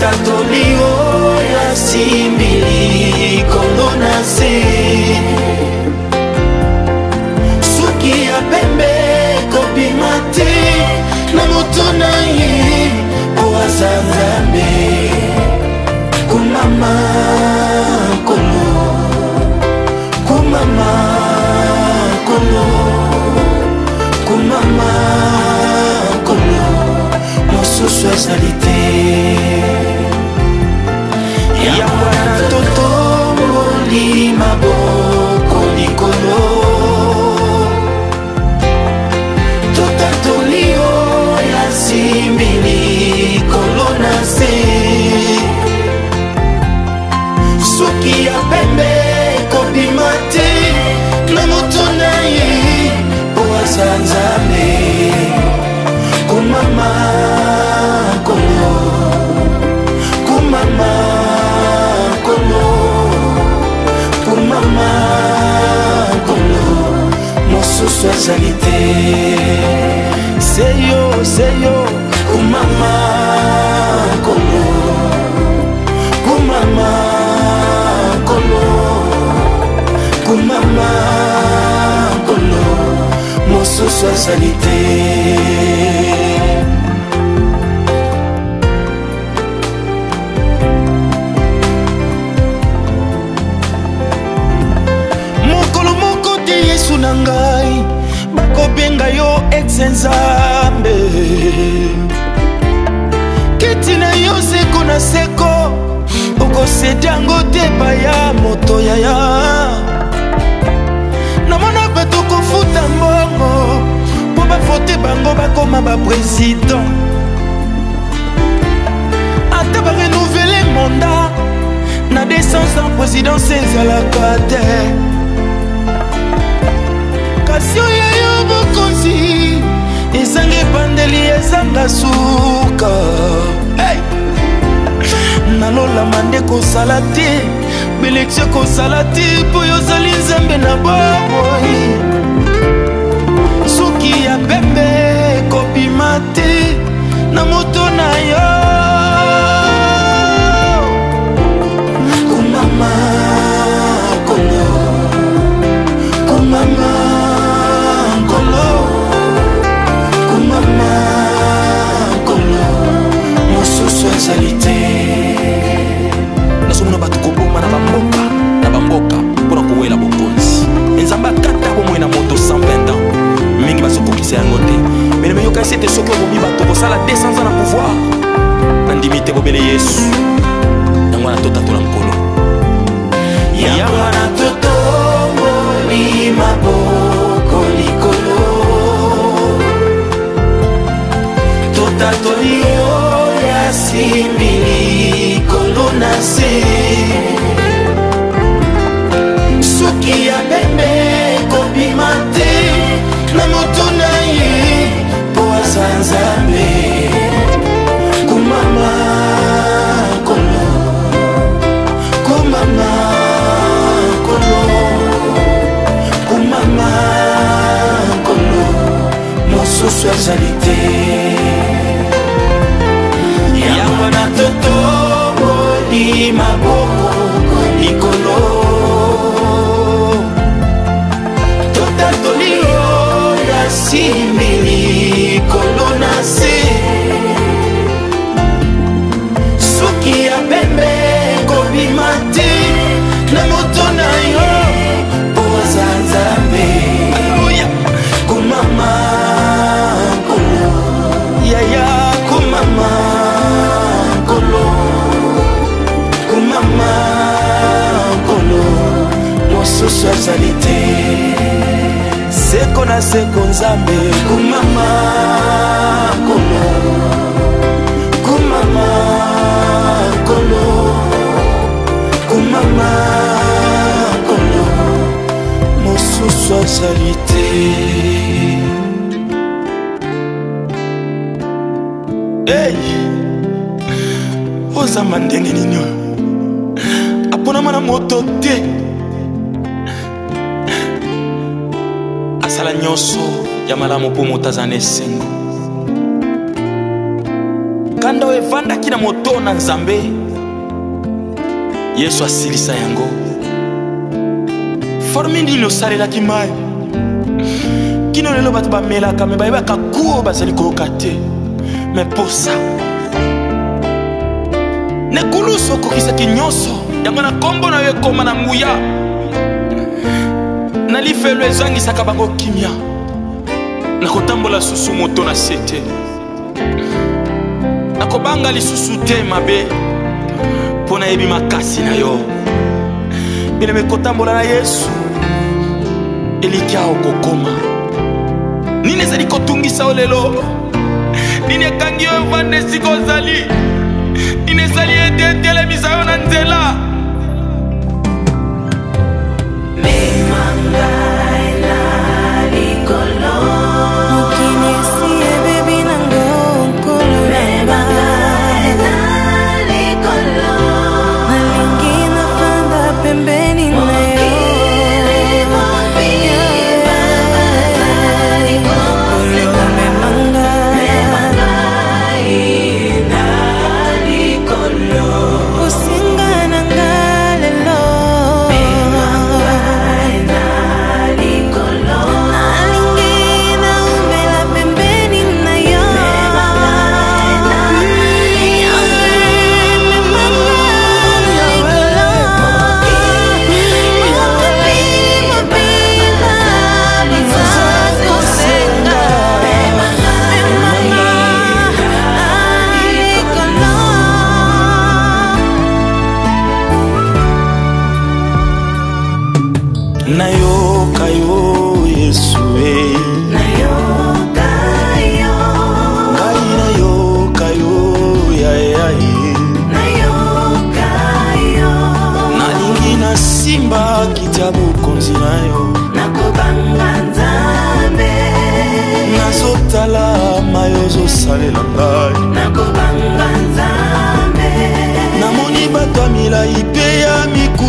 ata toli oyo oh, asimbili kongo na se suki ya pembe kobima te na moto na ye po oh, aza nzambe kumama kolo kumama kolo kumama kolo mosusu ezali te yango wana totomboli maboko likolo totatoli oyo asimbi likolo na se soki ya pembe ekobima te na moto na ye mpo aza nzambe komama kongo komama mosusu azali te seyo seyo kumama kolo kumama kolo kumama kolo mosusu azali te yo exe nzambe kiti na yo seko na seko okosedi yango te epai ya moto yaya namona bato kofuta mbongo mpo bafote bango bakoma baprezidan ata barenuvele manda na descence ya présidence ezalaka te kasi oye bokonzi ezanga ebandeli ezanga suka nalolama nde kozala te belektie kozala te mpo yo ozali nzambe na bomoi suki ya pembe ekobima te na moto na yo umama ezali te nazomona bato koboma na bamboka na bamboka mpo na kowela bokonzi nzambe akata bomoi na moto 120 ans mingi bazokokisa yango te meneme yokanisi ete soki obomi bato kosala 200 ans na pouvoir nandimi te bobele yesu yango wana totato na mokolo yango wana totomboli maboko likolo totatoli yo asimbi likolo na se soki ya pembe kobima te na moto na ye mpo aza nzambe kumama kolo kumama kolo kumama kolo mosusu azali te Mi ni tanto likolo totatolio me... mosusu azali te seko na seko nzambe kumama kolo kumama kolo kumama kolo mosusu azali te hey! ozamba ndenge nini oyo aponama na moto te nyonso ya malamu mpo moto aza na esengo kanda oyo evandaki na moto na nzambe yesu asilisa yango forme ndini osalelaki mai kino lelo bato bamelaka me bayebaka ku oyo bazali koyoka te me mposa nekulusu okokisaki nyonso yango na nkombo na yo ekoma na nguya na lifelo ezangisaka bango kimia na kotambola lisusu moto na se te nakobanga lisusu te mabe mpo nayebi makasi na yo bileme kotambola na yesu elikya okokoma nini ezali kotungisa yo lelo nini ekangi yo evanda esika ozali nini ezali ete etelemisa yo na nzela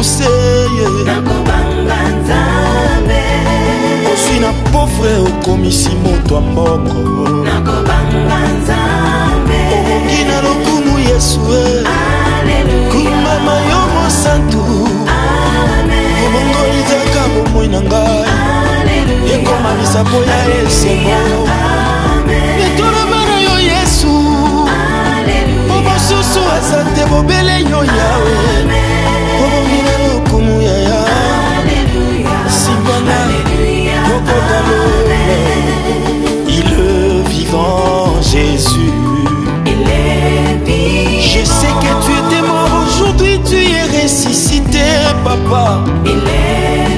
muse ozwi na pauvre okomisi moto ya mboko okoki na lokumu yesu e. kumama yo mosantu obongolizaka bomoi na ngai ekomamisa po ya esengo e etoloba na yo yesu po mosusu aza te bobele yo yawe Il est vivant, Jésus. Il est vivant. Je sais que tu étais mort aujourd'hui, tu es ressuscité, papa. Il est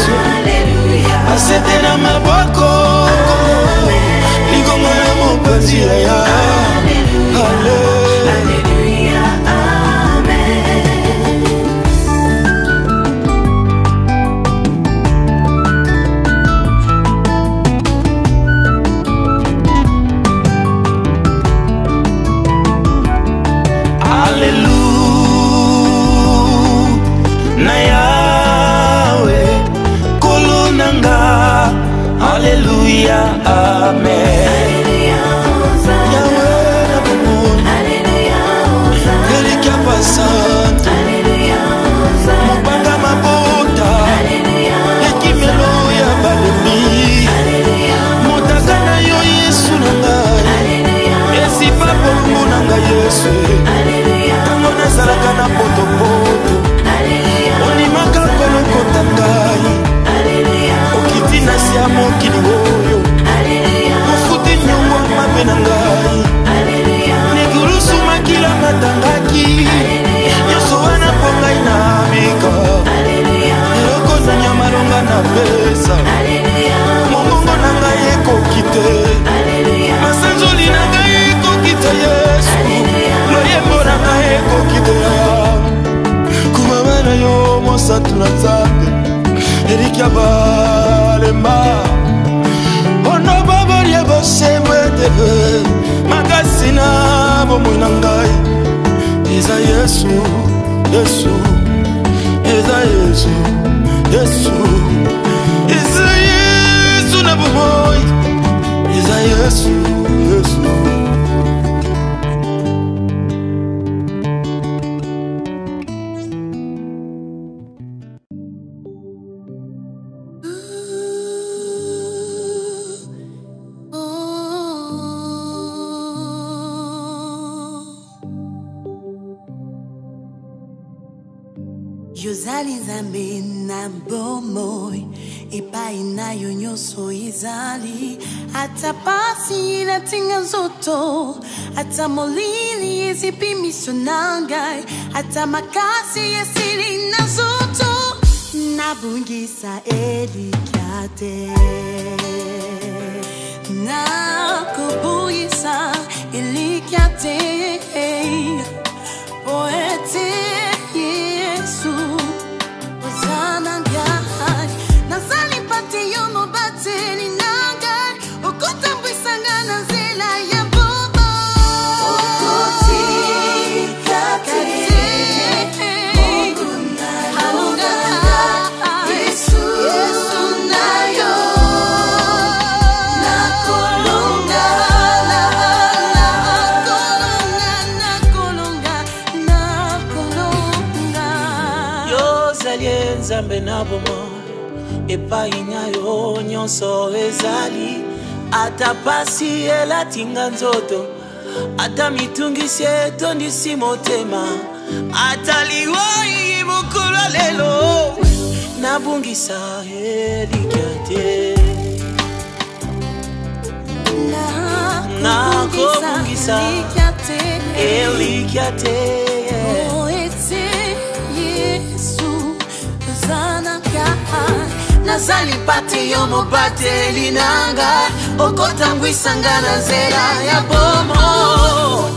yesu asete na maboko likongo ya mopanzi ya ya opesi motema atali oyi mokolo lelo nabungisa elika te nakobungisa elika te nazali pati yo mobateli nanga okotangwisanga na nzela ya bomo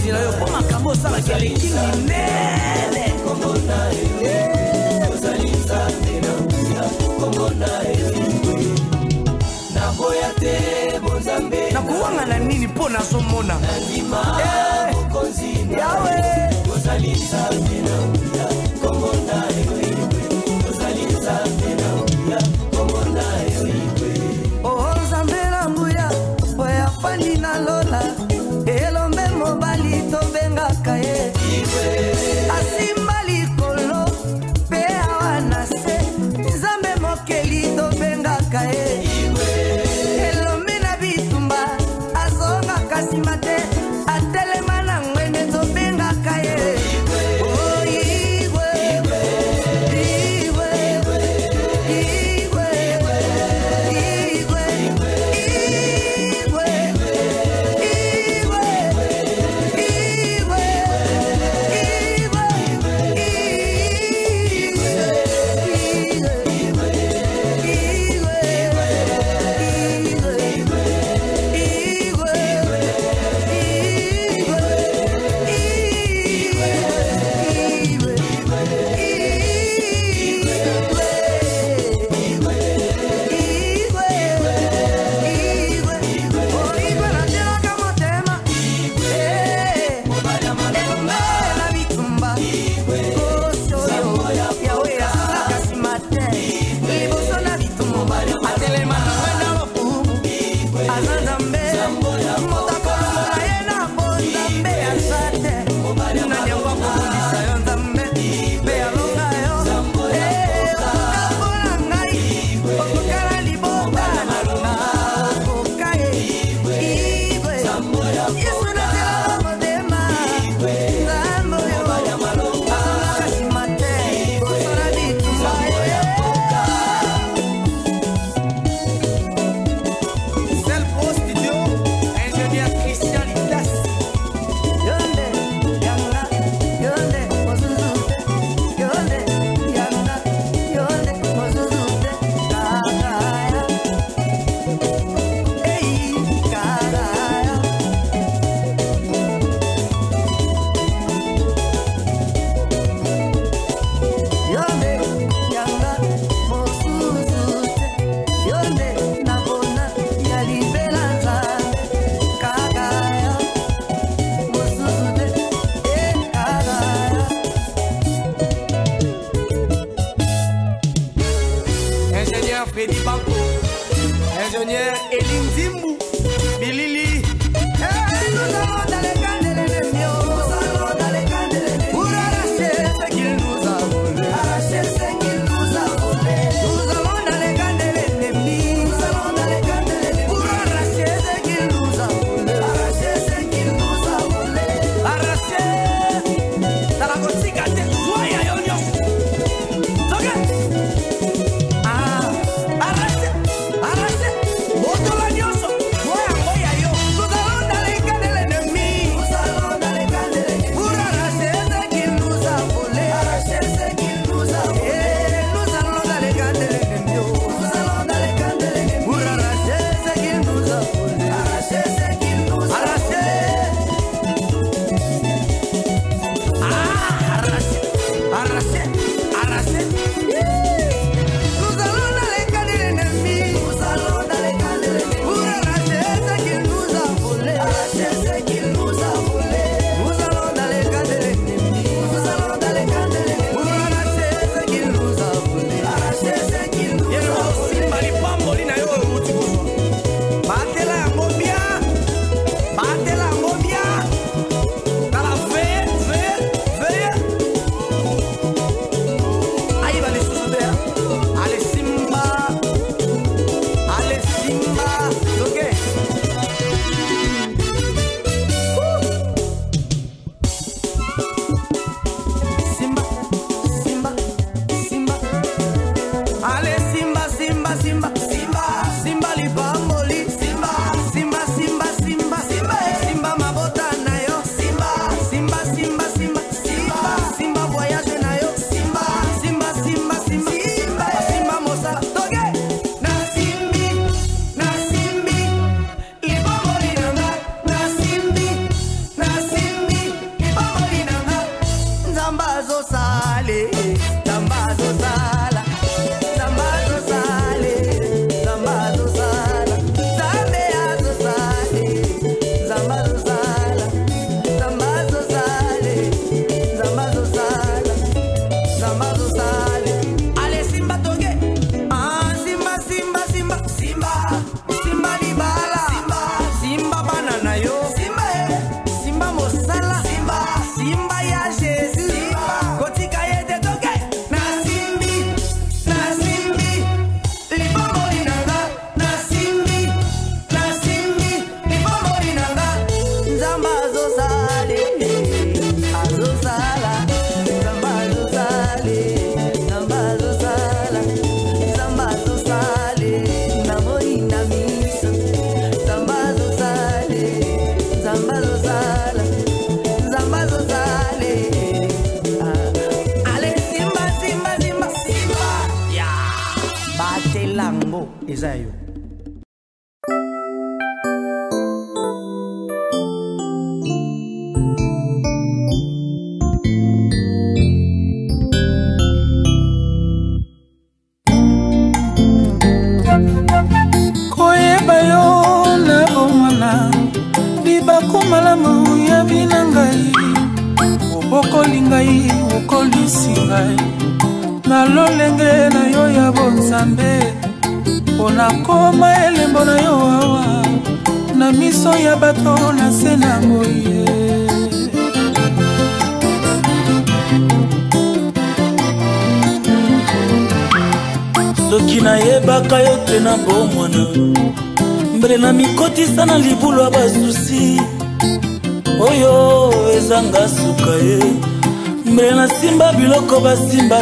mokonzi na yo mpo makambo osalaki eleki minene naboya te bonzambe nakowanga na nini mpo nazomona eh! yawe ozali nzambe na nguya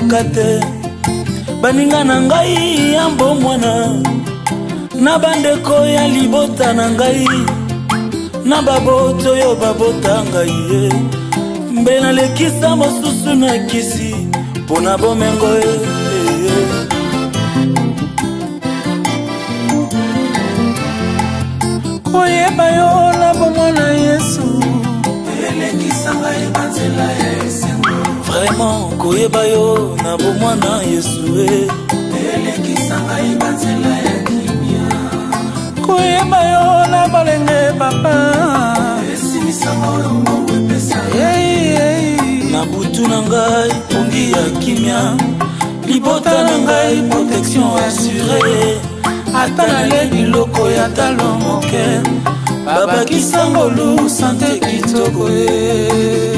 bayoka te baninga na ngai ya mbomwana na bandeko ya libota na ngai na baboti oyo babota ngai ye mbe nalekisa mosusu na kisi mpo na bomengo ye koyeba yo na bomwana yesu elekisa ngai banzela ya esengo vraimen koyeba yo na bomwana yesu e koyeba yo na bolenge papa na butu na ngai pongi ya kimia libota na ngai protection assurée ata nale biloko ya talo moke babakisango lu sante kitoko ye eh.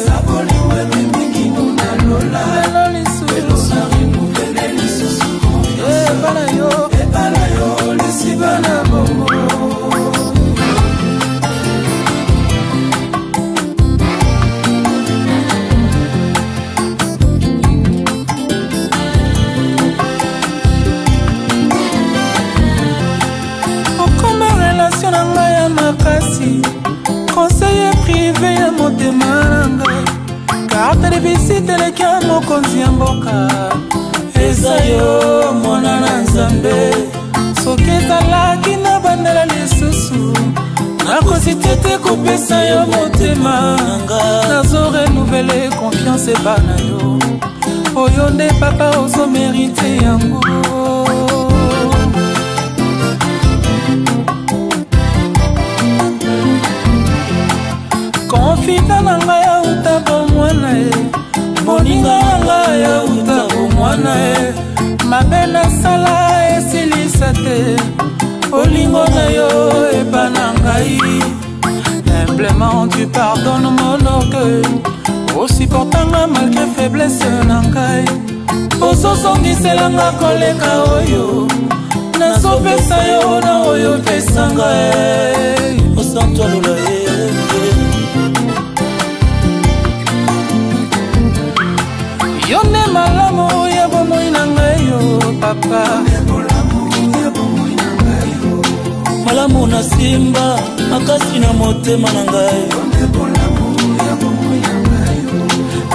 ebisiteleki ya mokonzi ya mboka eza yo mona na nzambe soki ezalaki na bandela lisusu nakosite te kopesa yo motema nazorenuvele konfiance epa na yo oyo nde papa ozomerite yango konfita na ngai yauta bomwana ye boninga yanga yauta bomwana ye mabe nasala esilisa te olingo na yo epa na ngai simplement tu pardonnes mon orgueil osupportanga malgré faiblesse na ngai ozozongiselanga koleka oyo nazopesa yo na oyo opesanga e. osantolula ye yo nde malamu ya bomoi na ngai yo papa malamu na simba makasi na motema na ngai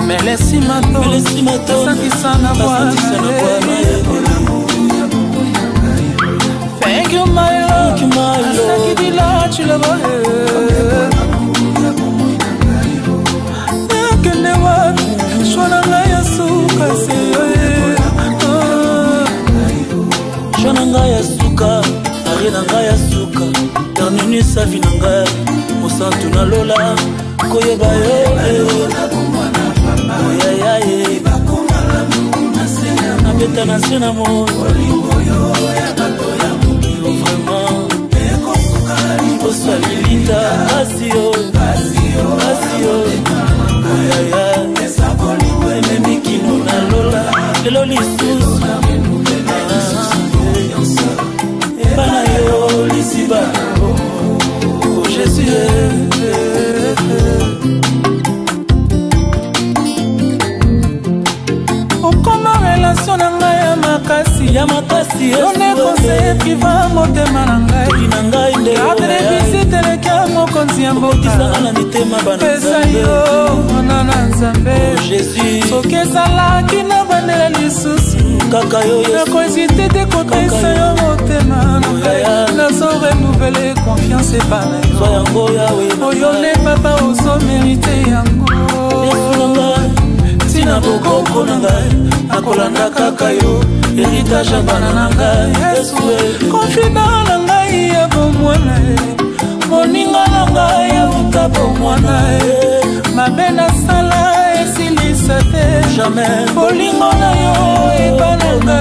melesi matoesakisa na bwana Thank you, my love. Thank you, my love. ngai ya suka are na ngai ya suka terminus avi na ngai mosantu nalola koyeba yoyayaye eh, eh. eh. nabeta na nse na mo liboso ya lilinda asio asio oyaya ememikino nalola lelo lisusu yo lisiba o oh, jésus okoma relatio na ngai ya makasi ya makasi onekose epriva motema na ngai na ngai nde mokonzi ya mbokapesa yo mwana na nzambe soki ezalaki na bandela lisusu nakoezi tete kopesa yo motema nazo renouvele confiance epanayo oyo nde papa ozomerite yango ntina bokoko na ngai nakolanda kaka yo eritage ya bana na ngai eh. confident na ngai ya bomwana boningananga yauta bomwana ye mabe nasala esilisa te jamais bolingo na yo ebananga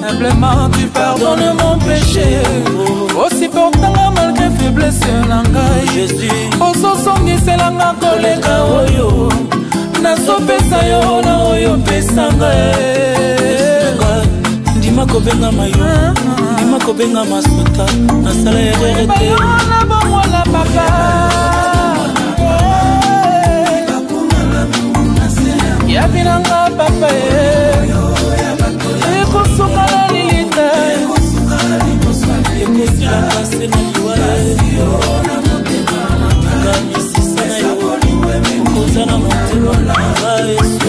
simplement tu pardonnes mon péché oh. aussi portanga malgré faiblesse na ngai ozosongiselanga koleka oyo nazopesa yo na oyo pesanga ndima kobenga mayo ndima kobenga masuta nasala erere te bamwana papa ya binanga papa ekosukala lilita ekosilanga se na liwa misisa na yo koza na motema na ngai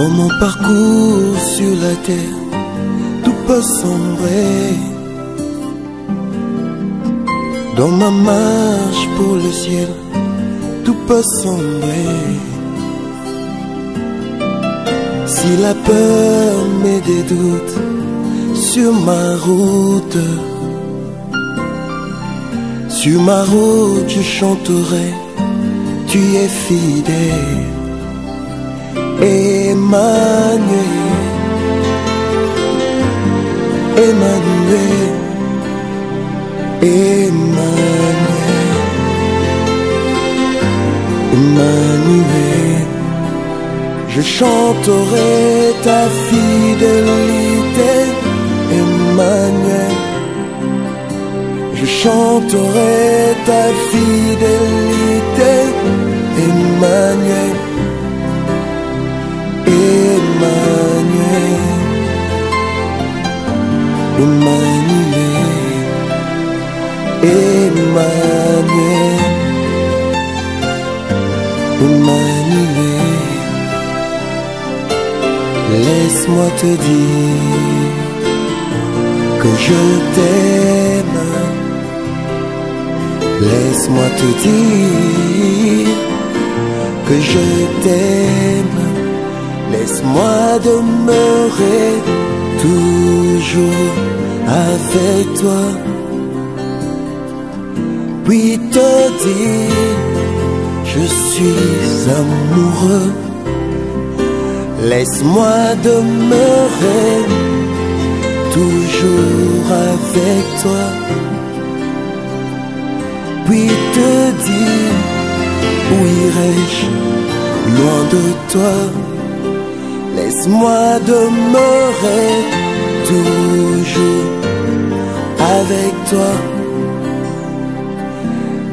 Dans mon parcours sur la terre, tout peut sombrer. Dans ma marche pour le ciel, tout peut sombrer. Si la peur met des doutes sur ma route, sur ma route je chanterai, tu es fidèle. Emmanuel, Emmanuel, Emmanuel, Emmanuel. Je chanterai ta fidélité, Emmanuel. Je chanterai ta fidélité, Emmanuel. Emmanuel, Emmanuel, Emmanuel, Emmanuel. Laisse-moi te dire que je t'aime. Laisse-moi te dire que je t'aime. Laisse-moi demeurer toujours avec toi. Puis te dire, je suis amoureux. Laisse-moi demeurer toujours avec toi. Puis te dire, où irais-je loin de toi? Laisse-moi demeurer toujours avec toi.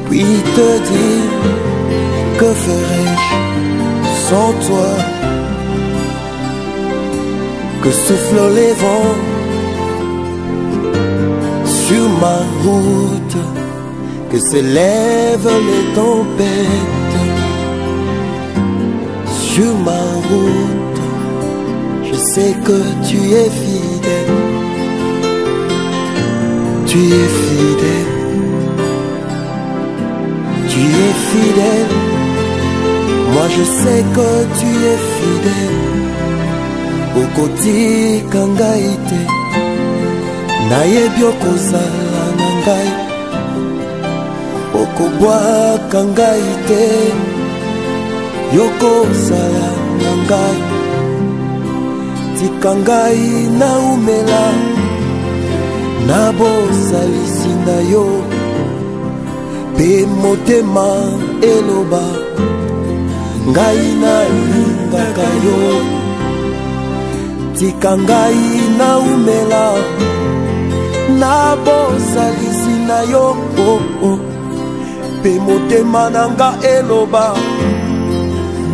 Puis te dire que ferai je sans toi. Que soufflent les vents sur ma route. Que s'élèvent les tempêtes sur ma route. c'est que tu es fidèle. Tu es fidèle. Tu es fidèle. Moi je sais que tu es fidèle. okotika ngai te nayebi okozala na ngai okobwaka ngai te yokozala na ngai tika ngai naumela na bosalisi na yo mpe motema eloba ngai nalingaka yo tika ngai naumela na bosalisi na yo oh, oh. mpe motema na nga eloba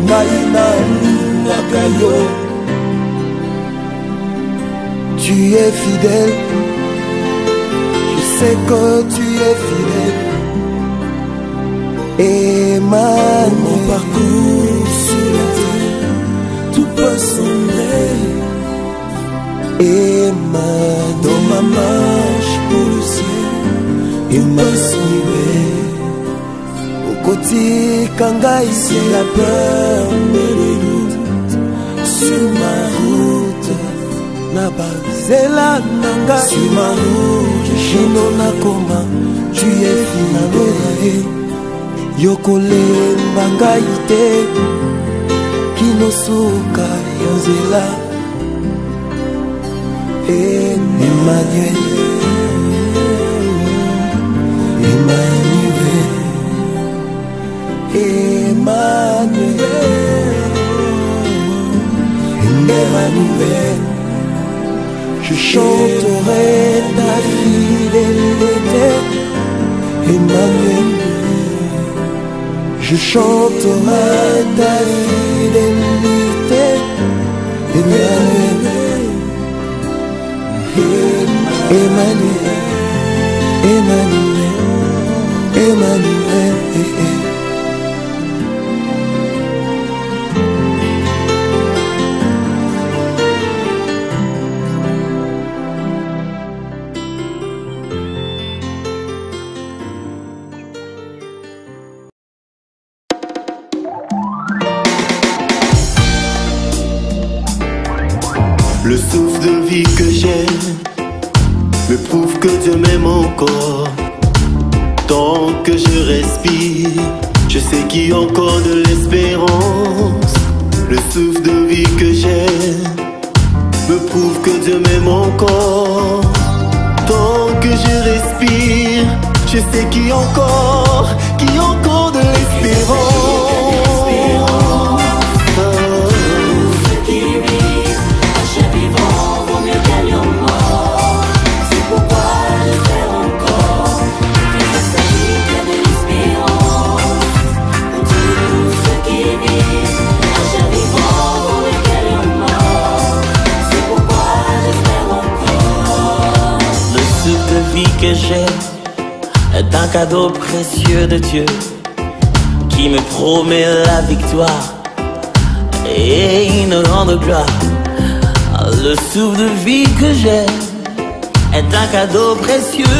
ngai nalingaka yo tu es fidèle. Je sais que tu es fidèle. Et mon parcours sur la terre, tout peut sombrer. Et dans ma marche pour le ciel, il m'a sauvé. Au côté, quand ici la peur mais les doutes sur ma route. là-bas. nzela na nga nsima kino nakoma tue finalo na ye yokolemba ngai te kino suka ya nzela emmanuel emmanuel emmanuel emmanuel Je chanterai ta fidélité, Emmanuel. Je chanterai ta fidélité, Emmanuel. Emmanuel, Emmanuel, Emmanuel. Emmanuel. cadeau précieux.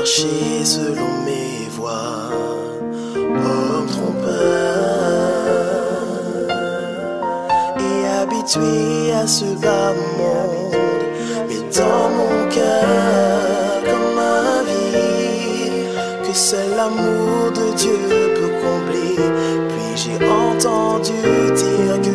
marcher selon mes voies, homme trompeur, et habitué à ce bas monde, mais dans mon cœur, comme ma vie, que seul l'amour de Dieu peut combler. Puis j'ai entendu dire que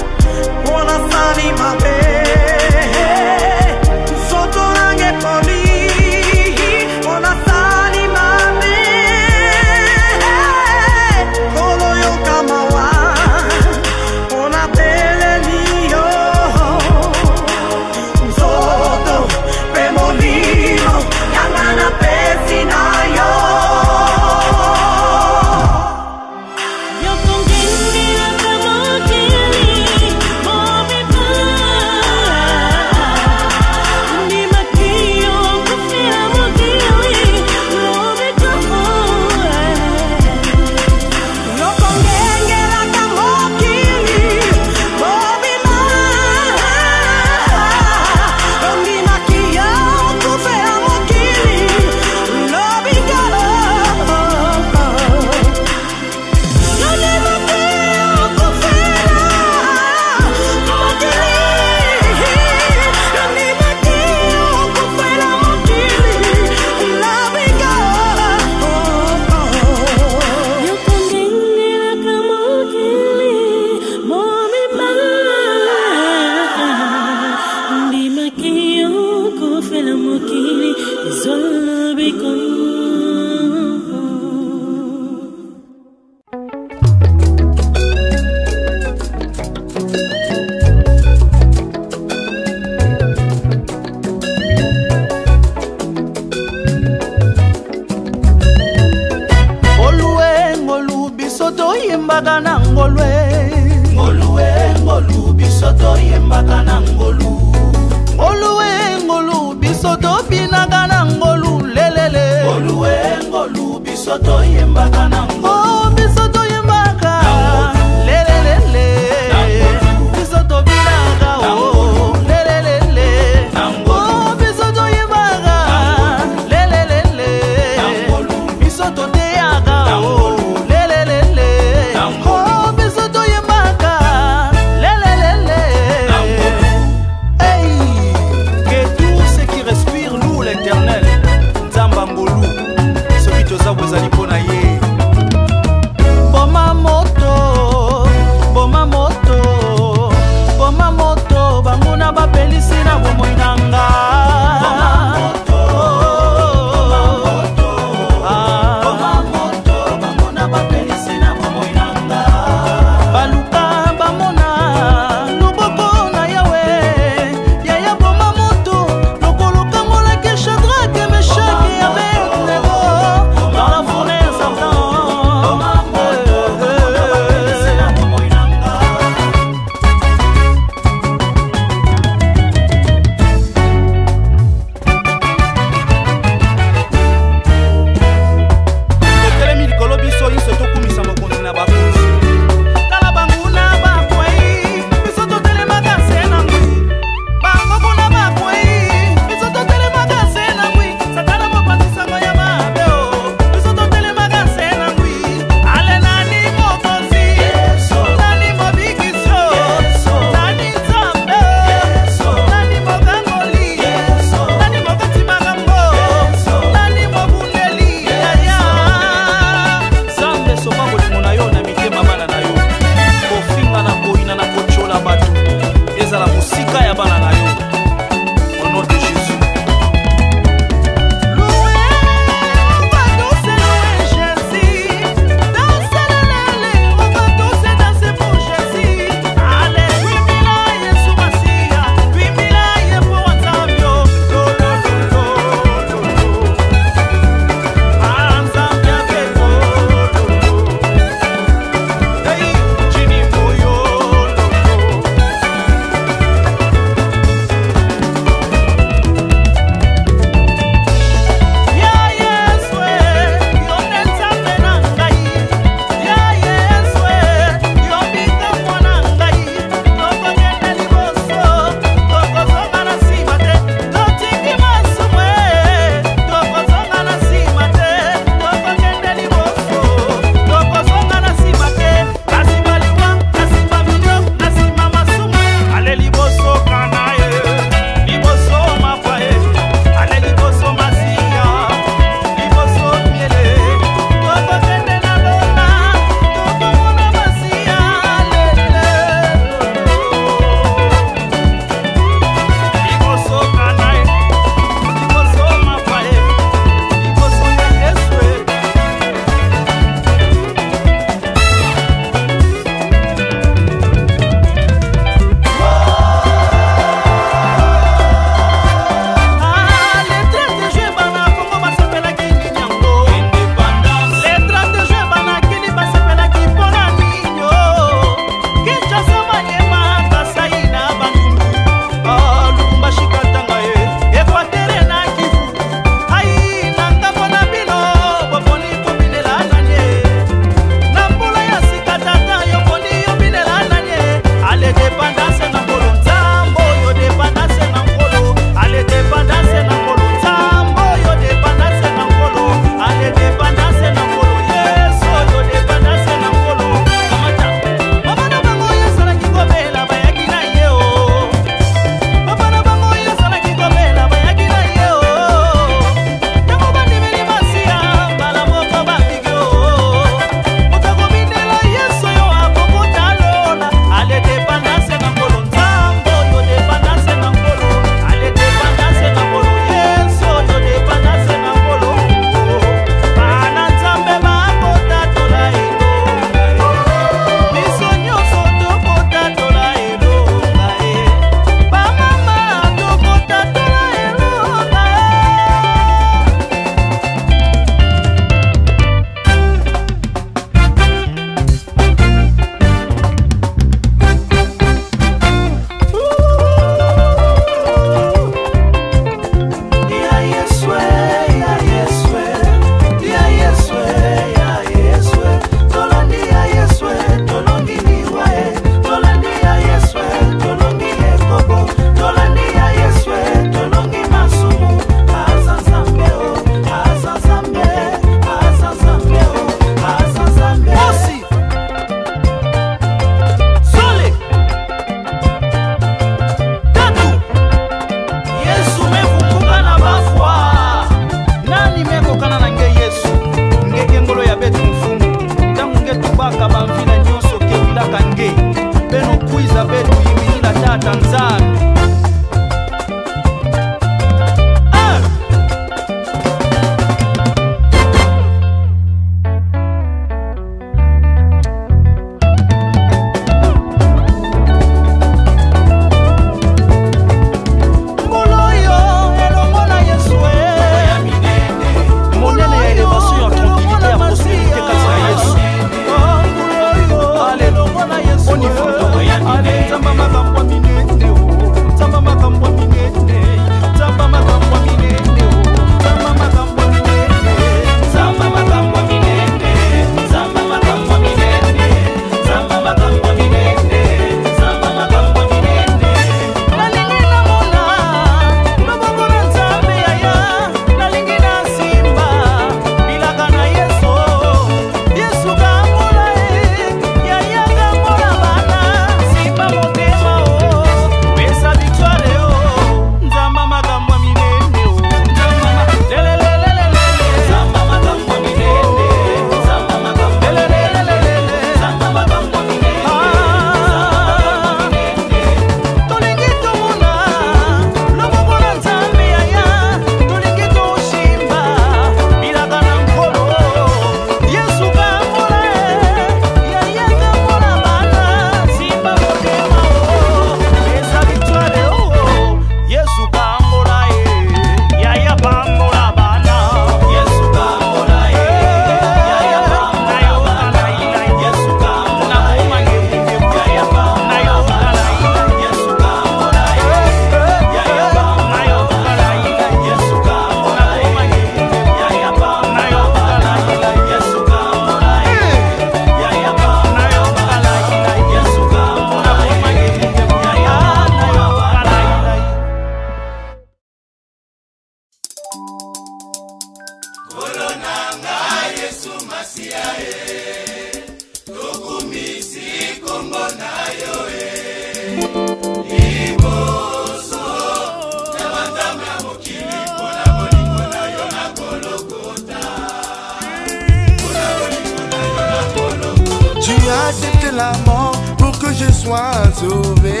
accepté la mort pour que je sois sauvé.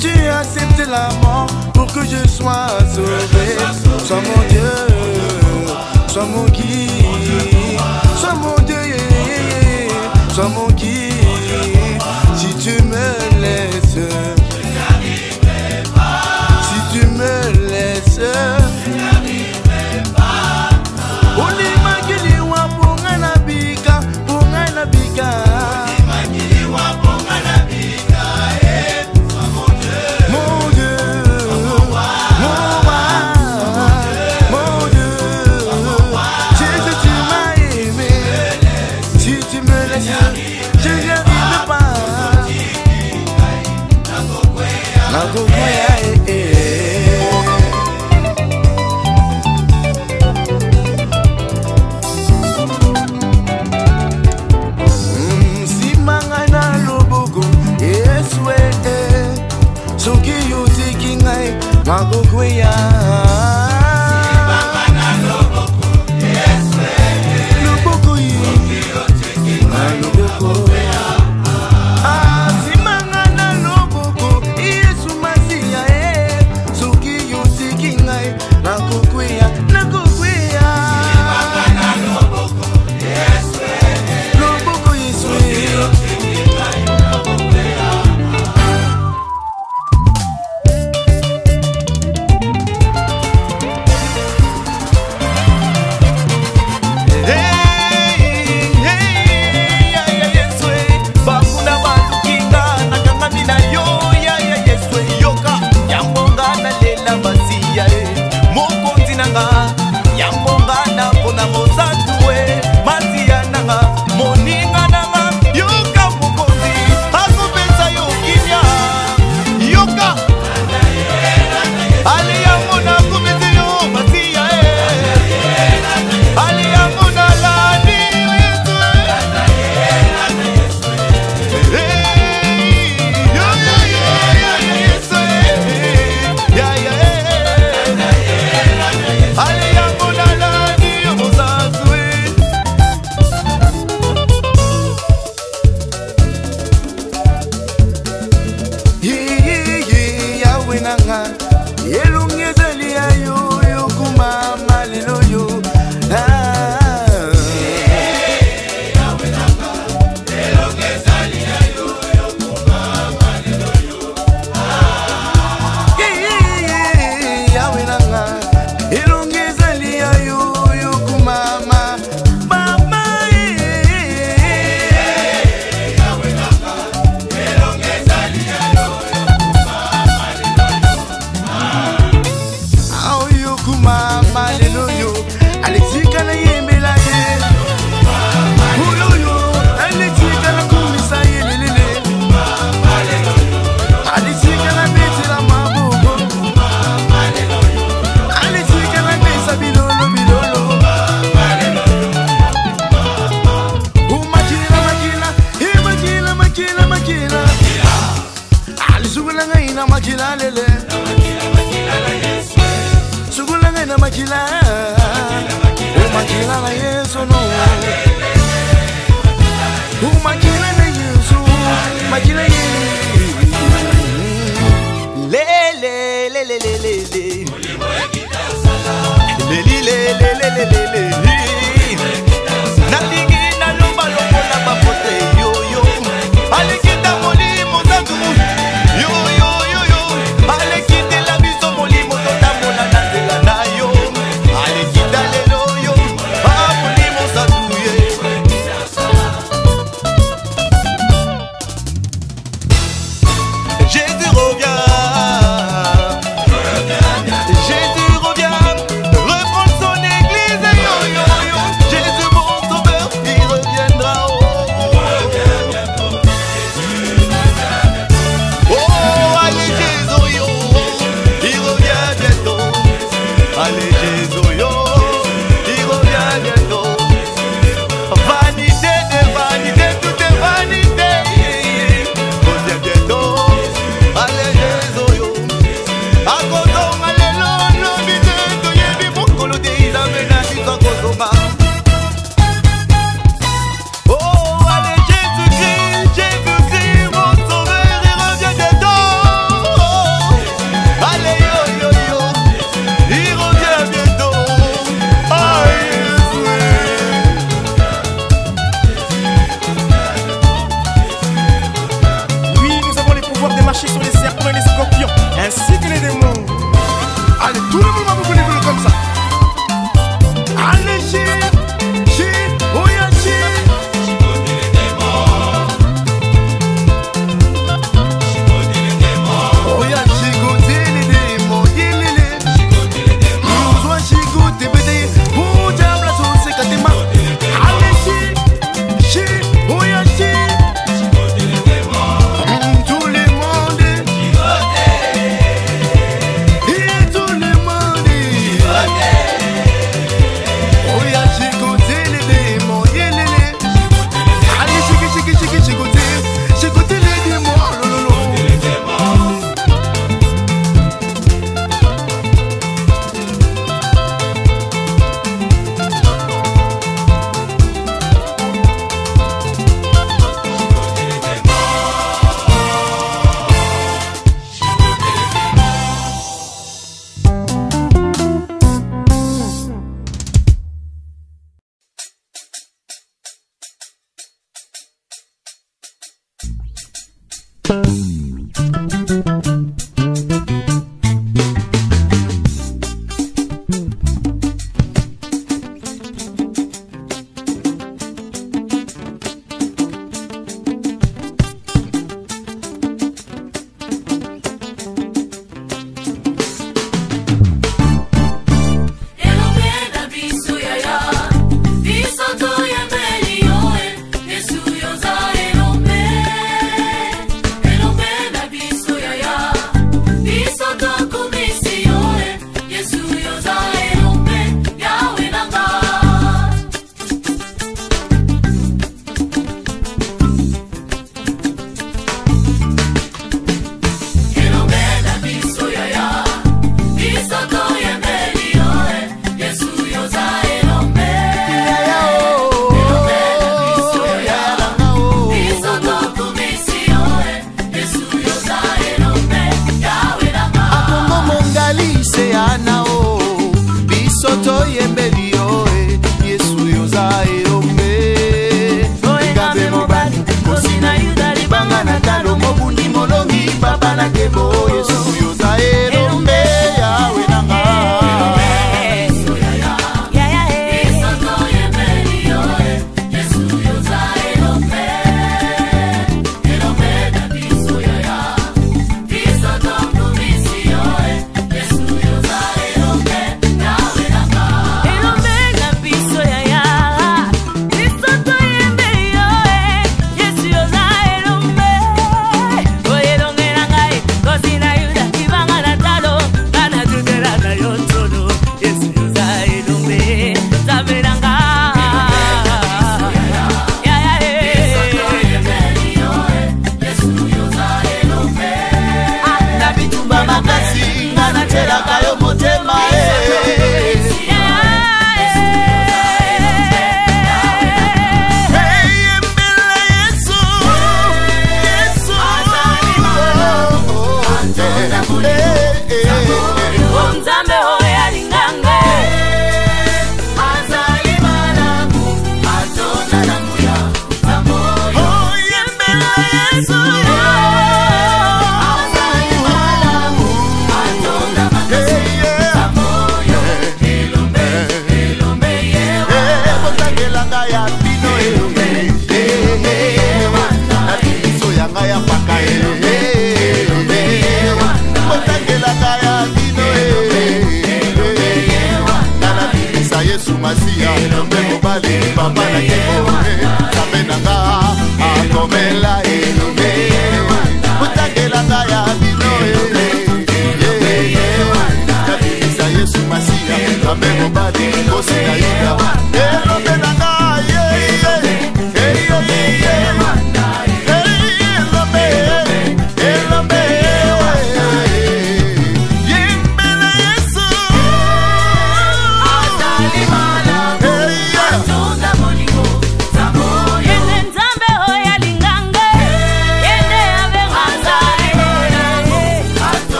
Tu acceptes la mort pour que je sois sauvé. Sois mon Dieu, sois mon guide, sois mon Dieu, sois mon